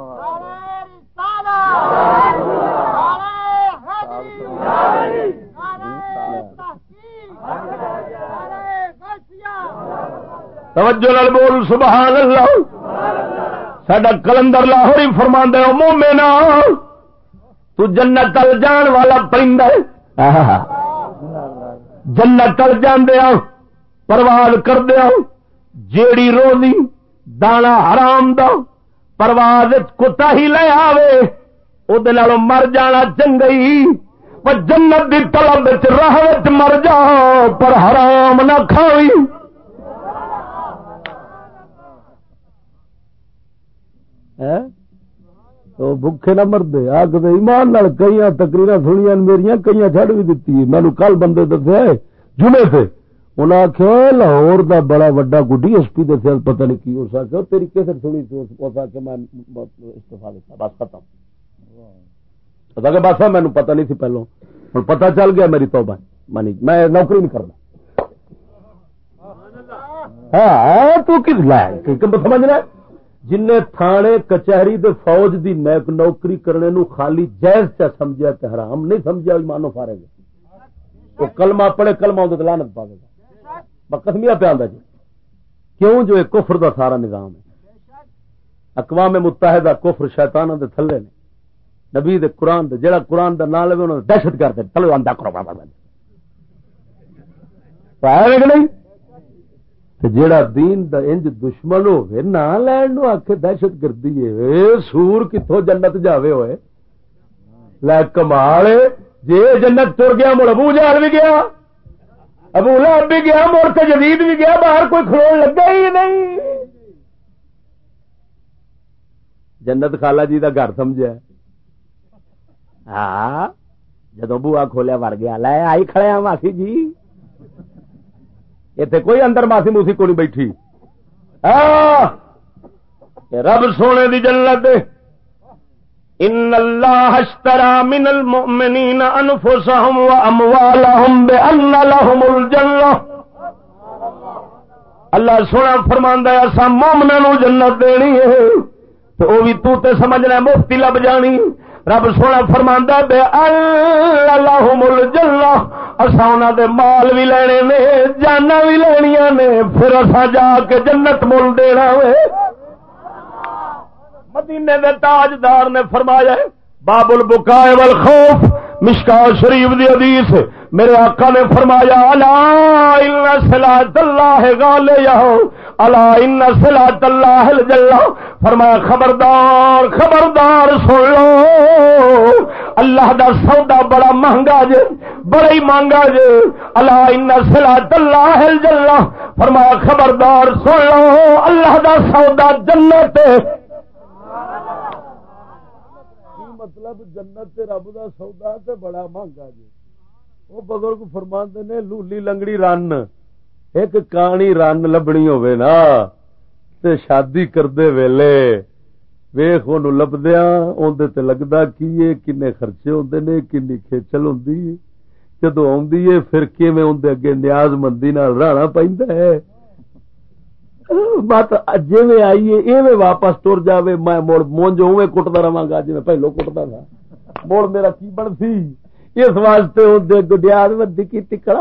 توجہ نال بول، سبحان اللہ۔ سڈا کلندر لاہور ہی فرما دے مومنا تو جنت تل جان والا پرندہ جنت تل جاندیا پرواز کردیا جیڑی روزی دانا حرام دا، پرواز کتا ہی لے آوے وہ مر جانا چنگئی پر جنت دی طلب راہ مر جا، پر حرام نہ کھاوی۔ ہاں؟ تو بھوکے نہ مردے، آگ دے ایمان نال کئی تقریر سنیا میری کئی چڑ بھی دیتی مینو کل بندے دسے، جمعے تھے انہیں آخیا لاہور دا بڑا وڈا گڈی ایس پی دسیا پتہ نہیں کی ہو سکتا تیری کیسے سنی اس آ میں استفا دیتا، بس ختم۔ پتا کہ بس مینو پتہ نہیں سی پہلو ہوں پتہ چل گیا میری توبہ۔ مانی میں نوکری نہیں کرنا۔ ہاں تو کس لائق سمجھنا جن تھانے، کچہری دے فوج دی نوکری کرنے نو خالی جائز چا سمجھا کہ حرام نہیں سمجھا مانو فارے گا وہ کلمہ پڑے کلمہ اندر لانت پا گا۔ بکسمیا پہ آدھا جی۔ کیوں جو ایک کفر دا سارا نظام ہے؟ اقوام متحدہ کفر شیطانوں دے تھلے نے۔ نبی دے قرآن دے جڑا قرآن دا نام لے انہوں نے دہشت کر دے تھلو آندہ کرو بابا جی۔ نہیں؟ جیڑا دین دا انج دشمن ہوئے نہ لین نو آکھے دہشت گردی ہے۔ سور کتوں جنت جاوے ہوئے؟ لے کمال جی جنت تر گیا، مڑ ابو جال بھی گیا۔ ابو لہب بھی گیا مڑ کے جدید بھی گیا، باہر کوئی کھلو لگا ہی نہیں۔ جنت خالہ جی کا گھر سمجھا۔ ہاں جدو بوا کھولیا وڑ گیا، لے آئی کھڑے ہاں ماسی جی۔ اتنے کوئی اندر ماسی موسی کو نہیں بیٹھی۔ ہاں، رب سونے دی جنت ان اللہ اشترى من المؤمنین انفسهم واموالهم بان لهم الجنہ اللہ سونا فرماندا ہے اسا مومناں نو جنت دینی ہے۔ تو او بھی تو تے سمجھنا مفتی لب جانی۔ رب سونا فرماندا ہے بے اللہ لهم الجنہ اسا انہاں دے مال بھی لینے نے جانا بھی لینیاں نے۔ پھر اسا جا کے جنت مول دینا ہوئے مدینے دے تاجدار نے فرمایا باب البکائے والخوف مشکا شریف دی حدیث، میرے آقا نے فرمایا، الا ان صلاۃ اللہ غالیہ الا ان صلاۃ اللہ الجلہ فرمایا، خبردار خبردار سن لو، اللہ دا سودا بڑا مہنگا جے، بڑا ہی مہنگا جے، الا ان صلاۃ اللہ الجلہ فرمایا، خبردار سن لو، اللہ دا سودا جنت کی مطلب جنت تے رب دا سودا تے بڑا مہنگا جی۔ وہ بزرگ فرما نے، لولی لنگڑی رن۔ ایک کانی رن لبنی ہوے نا۔ تے شادی کردے ویلے۔ ویخ وہ لبدیا اندر تے لگتا کی کنے خرچے ہوندے نے کنی کھیچل ہوندی۔ جدو آدھی ہے پھر کیویں اندر اگے نیاز مندی نال رہنا پہ بات جی میں آئیے ایویں واپس تر جاوے، میں مڑ مونج اوے کٹتا رہا گا۔ جی میں پہلو کٹتا تھا۔ مڑ میرا کی بن سی؟ اس واسطے ہوں گڈیا ودی کی ٹکڑا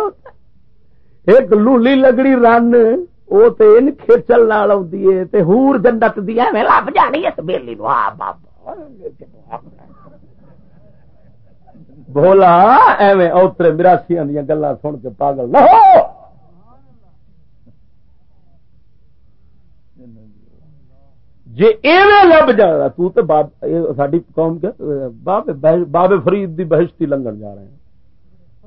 ایک لولی لگڑی رن وہ تو ان کھیچل نال آتی ہے ہور جنت دیا میں لب جانی اس بیلی نو۔ بابا بولا ایویں اوترے مراسی دیا گلا سن کے پاگل نہ ہو۔ جی ایویں لب جا تو تے ساری قوم کے بابے فرید دی بہشتی لنگن جا رہے ہیں۔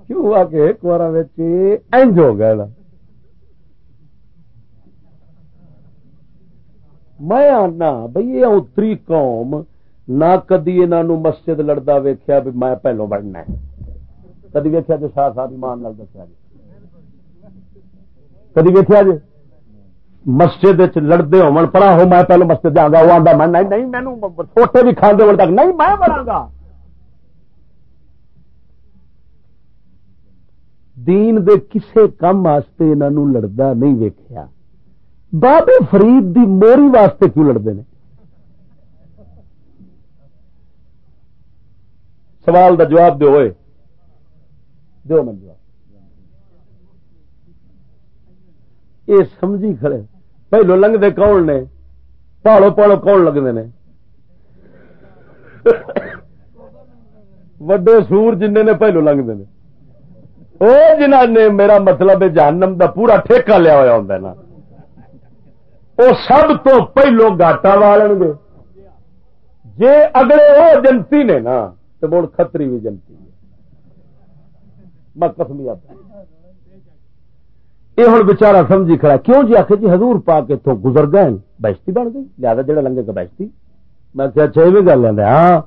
کیوں ہوا کہ ایک بار انج ہو گیا میں آنا بھائی یہ اتری قوم نہ کدی انہوں مسجد لڑتا ویخیا بھی میں پہلو بڑھنا ہے۔ کدی ویخیا جی شاہ صاحب ایمان نال دسیا جی کدی ویخیا جی مسجد لڑتے ہو پڑا ہو میں پہلو مسجد جاگا وہ آتا میں نہیں نہیں مینو چھوٹے بھی کھانے ہونے تک نہیں، میں بڑا گا۔ دین دے کسے کم واسطے انہوں لڑتا نہیں ویکیا بابے فرید دی موری واسطے کیوں لڑتے ہیں سوال دا جواب دو ہوئے۔ دو من جواب۔ یہ سمجھی کھڑے پہلو لنگتے کون نے؟ پہاڑوں پہاڑوں کون لگتے ہیں وڈے سور جن نے پہلو لنگتے ہیں وہ جنہ نے میرا مطلب جہنم دا پورا ٹھیکہ لیا ہوا ہوں نا۔ وہ سب تو پہلو گاٹا والن گے۔ جے اگلے وہ جنتی نے نا، تو مڑ خطری بھی جنتی ہے۔ میں کسمی یہ ہوں بچارا سمجھی کھڑا کیوں جی؟ آخر جی حضور پا کے تو گزر گئے بہشتی بن گئی۔ لہٰذا جڑا لنگے کا بہشتی۔ میں کیا چھ اچھا، گل لینا ہاں۔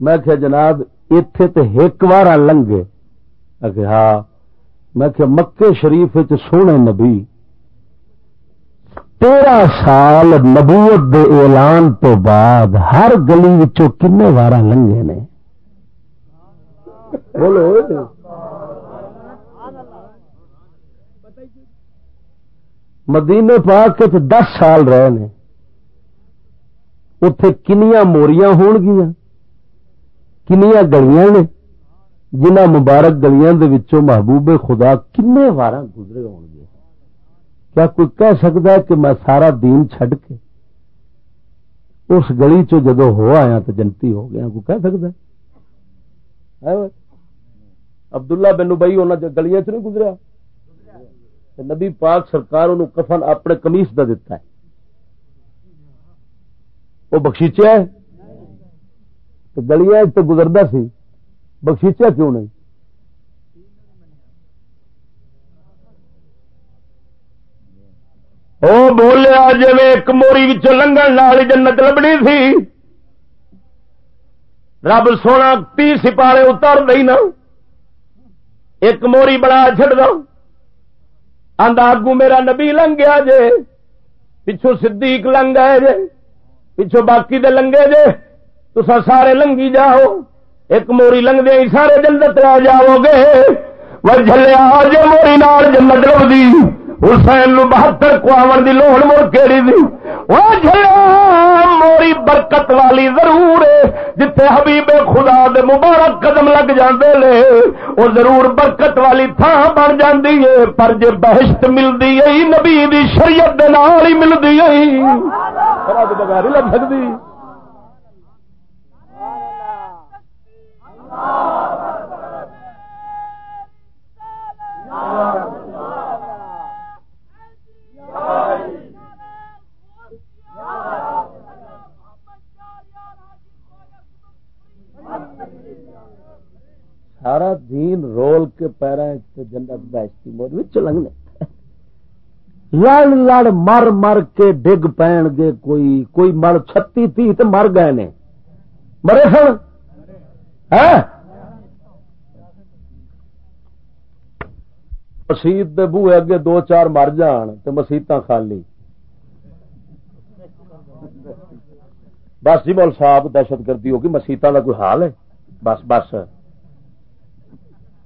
میں کیا جناب اتے تو ایک بار لنگے۔ ہاں۔ میں کہ مکے شریف سونے نبی۔ تیرہ سال نبوت دے اعلان تو بعد ہر گلی کن وار لنگے نے؟ بولو۔ مدینے پا کے دس سال رہے نے۔ اتے کنیا موریاں ہون گیا کنیا گلیاں نے۔ جنہ مبارک گلیاں دے وچوں محبوب خدا کنے وار گزرے ہو گے۔ کیا کوئی کہہ سکتا ہے کہ میں سارا دین چھڈ کے اس گلی چو جدو ہو آیا تو جنتی ہو گیا کوئی کہہ سکتا ہے؟ عبداللہ بن بئی انہیں گلیاں چ نہیں گزریا؟ نبی پاک سرکار انہوں کفن اپنے کمیس دا دیتا ہے۔ وہ بخشیچے ہے؟ تو گلیاں تو گزرتا سی۔ بخشیچا کیوں نہیں؟ وہ بولیا جی ایک موری لنگن جنت لبنی تھی رب سونا تی سپارے اتر دئی نا۔ ایک موری بڑا چڑ دو۔ آگو میرا نبی لنگ گیا جے پچھو صدیق لنگ گئے جے پچھو باقی دے لنگے جے تسا سارے لنگی جاؤ ایک موری لنگ دے سارے جنت آ جاؤ گے وہ جلیا جے موری نال جنت لگتی حسین نو بہتر کواون دی لوڑ مڑ کیڑی دی؟ وہ جلیا موری برکت والی ضرور ہے۔ جتھے حبیب خدا دے مبارک قدم لگ جاندے لے، وہ ضرور برکت والی تھان بن جاندی ہے۔ پر جے بہشت ملدی ہے، نبی دی شریعت دے نال ہی ملدی ہے۔ بغیر لگ سکتی سارا دین رول کے پیرا جنت بہشتی موج لنگنے لڑ لڑ مر مر کے ڈگ پین گے کوئی کوئی مر چھتی تھی تو مر گئے نے۔ مرے سن؟ ہاں؟ مسیت دے بوئے اگے دو چار مر جان تو مسیت خالی۔ بس جی مول صاحب دہشت گردی ہوگی مسیتوں کا کوئی حال ہے؟ بس بس۔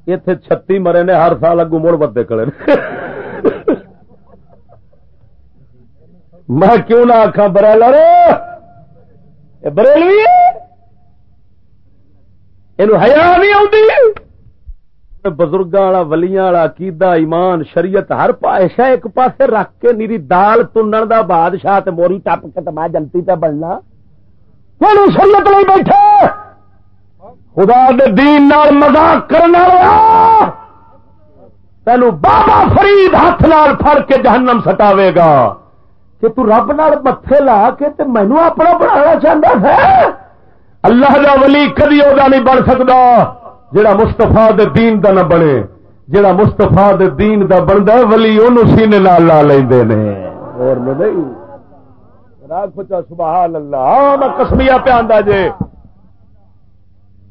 اتے چھتی مرے نے ہر سال اگو مڑ بدے کڑے میں کیوں نہ آخا برائلر بریلوی یہ ہیا نہیں آتی بزرگاں والا ولیاں والا عقیدہ ایمان شریعت ہر پاشا ایک پاسے رکھ کے نیری دال تنن دا بادشاہ تے موری ٹپ کے تے میں جنتی تے بننا سنت نہیں بیٹھے خدا دے دین نال مذاق کرنا رہا تینو بابا فرید ہاتھ نال پھڑ کے جہنم سٹاوے گا۔ کہ تو رب نال متے لا کے تے مینو اپنا بنانا چاہتا ہے؟ اللہ دا ولی کدی وہ نہیں بن سکتا جڑا مستفا دے دین دا نہ بنے۔ جڑا مستفا دے دین دا بنتا ولی انہوں سینے نال لا لیندے نے۔ اور نہیں۔ راگ پچا سبحان اللہ میں کسمیا پہ آندا جے۔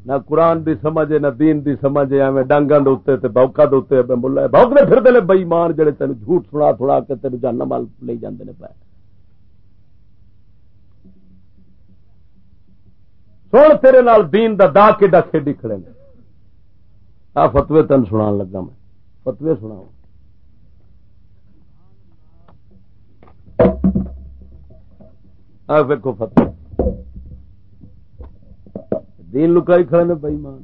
نہ قرآن دی سمجھ نہ دین دی سمجھ ایویں ڈانگاں دے اوتے تے بوکا دے اوتے ملا بوکدے پھردے نے بے ایمان جڑے تینوں جھوٹ سنا تھوڑا کے تینوں جہنم ول لے جاندے نے پے سن تیرے نال دین دا دا کے ڈا کھیڈی کھڑے نے۔ آ فتوی تین سنا لگا میں۔ فتوی سنا ویکو فتوی دین لکائی کھڑے نے بئی مان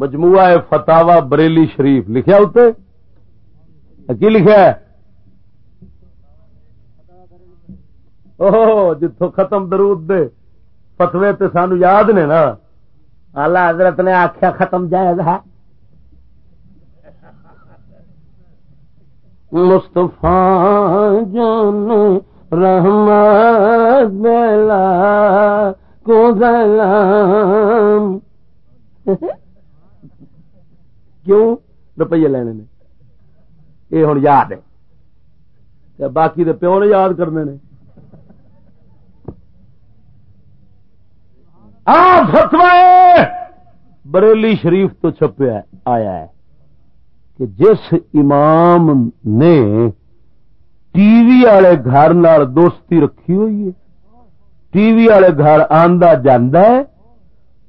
مجموعہ فتاوا بریلی شریف۔ لکھیا اتنے کی لکھا ہے؟ جتوں ختم درود دے فتوے تے سانو یاد نے نا۔ آلہ حضرت نے آخیا ختم جائز ہے۔ مستفا جان رحمت بیلا کو سلام کیوں؟ روپیے لینے نے۔ یہ ہوں یاد ہے۔ باقی دے پیو نے یاد کرنے نے۔ بریلی شریف تو چھپیا آیا ہے کہ جس امام نے ٹی وی والے گھر دوستی رکھی ہوئی ہے ٹی وی والے گھر آندا ہے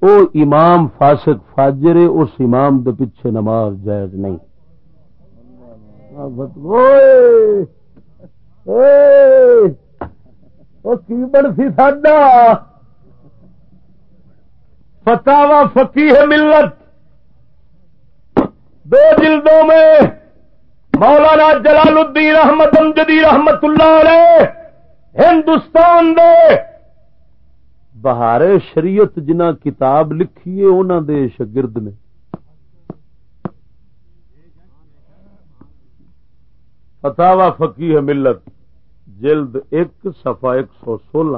وہ امام فاسق فاجر اس امام دے پیچھے نماز جائز نہیں۔ کی بن سی ساڈا؟ فتوا فقی ہے ملت۔ دو جلدوں میں مولانا جلال الدین احمد امجدی رحمت اللہ علیہ ہندوستان دے بہار شریعت جنہ کتاب لکھی ہے انہوں دے شگرد نے۔ فتوا فقی ہے ملت، جلد ایک سفا ایک سو سولہ۔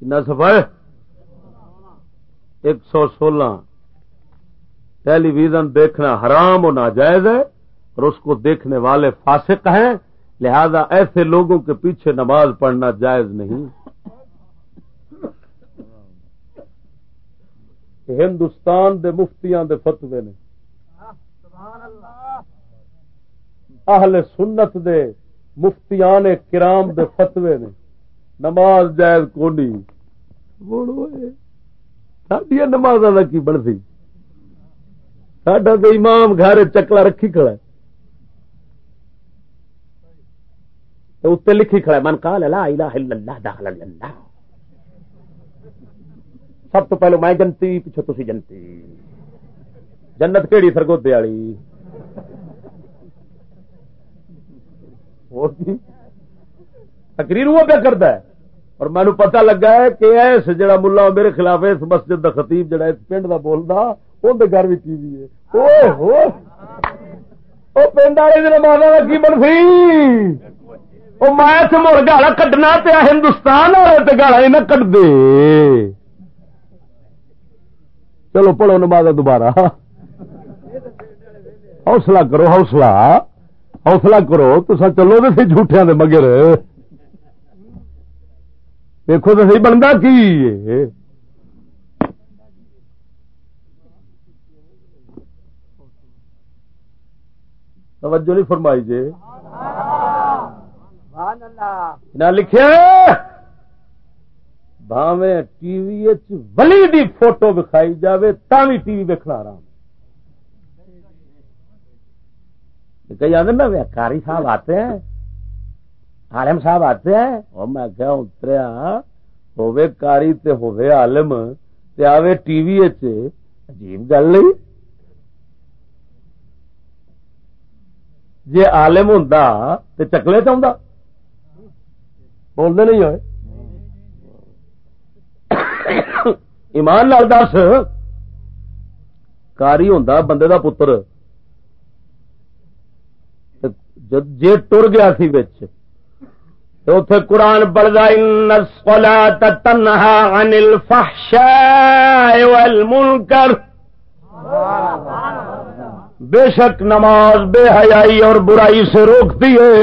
کنا سفا ہے؟ ایک سو سولہ۔ ٹیلی ویژن دیکھنا حرام و ناجائز ہے اور اس کو دیکھنے والے فاسق ہیں، لہذا ایسے لوگوں کے پیچھے نماز پڑھنا جائز نہیں۔ ہندوستان دے مفتیاں دے فتوے نے۔ اہل سنت دے مفتیان کرام دے فتوے نے۔ نماز جائز کونی؟ سڈیا نماز کا کی بنتی ساڈا تو امام گھر چکلا رکھی کھڑا ہے۔ اتنے لکھی کھڑا من کا لا الہ الا اللہ داخل اللہ سب تو پہلو میں جنتی پیچھے تھی جنتی۔ جنت کہڑی سرگودے والی؟ جی، تقریر وہ پہ کرتا ہے۔ اور مینو پتا لگا ہے کہ ایس جڑا ملا میرے خلاف اس مسجد دا خطیب جڑا اس پنڈ دا بولدا اندر گھر بھی ٹی وی ہے۔ پنڈ والے نمازا کا کی بن سی وہ میں مڑ گالا کڈنا پیا، ہندوستان والے تو گالا ہی نہ کٹ دے چلو پڑھو نماز دوبارہ۔ حوصلہ کرو حوصلہ۔ حوصلہ کرو تو چلو تو جھوٹیا دے مگر۔ دیکھو تو صحیح بنتا کی توجہ نہیں فرمائی جی۔ لکھے بھاوے ٹی وی ولی دی فوٹو دکھائی جاوے بھی ٹی وی دیکھنا آرام کئی آدھے نا کاری صاحب آتے ہیں۔ عالم صاحب آتے ہیں۔ اور میں کیا اتریا ہاں۔ ہوے کاری تے ہوے عالم تے آوے ٹی وی عجیب گل نہیں جی عالم ہوں تو چکلے چاہتا بولتے نہیں ہوئے۔ ایمان لال دس۔ کاری ہوں بندے دا پتر۔ جی ٹر گیا سی بچ اتے قرآن پڑھتا تنہا انل والمنکر بے شک نماز بے حیائی اور برائی سے روکتی ہے۔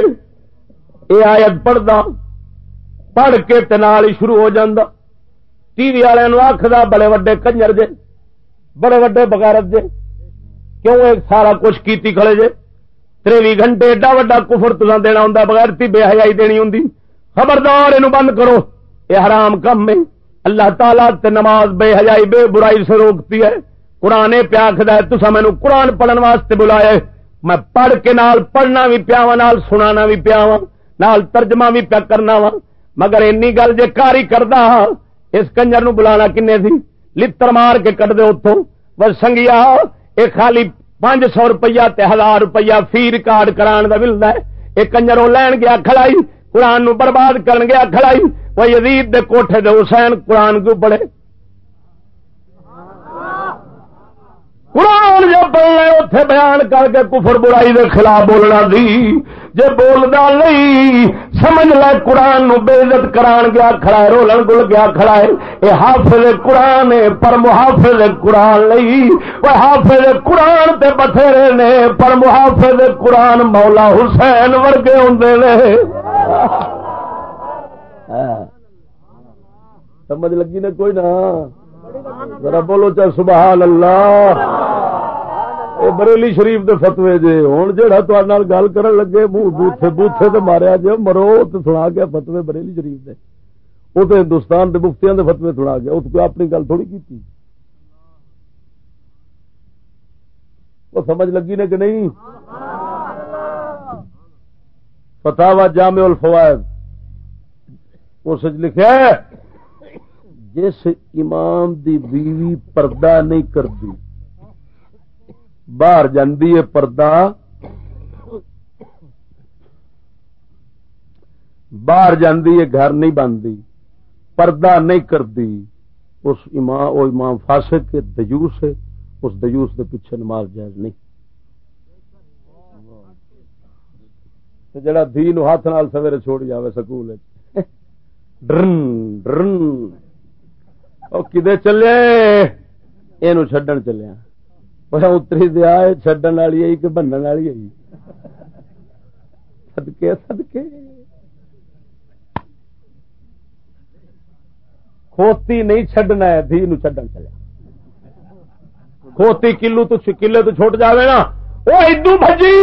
یہ آیت پڑھتا پڑھ کے تنال شروع ہو جاندہ ٹی وی والے آخر بڑے وڈے کنجر جے، بڑے وڈے بغیرت جے۔ کیوں ایک سارا کچھ کیتی کھڑے جے؟ تریوی گھنٹے ایڈا وا کفر تسا دینا ہوں بغیرتی بے حیائی دینی ہوں خبردار یہ بند کرو۔ یہ حرام کم ہے۔ اللہ تعالیٰ تے نماز بے حیائی، بے برائی سے روکتی ہے۔ قرآن پیا آخر تسا مینو قرآن پڑھن واسطے بلایا میں پڑھ کے نال پڑھنا بھی پیا نال سنانا بھی پیا نال ترجمہ بھی پیا کرنا وا مگر اینی گل جے کاری کردا ہاں اس کنجر نو بلانا کنے سی لتر مار کے کٹ دے اتوں بس سنگیا یہ خالی پانچ سو روپیہ تے ہزار روپیہ فی ریکارڈ کران دا ملتا ہے۔ یہ کنجر وہ لین گیا کھڑائی، قرآن نو برباد کرن گیا کھڑائی۔ وہ یزید دے کوٹھے دے حسین قرآن کو پڑھے؟ قرآن جو بولنا اتے بیان کر کے کفر برائی دے خلاف بولنا دی۔ جے بولدا نہیں، سمجھ لے قرآن نو بے عزت کران گیا، کھڑا ہے، رولن گل گیا، کھڑا ہے۔ اے حافظ قرآن ہے، پر محافظ قرآن نہیں۔ وہ حافظ قرآن تے بتھیرے نے، پر محافظ قرآن مولا حسین ورگے ہوندے نے۔ سمجھ لگی نے کوئی نہ ذرا بولو چل سبحان اللہ۔ اے بریلی شریف دے فتوے جے ہوں جہاں گل کرن لگے، منہ بوتھے بوتھے تے ماریا جے، مرو تو سنا گیا فتوے بریلی شریف دے۔ وہ تو ہندوستان دے مفتیاں دے فتوے سنا گیا اس کو اپنی گل تھوڑی کی وہ سمجھ لگی نے کہ نہیں؟ فتح جامع الفوائد۔ اس لکھا جس امام دی بیوی پردہ نہیں کرتی باہر جاندی ہے پردہ، باہر جاندی ہے گھر نہیں بنتی پردہ نہیں کرتی اس امام، وہ امام فاسق کے دجوس ہے، اس دجوس کے پیچھے نماز جائز نہیں۔ جڑا دھی نو ہاتھ نال سویرے چھوڑ جاوے سکول ڈرن ڈرن۔ کدے چلے؟ یہ چڈن چلیا اتری دیا چڈن والی آئی کہ بننے والی آئی؟ سدکے سدکے کھوتی نہیں چڈنا ہے، دھی نو چڈن چلیا کھوتی کلو تو کلے تو چھوٹ جاوے نا۔ وہ ادو بجی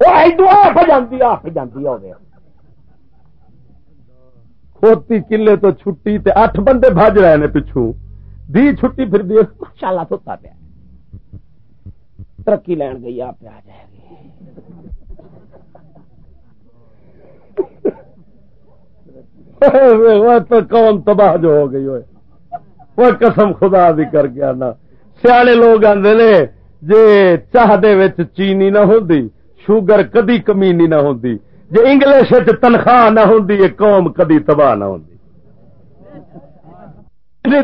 وہ ادو آپ جاتی آپ جاتی ہے کھوتی کلے تو چھٹی تے اٹھ بندے بج رہے ہیں پچھو دی چھٹی پھر دی ماشاء اللہ سوتا پیا۔ ترقی لین گئی آپ آ جائے گی۔ کون تباہ جو ہو گئی ہوئے وہ قسم خدا بھی کر گیا نا سیانے لوگ آدھے نے جی چاہ دے چینی نہ ہوں شوگر کدی کمینی نہ ہوں جی انگلش تنخواہ نہ ہوں قوم کدی تباہ نہ ہوں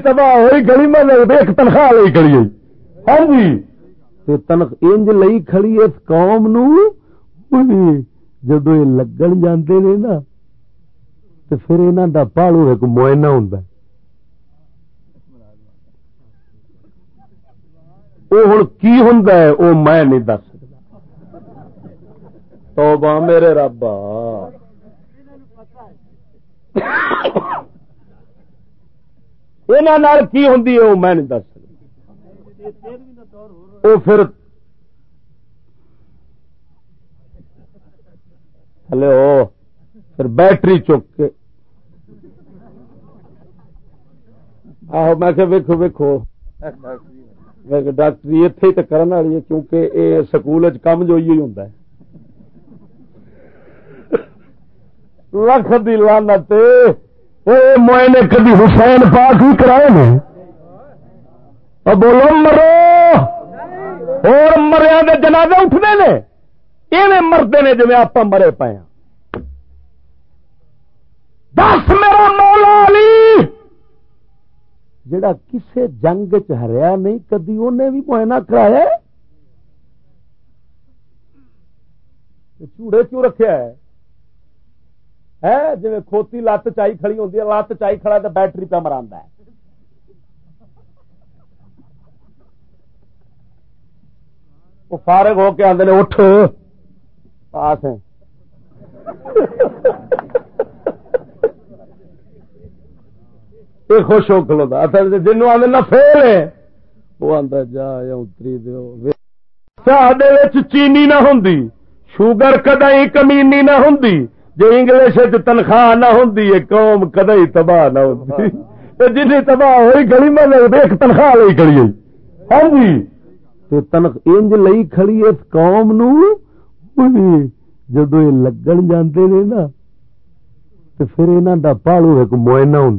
تباہ ہوئی، گلی میں ایک تنخواہ لی کھڑی ہاں جی۔ انج لئی کھڑی اس قوم نو جدو یہ لگن جاندے نے نا تو پھر انہوں دا پالو ایک موائنہ ہوں وہ ہوں کی ہوں وہ میں نہیں دس توبہ میرے رب یہ کی ہوں وہ میں نہیں دس وہ پھر ہلو، پھر بیٹری چک کے۔ آہو، میں کہ ویکو ویکو ڈاکٹری جی، اتے ہی تو کرنے والی ہے، کیونکہ یہ سکول کم جو ہی ہوں لکھ دی لانت موئے کدی حسین پاک بھی کرائے نے؟ بولو، مرو! اور مریا دے جنازے اٹھنے نے؟ یہ مردے نے جی آپ مرے پے ہاں۔ دس میرا مولا علی! جڑا کسے جنگ چ ہریا نہیں، کدی انہیں بھی معائنہ کرایا چوڑے کیوں رکھا ہے؟ ہے جی کھوتی لت چائی کھڑی ہوتی ہے، لت چائی کھڑا تو بیٹری پہ مرا ہے۔ وہ فارغ ہو کے آدھے اٹھ، پاس ہیں۔ یہ خوش ہو کلو جنوب آدھے نہ فیل ہے، وہ آدھا جا، یا اتری دو سڈے چینی نہ ہوں شوگر کدی کمینی نہ ہوں جی انگلش تنخواہ نہ ہوں قوم کدی تباہ نہ ہوں جی تباہ ہوئی گلی میں ایک تنخواہ لئی کھڑی ہوئی۔ ہاں جی۔ تنخ انج لئی کھڑی اس قوم نو؟ جدو یہ لگن جاندے نے نا تو پھر انہوں دا پالو ایک معائنہ ہوں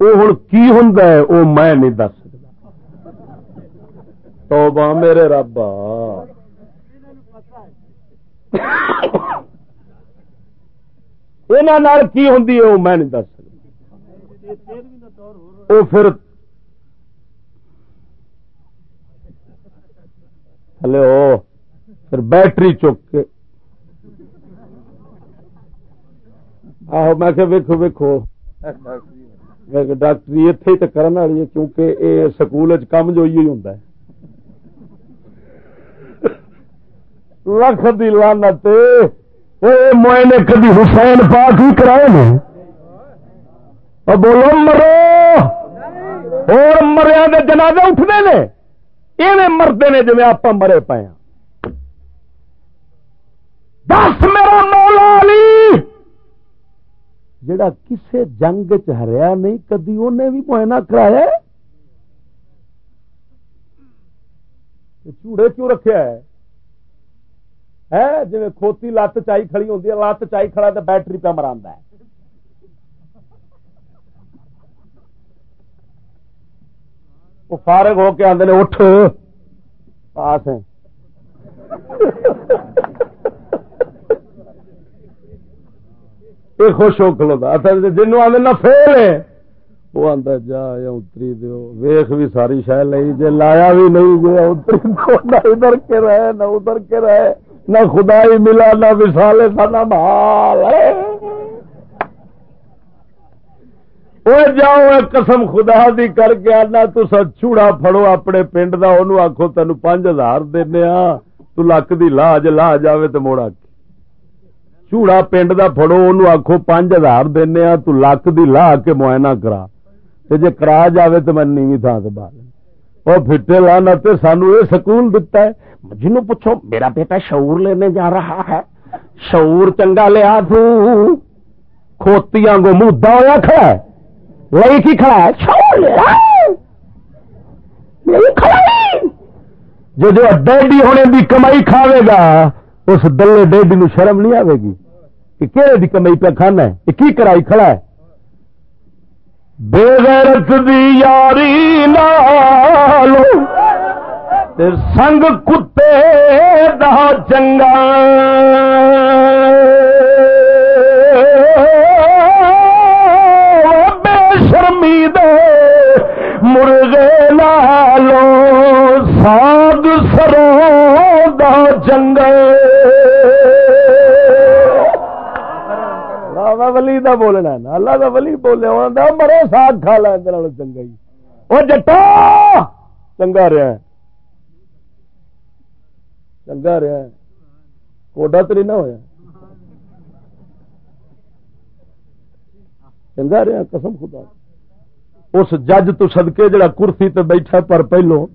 وہ ہوں کی ہوں وہ میں نہیں دس توبہ میرے رب یہاں کی ہوں وہ میں نہیں دس سکتا وہ پھر ہلو پھر بیٹری چک کے آہو میں کہ ویکو ویکو ڈاکٹری اتے ہی تو کرنے والی ہے کیونکہ یہ سکول کم جو ہی ہوں لکھ دی لانت موئے نے کدی حسین پاک ہی کرائے نے؟ بولو، مرو! اور مریا دے جنازے اٹھنے نے؟ یہ مردے نے جی آپ مرے پے ہاں۔ دس میرا مولا علی! جڑا کسے جنگ چ ہریا نہیں، کدی انہیں بھی معائنہ کرایا چوڑے کیوں رکھا ہے؟ جی کھوتی لت چائی کھڑی ہوتی ہے لت چائی کھڑا تو بیٹری پہ مرا ہے۔ وہ فارغ ہو کے آدھے اٹھ، پاس ہیں۔ یہ خوش ہو کلو جنوب آدھے نہ فیل ہے، وہ آتا جا اتری دو ویخ بھی ساری شہ لئی جی لایا بھی نہیں گیا اتری نہ ادھر کے رہے، نہ ادھر کے رہے۔ نہ خدائی ملا، نہ وسالے سا مال وہ جاؤ قسم خدا دی کر کے آنا تو چوڑا پھڑو اپنے پنڈ کا انہوں آخو تین پانچ ہزار دینا تو لک دی لاج لا جائے تو موڑا چوڑا پنڈ کا فڑو ان آخو پانچ ہزار دینا تو لک دی لا کے معائنہ کرا۔ جی کرا جائے تو میں نیوی تھان سے باہر۔ وہ فٹے لانا سانو یہ سکول دتا ہے۔ جنو پوچھو، میرا بیٹا شعور لینے جا رہا ہے۔ شعور چنگا لیا کھوتیاں گو مدا ہوا کھڑا ہے۔ لئی کی کھڑا ہے؟ شعور لے رہا ہے جو جو ڈیڈی ہونے دی کمائی کھاوے گا، اس دلے ڈیڈی نو شرم نہیں آئے گی۔ کہ کہڑے دی کمائی پہ کھانا ہے؟ یہ کی کرائی کھڑا ہے؟ بے غیرت دی یاری نالو سنگ کتے دا چنگا بے شرمی دے مرغے لالو ساگ سرو دا جنگل ولی دا بولنا اللہ دا ولی بولے مرے ساگ کھا لا چنگا وہ جٹا چنگا رہا ہے۔ چنگا رہا کوڈا تو نہیں نہ ہوا چنگا رہا قسم خدا اس جج تو سدکے جڑا کرسی تے بیٹھا پر پہلو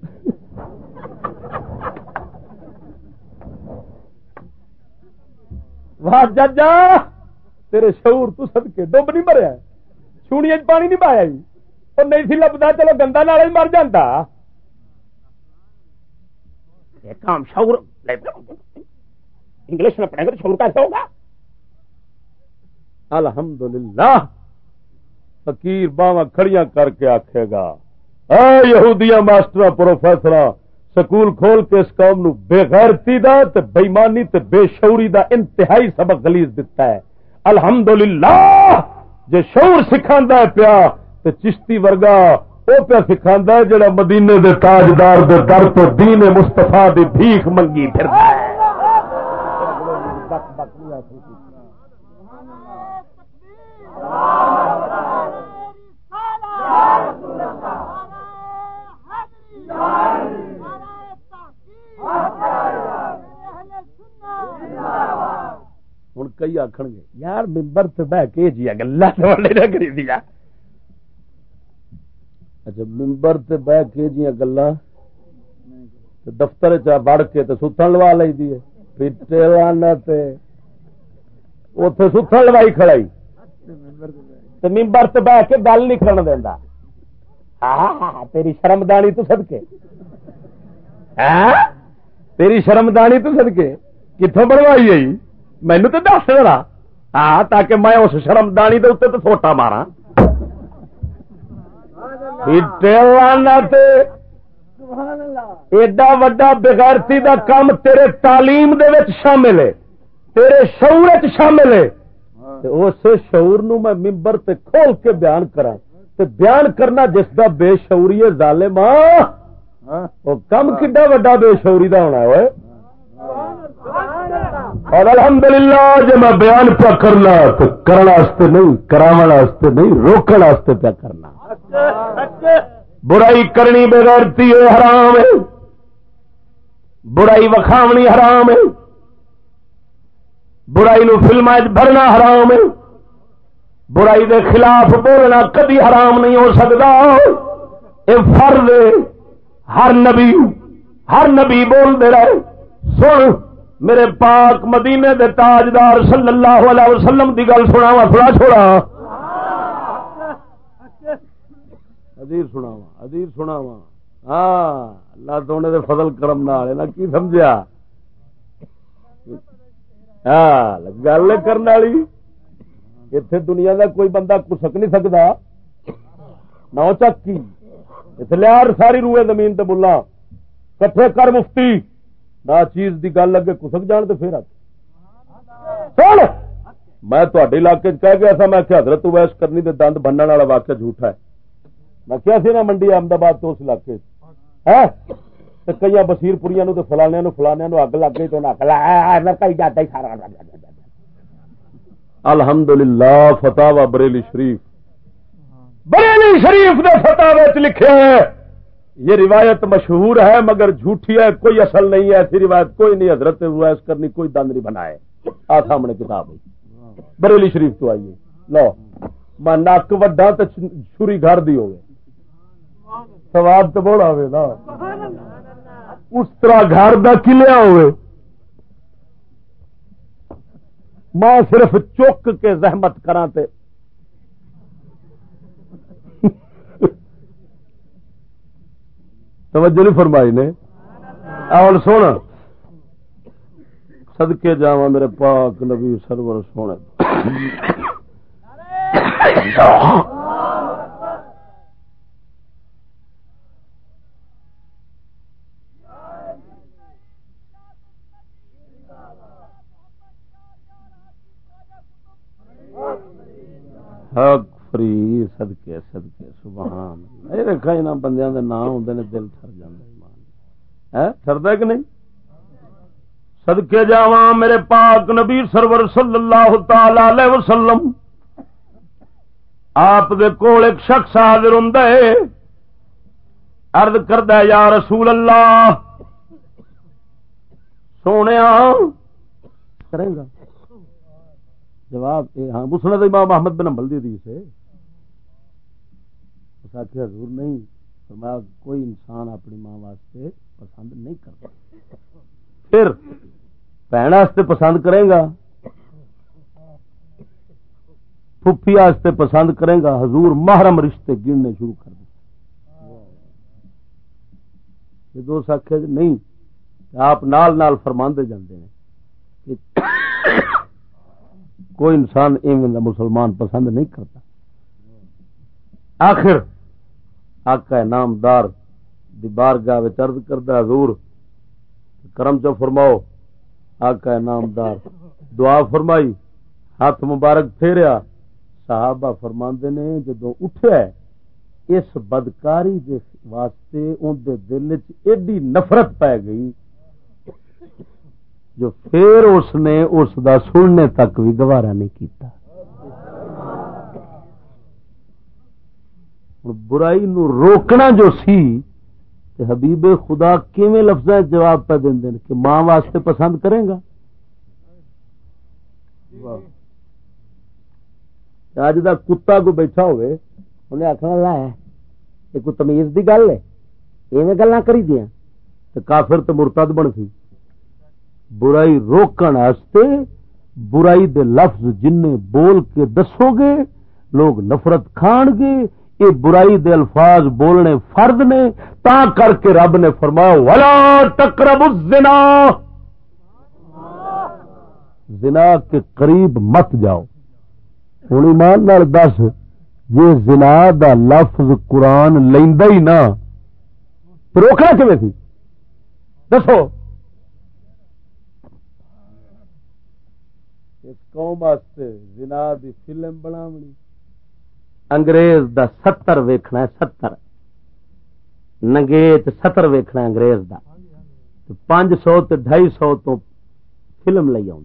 واہ جج تیرے شعور تو سدکے ڈب نہیں مریا چونی پانی نہیں پایا اور نہیں سی لبدا چلو گندا نال مر جاتا کام شعور انگلش میں پڑھیں گے تو شعور کیسے ہوگا؟ الحمدللہ، فقیر باواں کھڑیاں کر کے آکھے گا، اے یہودیاں ماسٹر پروفیسر سکول کھول کے اس قوم نو بے غیرتی دا تے بےمانی تے بے شعوری دا انتہائی سبق غلیظ دتا ہے۔ الحمدللہ، جے شعور سکھاندا ہے پیا، تے چشتی ورگا او پیا سکھاندا ہے جڑا مدینے دے تاجدار دے در تو دین مصطفی دی بھیک منگی پھردا ہے۔ ہوں کئی آخر گے، یار ممبر سے بہ کے جی گلا کری دیا۔ اچھا ممبر سے بہ کے جی گلا دفتر چ بڑھ کے تو ستن لوا لی دی پیٹے لانا تے اتے ستن لوائی کھڑائی۔ تے ممبر سے بہ کے گل نہیں کرن دینا تیری شرمدانی تو سدکے تیری شرمدانی تو سدکے کتوں بنوائی آئی؟ مینو تو دس دینا ہاں تاکہ میں اس شرمدانی کے اتنے تو سوٹا مارا ایڈا وڈا بغیرتی دا کام تیرے تعلیم دے وچ شامل ہے۔ تیرے شعور شامل ہے۔ اس شعور نو میں ممبر تے کھول کے بیان کرا تے بیان کرنا جس دا بے شعوری ہے ظالم وہ کم کڈا وڈا بے شعوری دا ہونا ہے اور الحمدللہ جب میں بیان پیا کرنا تو کرنے نہیں کراو نہیں روکنے پیا کرنا۔ برائی کرنی بغیرتی ہے، حرام ہے۔ برائی وکھاونی حرام ہے۔ برائی نو فلم بھرنا حرام ہے۔ برائی دے خلاف بولنا کدی حرام نہیں ہو سکتا یہ فرض ہر نبی ہر نبی بول دے رہے۔ سن، میرے پاک مدینے دے تاجدار صلی اللہ علیہ وسلم دی گل سنا وا تھوڑا چھوڑا۔ ادیر سنا وا ادیر سنا وا ہاں اللہ دونے دے فضل کرم نہ کی سمجھا ہاں گل کرنے والی۔ اتنے دنیا دا کوئی بندہ کسک نہیں سکتا نہ چکی اتنے لیا ساری روئے زمین تے بلا کٹھے کر مفتی۔ نہ چیز دی گل لگے کسک جان تو پھر میں تے علاقے کہہ گیا تھا، میں کہ حضرت ویس کرنی دے دند بننے والا واقعہ جھوٹا ہے۔ میں کیا سی نا منڈی احمد آباد تو اس علاقے کئی بسیر پوریا نو فلانے نو فلانے نو اگ لگ گئی تو الحمد للہ فتح بریلی شریف بریلی شریف نے فتح لکھے یہ روایت مشہور ہے مگر جھوٹھی ہے کوئی اصل نہیں ہے ایسی روایت کوئی نہیں حضرت روایت کرنی کوئی دند نہیں بنائے آ سامنے کتاب بریلی شریف تو آئیے لو میں نک وڈا تو چھری گھر دی ہوگی سواد تو بڑا ہوئے نا۔ اس طرح گھر دا کلیا ہوئے؟ میں صرف چک کے زحمت کرا تے۔ توجہ نہیں فرمائی نے؟ اور سونا۔ سدکے جا میرے پاک نبی سرور سونے۔ حق فری سدکے سدکے سبحان یہ رکھا یہاں بندیاں دے نام ہوندے نے دل ٹر جاندا ایمان ہے ٹردا کہ نہیں؟ صدقے جاواں میرے پاک نبی سرور صلی اللہ تعالی علیہ وسلم۔ آپ دے کول ایک شخص حاضر ہوندا ہے۔ عرض کردا ہے، یا رسول اللہ سونے کرے گا؟ جواب ہاں مسلم امام محمد بن امبل دی حدیث ہے۔ اس آخر حضور نہیں، فرمایا کوئی انسان اپنی ماں واسطے پسند نہیں کرتا۔ پھر بہن واسطے پسند کرے گا، پھپھی واسطے پسند کرے گا، حضور محرم رشتے گننے شروع کر دیں دو آخر نہیں، آپ نال نال فرما دے جاندے ہیں کوئی انسان ایویں مسلمان پسند نہیں کرتا۔ آخر آقا نامدار دی بارگاہ چرد کردہ حضور، کرم چو فرماؤ۔ آقا نامدار، دعا فرمائی، ہاتھ مبارک پھیریا۔ صحابہ فرماندے نے جدو اٹھیا اس بدکاری دے واسطے ان دے دل چ ایڈی نفرت پی گئی۔ جو پھر اس نے اس دا سننے تک بھی گوارا نہیں کیتا۔ برائی نو روکنا جو سی، تے حبیب خدا کیویں لفظ جواب پہ دیں کہ ماں واسطے پسند کرے گا؟ اج دا کتا کو بیٹھا ہوئے، انہیں آخنا لا ہے، یہ کوئی تمیز دی گل ہے، ایویں گلا کری دیا تو کافر تو مرتد بن سی برائی روکن واسطے برائی دے لفظ جن بول کے دسو گے، لوگ نفرت کھان گے یہ برائی دے الفاظ بولنے فرد نے، تا کر کے رب نے فرمایا، ولا تقرب الزنا۔ زنا کے قریب مت جاؤ۔ ہوں ایمان دس جی زنا دا لفظ قرآن لینا ہی نہ روکنا کھے سی دسو اس قوم واسطے زنا دی فلم بناونی۔ انگریز دا ستر ویکھنا ہے، ستر۔ نگیت ستر ویکھنا ہے انگریز دا۔ پانچ سو تے ڈھائی سو تو فلم لئی آ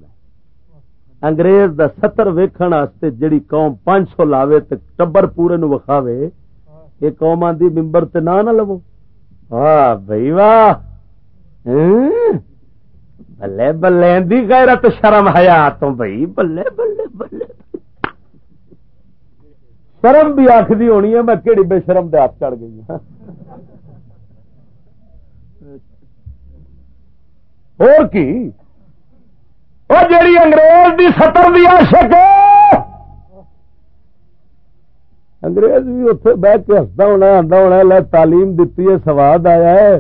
انگریز دا ستر ویکھن واسطے جڑی قوم پانچ سو لاوے تے ٹبر پورے نو وکھاوے، یہ قوم آدھی ممبر تے نہ نہ لو واہ بھائی واہ۔ بلے بلے دی غیرت شرم حیا تو بھائی بلے بلے بلے شرم بھی آخری ہونی ہے، میں کہڑی بے شرم دے ہاتھ چڑھ گئی ہوں اور کی؟ وہ جیڑی انگریز دی سطر دی عاشق انگریز بھی اتنے بہ کے ہستا ہونا آتا ہونا، لے تعلیم دیتی ہے، سواد آیا ہے۔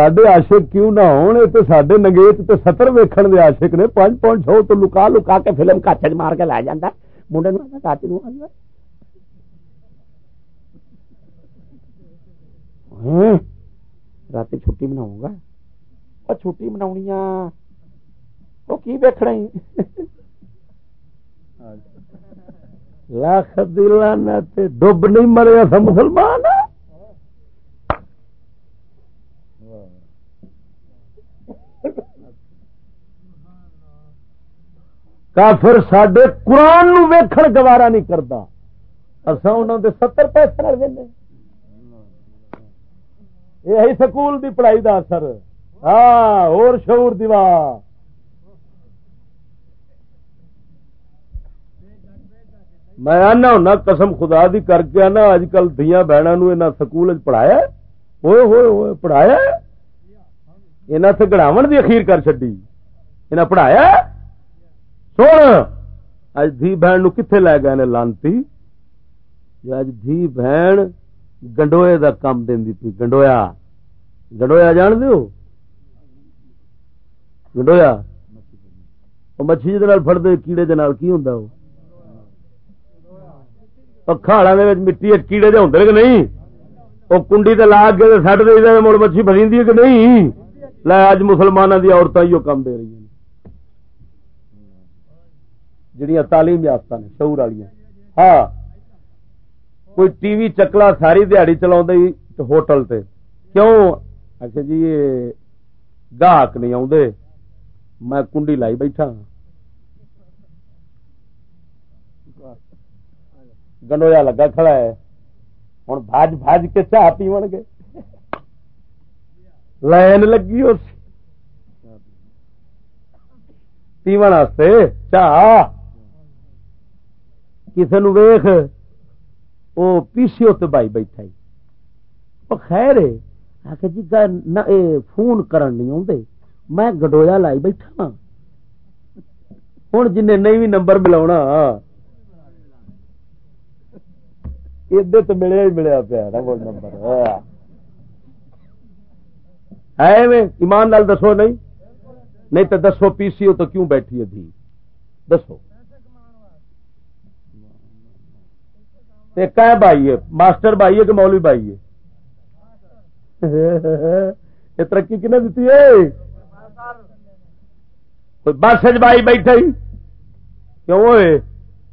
سڈے آشک کیوں نہ ہونے تو سڈے نگیت تو ستر ویکھن دے عاشق نے پانچ پانچ سو تو لکا لکا کے فلم کچھ مار کے لا جا منڈے نو رات چھٹی مناؤں گا چھٹی وہ کی دیکھنا لاکھ دلانا ڈب نہیں مریا تھا مسلمان کافر سڈے قرآن ویکھن گوارا نہیں کرتا اصا انہوں دے ستر پیسے لگ دیں یہ سکول دی پڑھائی دا اثر۔ ہاں اور شعور دیوار میں آنا ہونا، قسم خدا دی کر کے آنا۔ اج کل دیا بہنوں سکول پڑھایا۔ ہوئے ہوئے ہوئے پڑھایا۔ یہاں سے گڑاو دی اخیر کر چڈی انہیں پڑھایا۔ سن، اج دھی بہن کتنے لے گئے نے لانتی؟ اج دھی بہن گنڈوئے دا کام دینی پی، گنڈویا۔ گنڈویا جان دو گنڈویا؟ مچھی فردے کیڑے دال کی ہوں وہ کھاڑا مٹی کیڑے دے ہوں کہ نہیں؟ وہ کنڈی تے لا کے سٹ دے مڑ مچھی بسی کہ نہیں؟ لے اج مسلمانوں کی عورتیں ہی کام دے رہی ہیں۔ جڑیاں تعلیم یافتہ نے، شعور والی ہاں کوئی ٹی وی چکلا ساری دیہڑی چلا ہوٹل تے۔ کیوں؟ اچھا جی یہ گاہک نہیں آدھے میں کنڈی لائی بیٹھا ہاں۔ گنڈویا لگا کھڑا ہے۔ ہوں بج بج کے چاہ پیو گے۔ لائن لگی اس پیو چاہ۔ کسی نو ویخ وہ پیسیو بائی بیٹھا خیر آ جی فون کرن نہیں آتے میں گڈویا لائی بیٹھا ہوں جن نہیں بھی نمبر ملا ادھر تو ملیا ہی ملیا پیا ہاں، نمبر۔ ایمان نال دسو نہیں؟ نہیں تو دسو پی سی او تو کیوں بیٹھی ہے دھی؟ دسو۔ کہ بھائی ہے ماسٹر بھائی ہے کہ مولوی بھائی ہے یہ ترقی کنے دیتی ہے؟ بس بائی بیٹھے ہی؟ کیوں ہوئے؟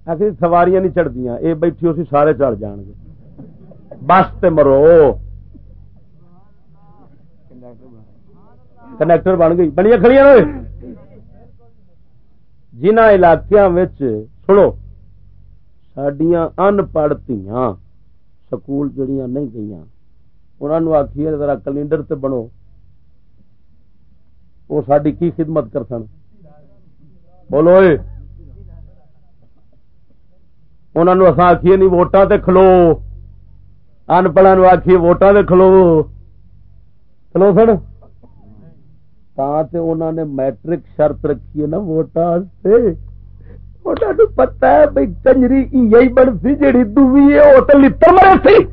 ایسی سواریاں نہیں چڑھ چڑھتی یہ بیٹھی اسی سارے چڑھ جان گے۔ بس تے مرو۔ کنیکٹر بن گئی۔ بنیا کھڑی ہوئے۔ جنہ علاقوں سنو۔ سڈیا ان پڑھتیاں سکول جڑیاں نہیں گئی انہوں آخیے ذرا کلینڈر تے بنو وہ ساری کی خدمت کر سن بولو انہوں اصا آخیے نہیں ووٹان تے کھلو ان پڑھا آخیے ووٹان تے کھلو کھلو سن تے انہوں نے میٹرک شرط رکھی ہے نا ووٹان سے پتا ہے بھائی کنجری یہی بن سی جیڑی دوی ہے وہ تو لڑ مرے سی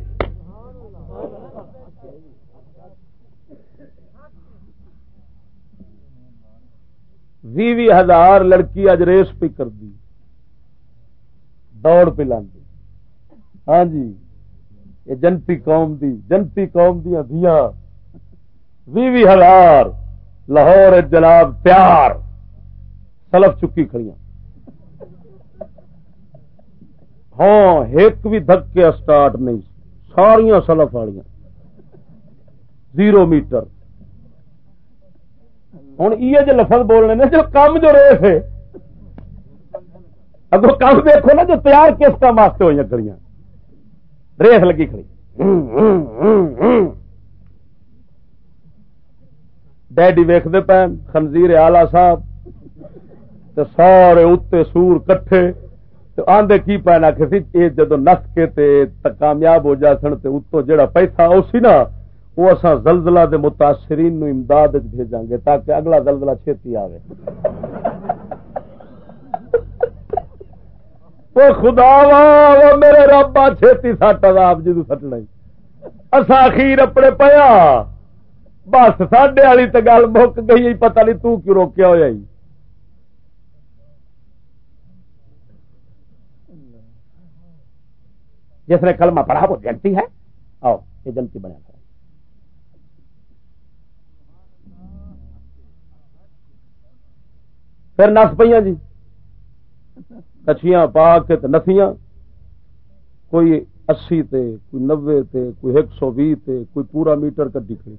بھی بھی ہزار لڑکی اج ریس پہ کر دی دوڑ پہ لاندی ہاں جی یہ جنتی قوم دی جنتی قوم دیا دیا بھی بھی ہزار لاہور جناب پیار سلف چکی کھڑیاں ہاں ایک بھی دھکے اسٹارٹ نہیں ساریا سلف والی زیرو میٹر۔ ہوں یہ جو لفظ بولنے نے، جو کام جو ریس ہے۔ اگر کام دیکھو نا، جو تیار کس کام واسطے ہوئی کڑی ریس لگی کھڑی۔ ڈیڈی ویختے پین، خنزیر آلہ صاحب سارے اتنے سور کٹھے۔ آدھے کی پینا کسی یہ جدو نس کے تے کامیاب ہو جا سن تے اتو جڑا پیسہ او سی نا وہ اصا زلزلہ دے متاثرین نو امداد بھیجا گے تاکہ اگلا زلزلہ چھتی آئے وہ خدا وا میرے ربا چھتی سٹ آپ جدو سٹنا اصا اخیر اپنے پیا، بس ساڈے والی تو گل مک گئی، پتہ نہیں تو کیوں روکیا ہوا جس نے کلمہ پڑھا وہ جنتی ہے۔ آؤ، یہ جنتی بنیا تھا پھر نس پہ جی۔ کچھیاں پا کے نسیاں۔ کوئی اسی تے، کوئی نوے تے، کوئی ایک سو بھی تے، کوئی پورا میٹر کدی کھڑی۔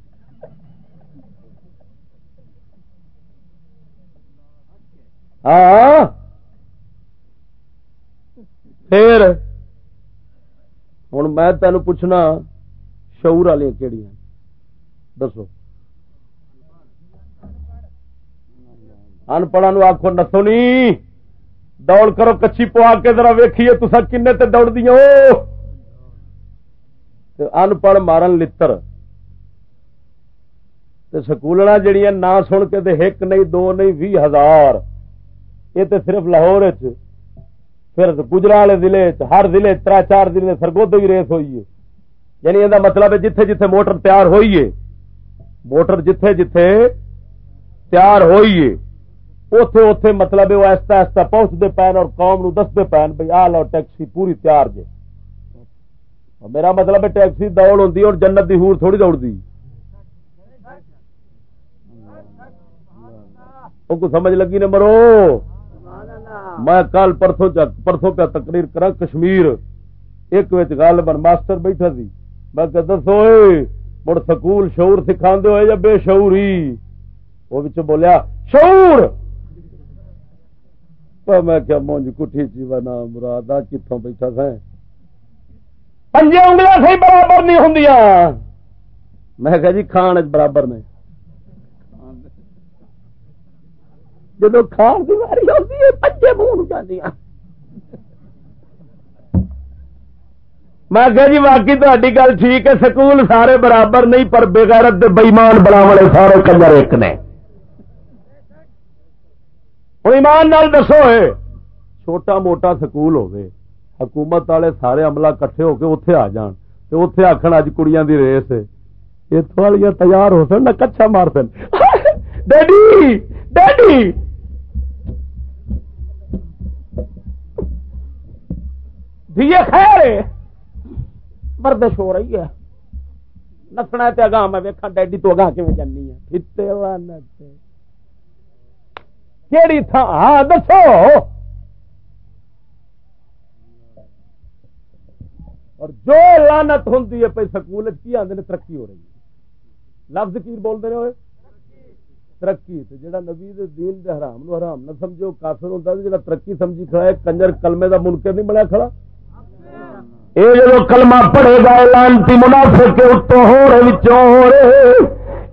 ہاں۔ پھر ہوں میں تین پوچھنا شعور والی کہڑی دسو۔ انپڑھا نو آخو نسو نی، دوڑ کرو کچی پوا کے، ذرا ویکھیے تسا کن تے دوڑ دیا انپڑھ مارن لڑ سکولنا جڑیاں نہ سن کے ایک نہیں، دو نہیں بھی ہزار۔ یہ تو صرف لاہور چ پھر گجرا والے ضلع ہر ضلع تر چار ضلع سرگود بھی ریس ہوئی ہے۔ یعنی یہ مطلب ہے جتھے جتھے موٹر تیار ہوئی ہے، موٹر جتھے جتھے تیار ہوئی ہے اتے اتے مطلب وہ ایستا ایستا پہنچتے پین اور قوم نو دستے پین بھائی آ لو ٹیکسی پوری تیار جے۔ میرا مطلب ہے ٹیکسی دوڑ ہوتی اور جنت دی ہور تھوڑی دوڑ دی کو سمجھ لگی نے مرو؟ میں کل پرسوں پرسوں پہ تقریر کرا کشمیر۔ ایک گل بن ماسٹر بیٹھا سی۔ میں کہ دسو مڑ سکول شعور سکھا ہوئے یا بے شعور ہی وہ بولیا، شعور! میں کیا مونج کٹھی چی بنا مراد کتوں بیٹھا سا پنجے انگلیاں سی برابر نہیں ہوں میں کہا جی کھان برابر نے۔ جدو کھان کی واری ہوتی ہے، پنجے منہ جاتی میں کہ جی باقی تاری گل ٹھیک ہے، سکول سارے برابر نہیں، پر بےغیرت بئیمان بنا والے سارے کنجر ایک نے۔ ہوں ایمان نال دسو چھوٹا موٹا سکول ہوے حکومت والے سارے عملہ کٹھے ہو کے اتے آ جان۔ تو اتے آخر اج کڑیاں دی ریس اتوں والی تیار ہو سن، نہ کچا مار سن۔ Daddy daddy! دیے خیر بردش ہو رہی ہے۔ نسنا تے اگاں، میں ویکھا ڈیڈی تو اگاں کیویں جانی ہے۔ پھتے کیڑی تھا ہاں دسو۔ اور جو لانت ہوں پہ سکول، کی آدھے ترقی ہو رہی ہے۔ لفظ کی بولتے رہے ہوئے؟ ترقی جہاں نبی دین دے حرام نو حرام نہ سمجھو کافر ہوتا جا ترقی سمجھی کھڑا ہے، کنجر کلمے دا منکر نہیں بنیا کھڑا۔ یہ جب کلمہ پڑھے گا لانتی منافع کے اتوں ہو رہے ہو رہے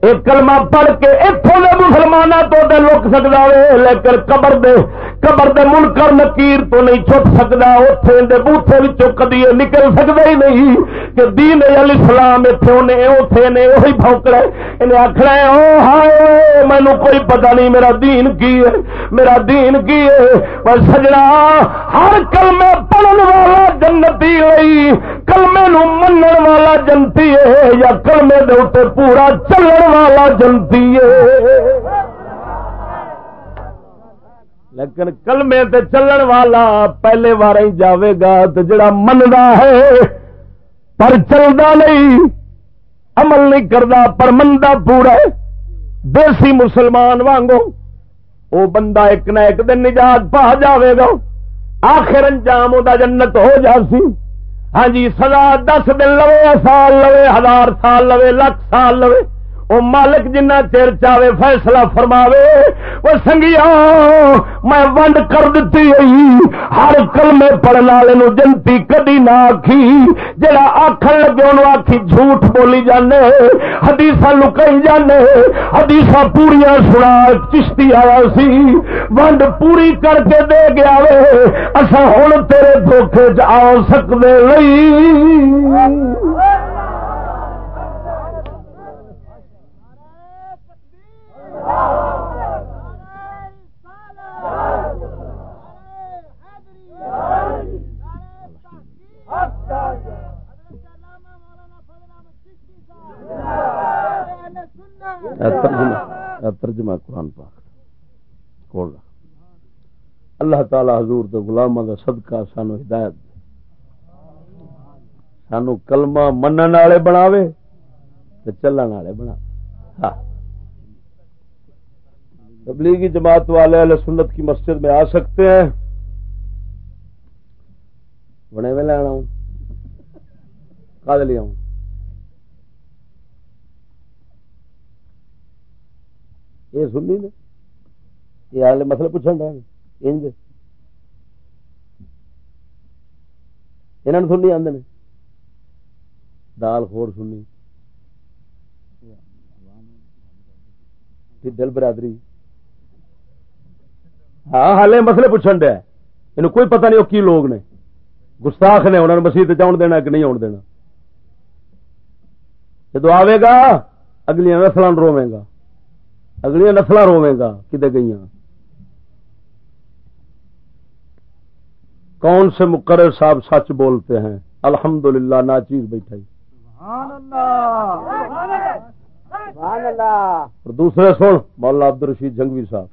ایک کلمہ پڑھ کے اتوں کے مسلمانوں تو دے لک سکتا ہے لیکن قبر دے قبر دے منکر نکیر تو نہیں چھپ سکتا اتنے دے بوتھے وچوں کدی نکل سکتا ہی نہیں کہ دین علی سلام اتنے اتنے نے وہی بھونکڑا انہیں آخنا او ہائے مینو کوئی پتہ نہیں میرا دین کی ہے، میرا دین کی ہے۔ پر سجنا ہر کلمے پڑھن والا جنتی لئی کلمے نو منن والا جنتی ہے، یا کلمے دے اتنے پورا چلن والا جنتی لیکن کلمے تے چلن والا پہلے بار ہی جاوے گا تو جڑا منگا ہے، پر چلتا نہیں، عمل نہیں کرتا پر منتا پورا دیسی مسلمان وانگو وہ بندہ ایک نہ ایک دن نجات پا جاوے گا۔ آخر انجام وہ جنت ہو جا سی۔ ہاں جی سزا دس دن لوے، سال لوے، ہزار سال لوے، لاکھ سال لوے۔ وہ مالک جنہ چیر چاہے فیصلہ فرماوے وہ سنگیا میں ونڈ کر دیتی ہوئی، ہر کلمے پڑھنے والے جنتی کدی نہ آخی جڑا آخر لگے انہوں آخی جھوٹ بولی جانے حدیث لکائی جانے حدیث پوریا سنا، چشتی آیا سی، ونڈ پوری کر کے دے گیا وے اصا ہوں تیرے دھوکھے چ آ سکتے نہیں۔ ترجمہ قرآن پاک کھول اللہ تعالی حضور تو گلام کا صدقہ سانو ہدایت سانو کلمہ منن والے بناوے چلن والے بنا ہاں۔ تبلیغی جماعت والے علیہ سنت کی مسجد میں آ سکتے ہیں۔ بنے میں لینا ہوں کا لیا ہوں۔ یہ سننی نے؟ یہ آلے مسئلہ پوچھا رہے انج جی۔ انہوں سننی آدھے دال خور سننی دل برادری۔ ہاں ہالے مسئلے پوچھن دیا یہ کوئی پتہ نہیں وہ کی لوگ نے۔ گستاخ نے انہوں نے مسیح چاؤن دینا کہ نہیں آن دینا۔ جدو آئے گا اگلیاں نسل روے گا۔ اگلیاں نسل روے گا کدے گئی کون سے مقرر صاحب سچ بولتے ہیں؟ الحمد للہ نا چیز بیٹھا اور دوسرے سن مولانا عبد الرشید جنگوی صاحب۔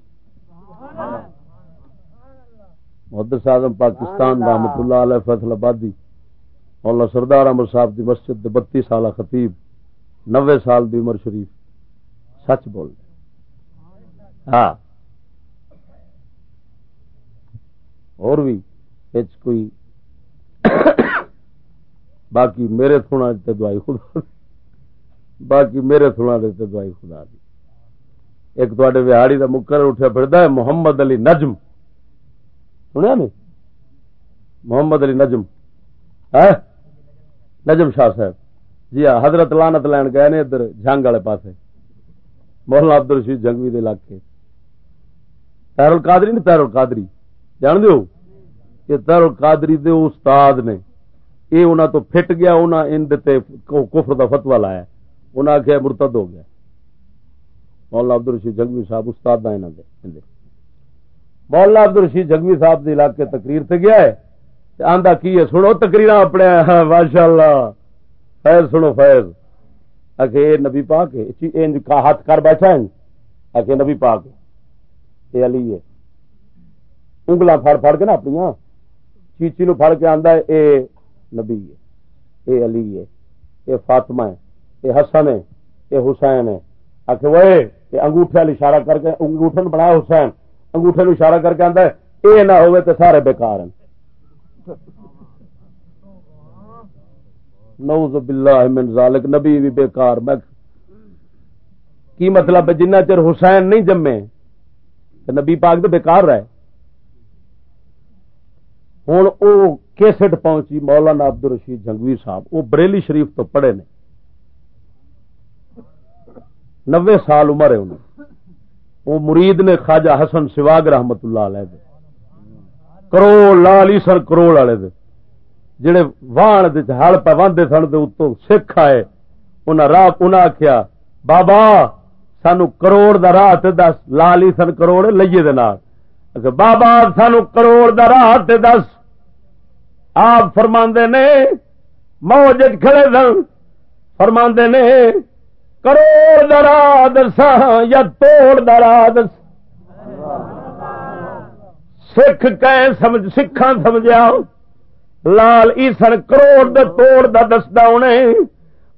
محدث اعظم پاکستان رحمت اللہ۔ علیہ فیصل آبادی مولانا سردار احمد صاحب دی مسجد دے بتی سالہ خطیب نوے سال دی عمر شریف۔ سچ بول۔ ہاں۔ اور بھی کوئی باقی میرے تھوڑا دیتے دعائی خدا باقی میرے تھوڑا دیتے دعائی خدا دی۔ ایک تے بہاڑی کا مقرر اٹھا پھردا ہے محمد علی نجم۔ سنیا نہیں؟ محمد علی نجم. نجم شاہ صاحب. جی ہاں حضرت لانت لین گئے نے ادھر جنگ والے پاس مولانا عبد الرشید جنگوی علاقے. تیر القادری نہیں تیر القادری؟ جان دو یہ تیر القادری دے استاد نے. یہ انہوں تو فٹ گیا انہوں ان کفر دا فتوا لایا. انہوں نے آخیا مرتد ہو گیا. مولانا عبد الرشید جنگوی صاحب استاد دا انہوں دے. مولانا عبد الرشید جگوی صاحب کے علاقے تقریر سے گیا ہے آندا کی ہے سنو تقریر اپنے ہاں، ماشاء اللہ فیض سنو فیض۔ آخ نبی پاک کا ہاتھ کر بیٹھا ہے۔ آخ نبی پاک یہ علی ہے۔ انگل فڑ فڑ کے نا اپنی چیچی نو فڑ کے آدھا ہے اے نبی ہے۔ اے علی ہے۔ اے فاطمہ ہے۔ اے حسن ہے۔ اے حسین ہے۔ آخ وہ انگوٹھے والی اشارہ کر کے انگوٹھے نے بنایا حسین۔ انگوٹھے نو اشارہ کر کے آدھا ہے نہ ہوئے تو سارے بےکار ہیں۔ نوز باللہ من ذالک، نبی بھی بیکار۔ میں کی مطلب ہے؟ جنہ چر حسین نہیں جمے نبی پاک تو بےکار رہے۔ ہوں وہ کیسٹ پہنچی مولانا عبد الرشید جنگوی صاحب وہ بریلی شریف تو پڑھے نے۔ نوے سال عمر ہے انہیں وہ مرید نے خواجہ حسن سواگ رحمت اللہ علیہ دے۔ کروڑ لالی سر کروڑ والے دے۔ جڑے واہن ہل پہ واہدے سن اتو سکھ آئے۔ انہیں راہ انہیں آخیا بابا، سانو کروڑ دا راہ دس، لالی سن کروڑ لئیے دے نال۔ اچھا، بابا، سانو کروڑ دا راہ دس۔ آپ فرما نے، موج کھڑے سن فرما نے کروڑ دا راہ دسا یا توڑ دا راہ دس سکھ سمجھ سکھان سمجھا لال ایسن کروڑ دے توڑ دا دستا انہیں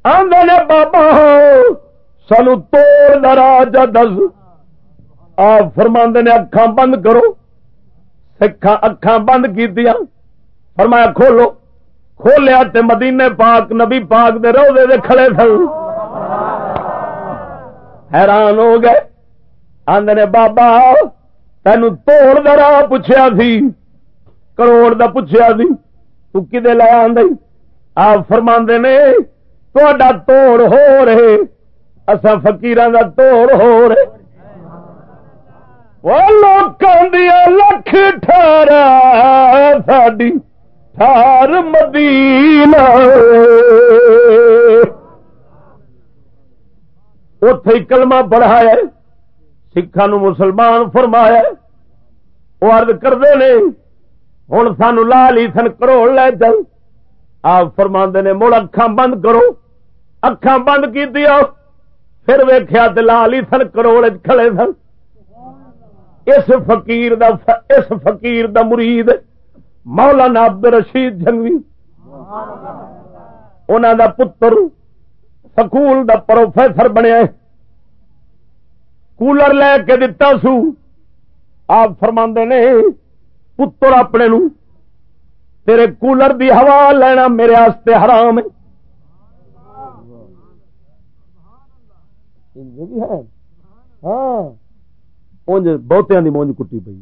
آدھے نے بابا، سانو توڑ دا راجا دس۔ آپ فرما نے اکھان بند کرو۔ سکھا اکھان بند کی فرمایا کھولو۔ کھولیا تے مدینے پاک، نبی پاک دے رو دے کھڑے سن۔ حیران ہو گئے۔ آدھے نے، بابا تین توڑ دا راہ پوچھا سی۔ کروڑ دا پوچھا سی۔ تو کدے لے آئی آپ فرما نے تا توڑ ہو رہے۔ اصا فکیران کا توڑ ہو رہے۔ وہ لوکاں دیا لکھ ٹھارا ساڈی ٹھار مدینہ۔ اتے کلمہ پڑھایا سکھان مسلمان فرمایا وہ ارد کرتے ہیں ہوں سان لال ہی سن کروڑ لے چل آپ فرما نے مڑ اکھان بند کرو۔ اکھان بند کی پھر ویخیا لال ہی سن کروڑ کھڑے سن۔ اس فقیر دا اس فقیر دا مرید مولانا عبد رشید جنگوی انہوں دا پتر سکول دا پروفیسر بنیا کولر لے کے دتا سو۔ آپ فرما نے، پتر اپنے نو، تیرے کولر دی ہوا لینا میرے آستے حرام ہے۔ ہاں۔ بہتیا مونج کٹی پی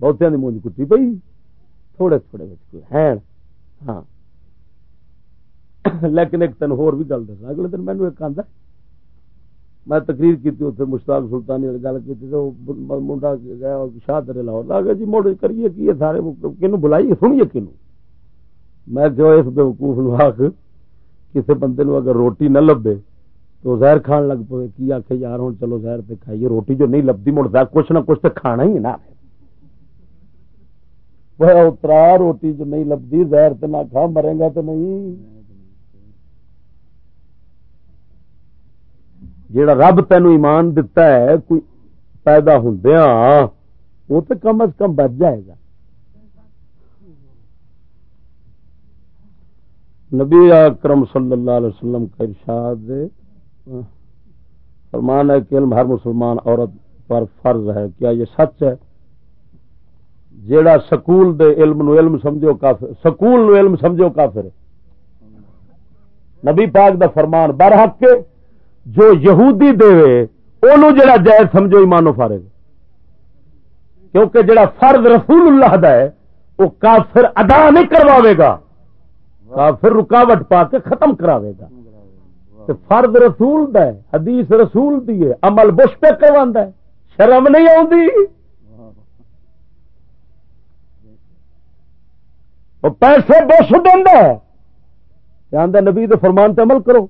بہتیا مونج کٹی پی تھوڑے تھوڑے ہیں ہاں۔ لیکن ایک تین ہور بھی گل دسا اگلے دن مینو ایک آدھا میں تقریر کی اتنے مشتاق سلطانی گل کی منڈا گیا شاہ ترے لاہور۔ آ گیا جی مڑ کریے کی سارے کنو بلائیے، سنیے کنو میں جو اس بے وقوف نو آخ کسی بندے نو اگر روٹی نہ لبے تو زہر کھان لگ پے کی آخ یار ہوں چلو زہر پہ کھائیے، روٹی جو نہیں لبتی مڑ کچھ نہ کچھ تو کھانا ہی نا۔ اترا روٹی جو نہیں لبتی زہر تو نہ کھا، مرے گا تو نہیں۔ جیڑا رب تین ایمان دتا ہے، کوئی پیدا ہندیا وہ تو کم از کم بچ جائے گا۔ نبی اکرم صلی اللہ علیہ وسلم کا ارشاد فرمان ہے کہ علم ہر مسلمان عورت پر فرض ہے۔ کیا یہ سچ ہے؟ جیڑا سکول دے علم نو علم سمجھو کافر، سکول نو علم سمجھو کافر نبی پاک دا فرمان، برحق کے جو یہودی دے جڑا جائز سمجھو ایمانو فارغ۔ کیونکہ جڑا فرض رسول اللہ دا ہے وہ کافر ادا نہیں کرواوے گا۔ کافر رکاوٹ پا کے ختم کراوے گا۔ فرد رسول دا ہے، حدیث رسول دی ہے، عمل بش پہ کروا ہے۔ شرم نہیں آتی پیسے بش دینا نبی فرمان تے عمل کرو۔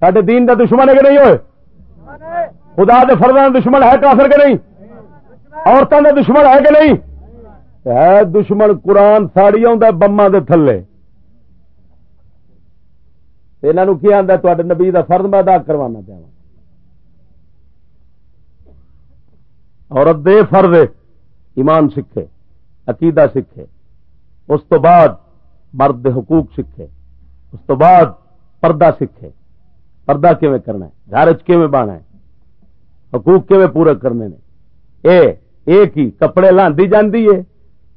سڈے دین کا دشمن ہے کہ نہیں ہوئے خدا دے فردان دشمن ہے کافر کے نہیں؟ عورتوں کا دشمن ہے کہ نہیں؟ ہے دشمن قرآن ساڑی بما دے تھلے۔ یہاں کی آتا تے نبی کا فرد میں ادا کروانا پیا عورت دے فرض ہے، ایمان سکھے، عقیدہ سکھے۔ اس تو بعد مرد حقوق سکھے۔ اس تو بعد پردہ سکھے۔ پردہ کیویں کرنا ہے؟ گھر چ بانا ہے؟ حقوق کیویں پورے کرنے نے؟ اے، ایک ہی کپڑے لاندی جاندی ہے،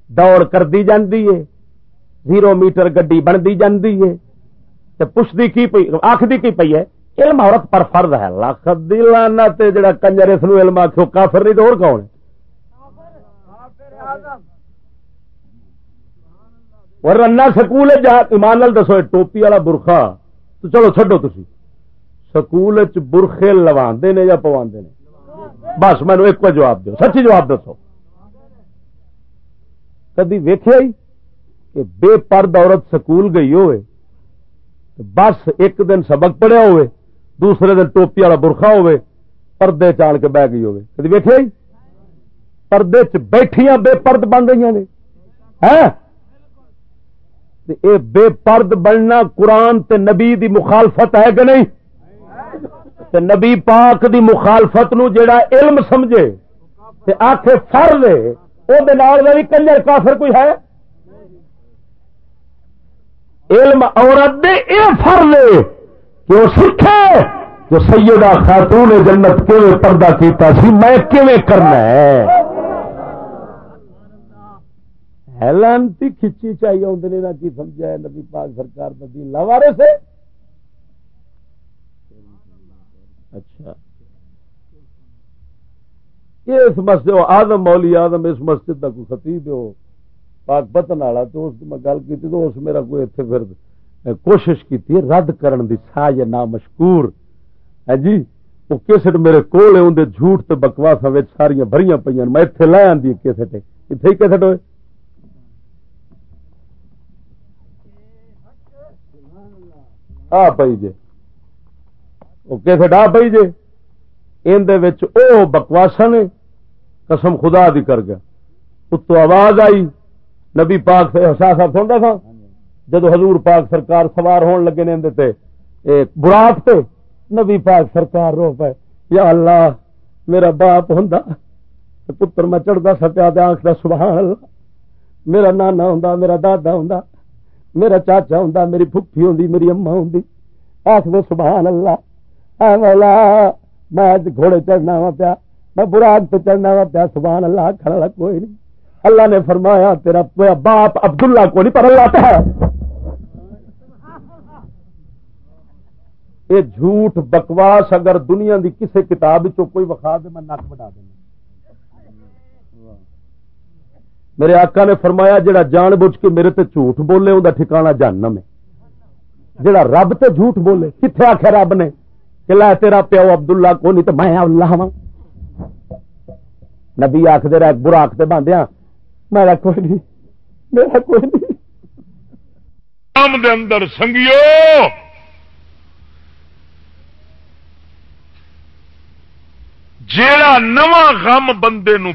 دوڑ کر دی جاندی ہے، زیرو میٹر گڈی بنتی جاندی ہے۔ تے پوچھدی کی پئی آخدی کی پئی ہے؟ علم عورت پر فرض ہے۔ لکھ دی لانا تے جڑا کنجر اس نو علم آخو کافر نہیں تو اور کون ہے؟ اور رنا سکول جا ایمان نال دسو ٹوپی والا برخا، تو چلو چڈو تھی سکول چ برخے لوا نے یا پوا نے؟ بس مینو ایک جواب دو سچی جواب دسو۔ کدی ویخیا ہی کہ بے پرد عورت سکول گئی ہوئے بس ایک دن سبق پڑھیا ہوئے، دوسرے دن ٹوپی والا برخا ہوئے، پردے چال کے بہ گئی ہوئے۔ کدی ویخیا ہی؟ پردے چ بیٹھیاں بے پرد بن رہی نے۔ ہاں؟ اے بے پرد بننا قرآن تے نبی دی مخالفت ہے کہ نہیں؟ تے نبی پاک دی مخالفت نو جڑا علم سمجھے تے آخے فر لے وہ بھی کنجر کافر کوئی ہے؟ علم عورت دے، اے فر لے کہ وہ سیکھے جو سیدہ خاتون جنت کیویں پردہ کیتا سی، میں کیویں کرنا ہے؟ لانتی کھچی چاہیے آدھے نہ کی سمجھا ہے نبی پاک سرکار دین لاوارے سے اچھا۔ یہ اس مسجد آدم مولی آدم اس مسجد کا کوئی خطیب ہو پاک بتن والا تو اس میں گل کی تو اس میرا کوئی اتنے پھر کوشش کی رد کرن دی ساج نہ مشکور ہے ہاں جی وہ کیسٹ میرے کول ہے اندر جھوٹ تے بکواس ساریا بھری پہ میں اتنے لے آدھی کیسٹ اتنے ہی کیسٹ ہوئے؟ آ پی جے۔ وہ کیسے ڈا پی جے اندر او بکواسا نے قسم خدا دی کر گیا اتو آواز آئی نبی پاک سے حسا صاحب سنتا تھا جدو حضور پاک سرکار سوار ہون لگے نے اندر براق تے نبی پاک سرکار رو پائے یا اللہ میرا باپ ہوں پتر میں چڑھتا سپیا آخر سبحان اللہ میرا نانا ہوں میرا دادا ہوں میرا چاچا ہوں میری پھپھی ہوں میری اما ہوں آخ دو سبحان اللہ اے میں گھوڑے چڑھنا وا پیا، میں براغ پہ چڑھنا وا پیا سبحان اللہ کھڑا کوئی نہیں۔ اللہ نے فرمایا، تیرا باپ عبداللہ کو نہیں، پر اللہ پہ یہ جھوٹ بکواس اگر دنیا دی کسی کتاب کوئی وقا دے، میں نک بٹا دینا میرے آقا نے فرمایا، جڑا جان بوجھ کے میرے تے جھوٹ بولے ان کا ٹھکانا جاننا میں جڑا رب تے جھوٹ بولے کتنے آخیا رب نے؟ کہ لے تیرا پیو عبداللہ اللہ کو نہیں تو میں اللہ ہاں۔ نبی آخر رہ برا آختے باندھیا ہاں۔ میرا کوئی نہیں میرا کوئی نہیں۔ کام دے اندر سنگیو۔ جیڑا نواں غم بندے نو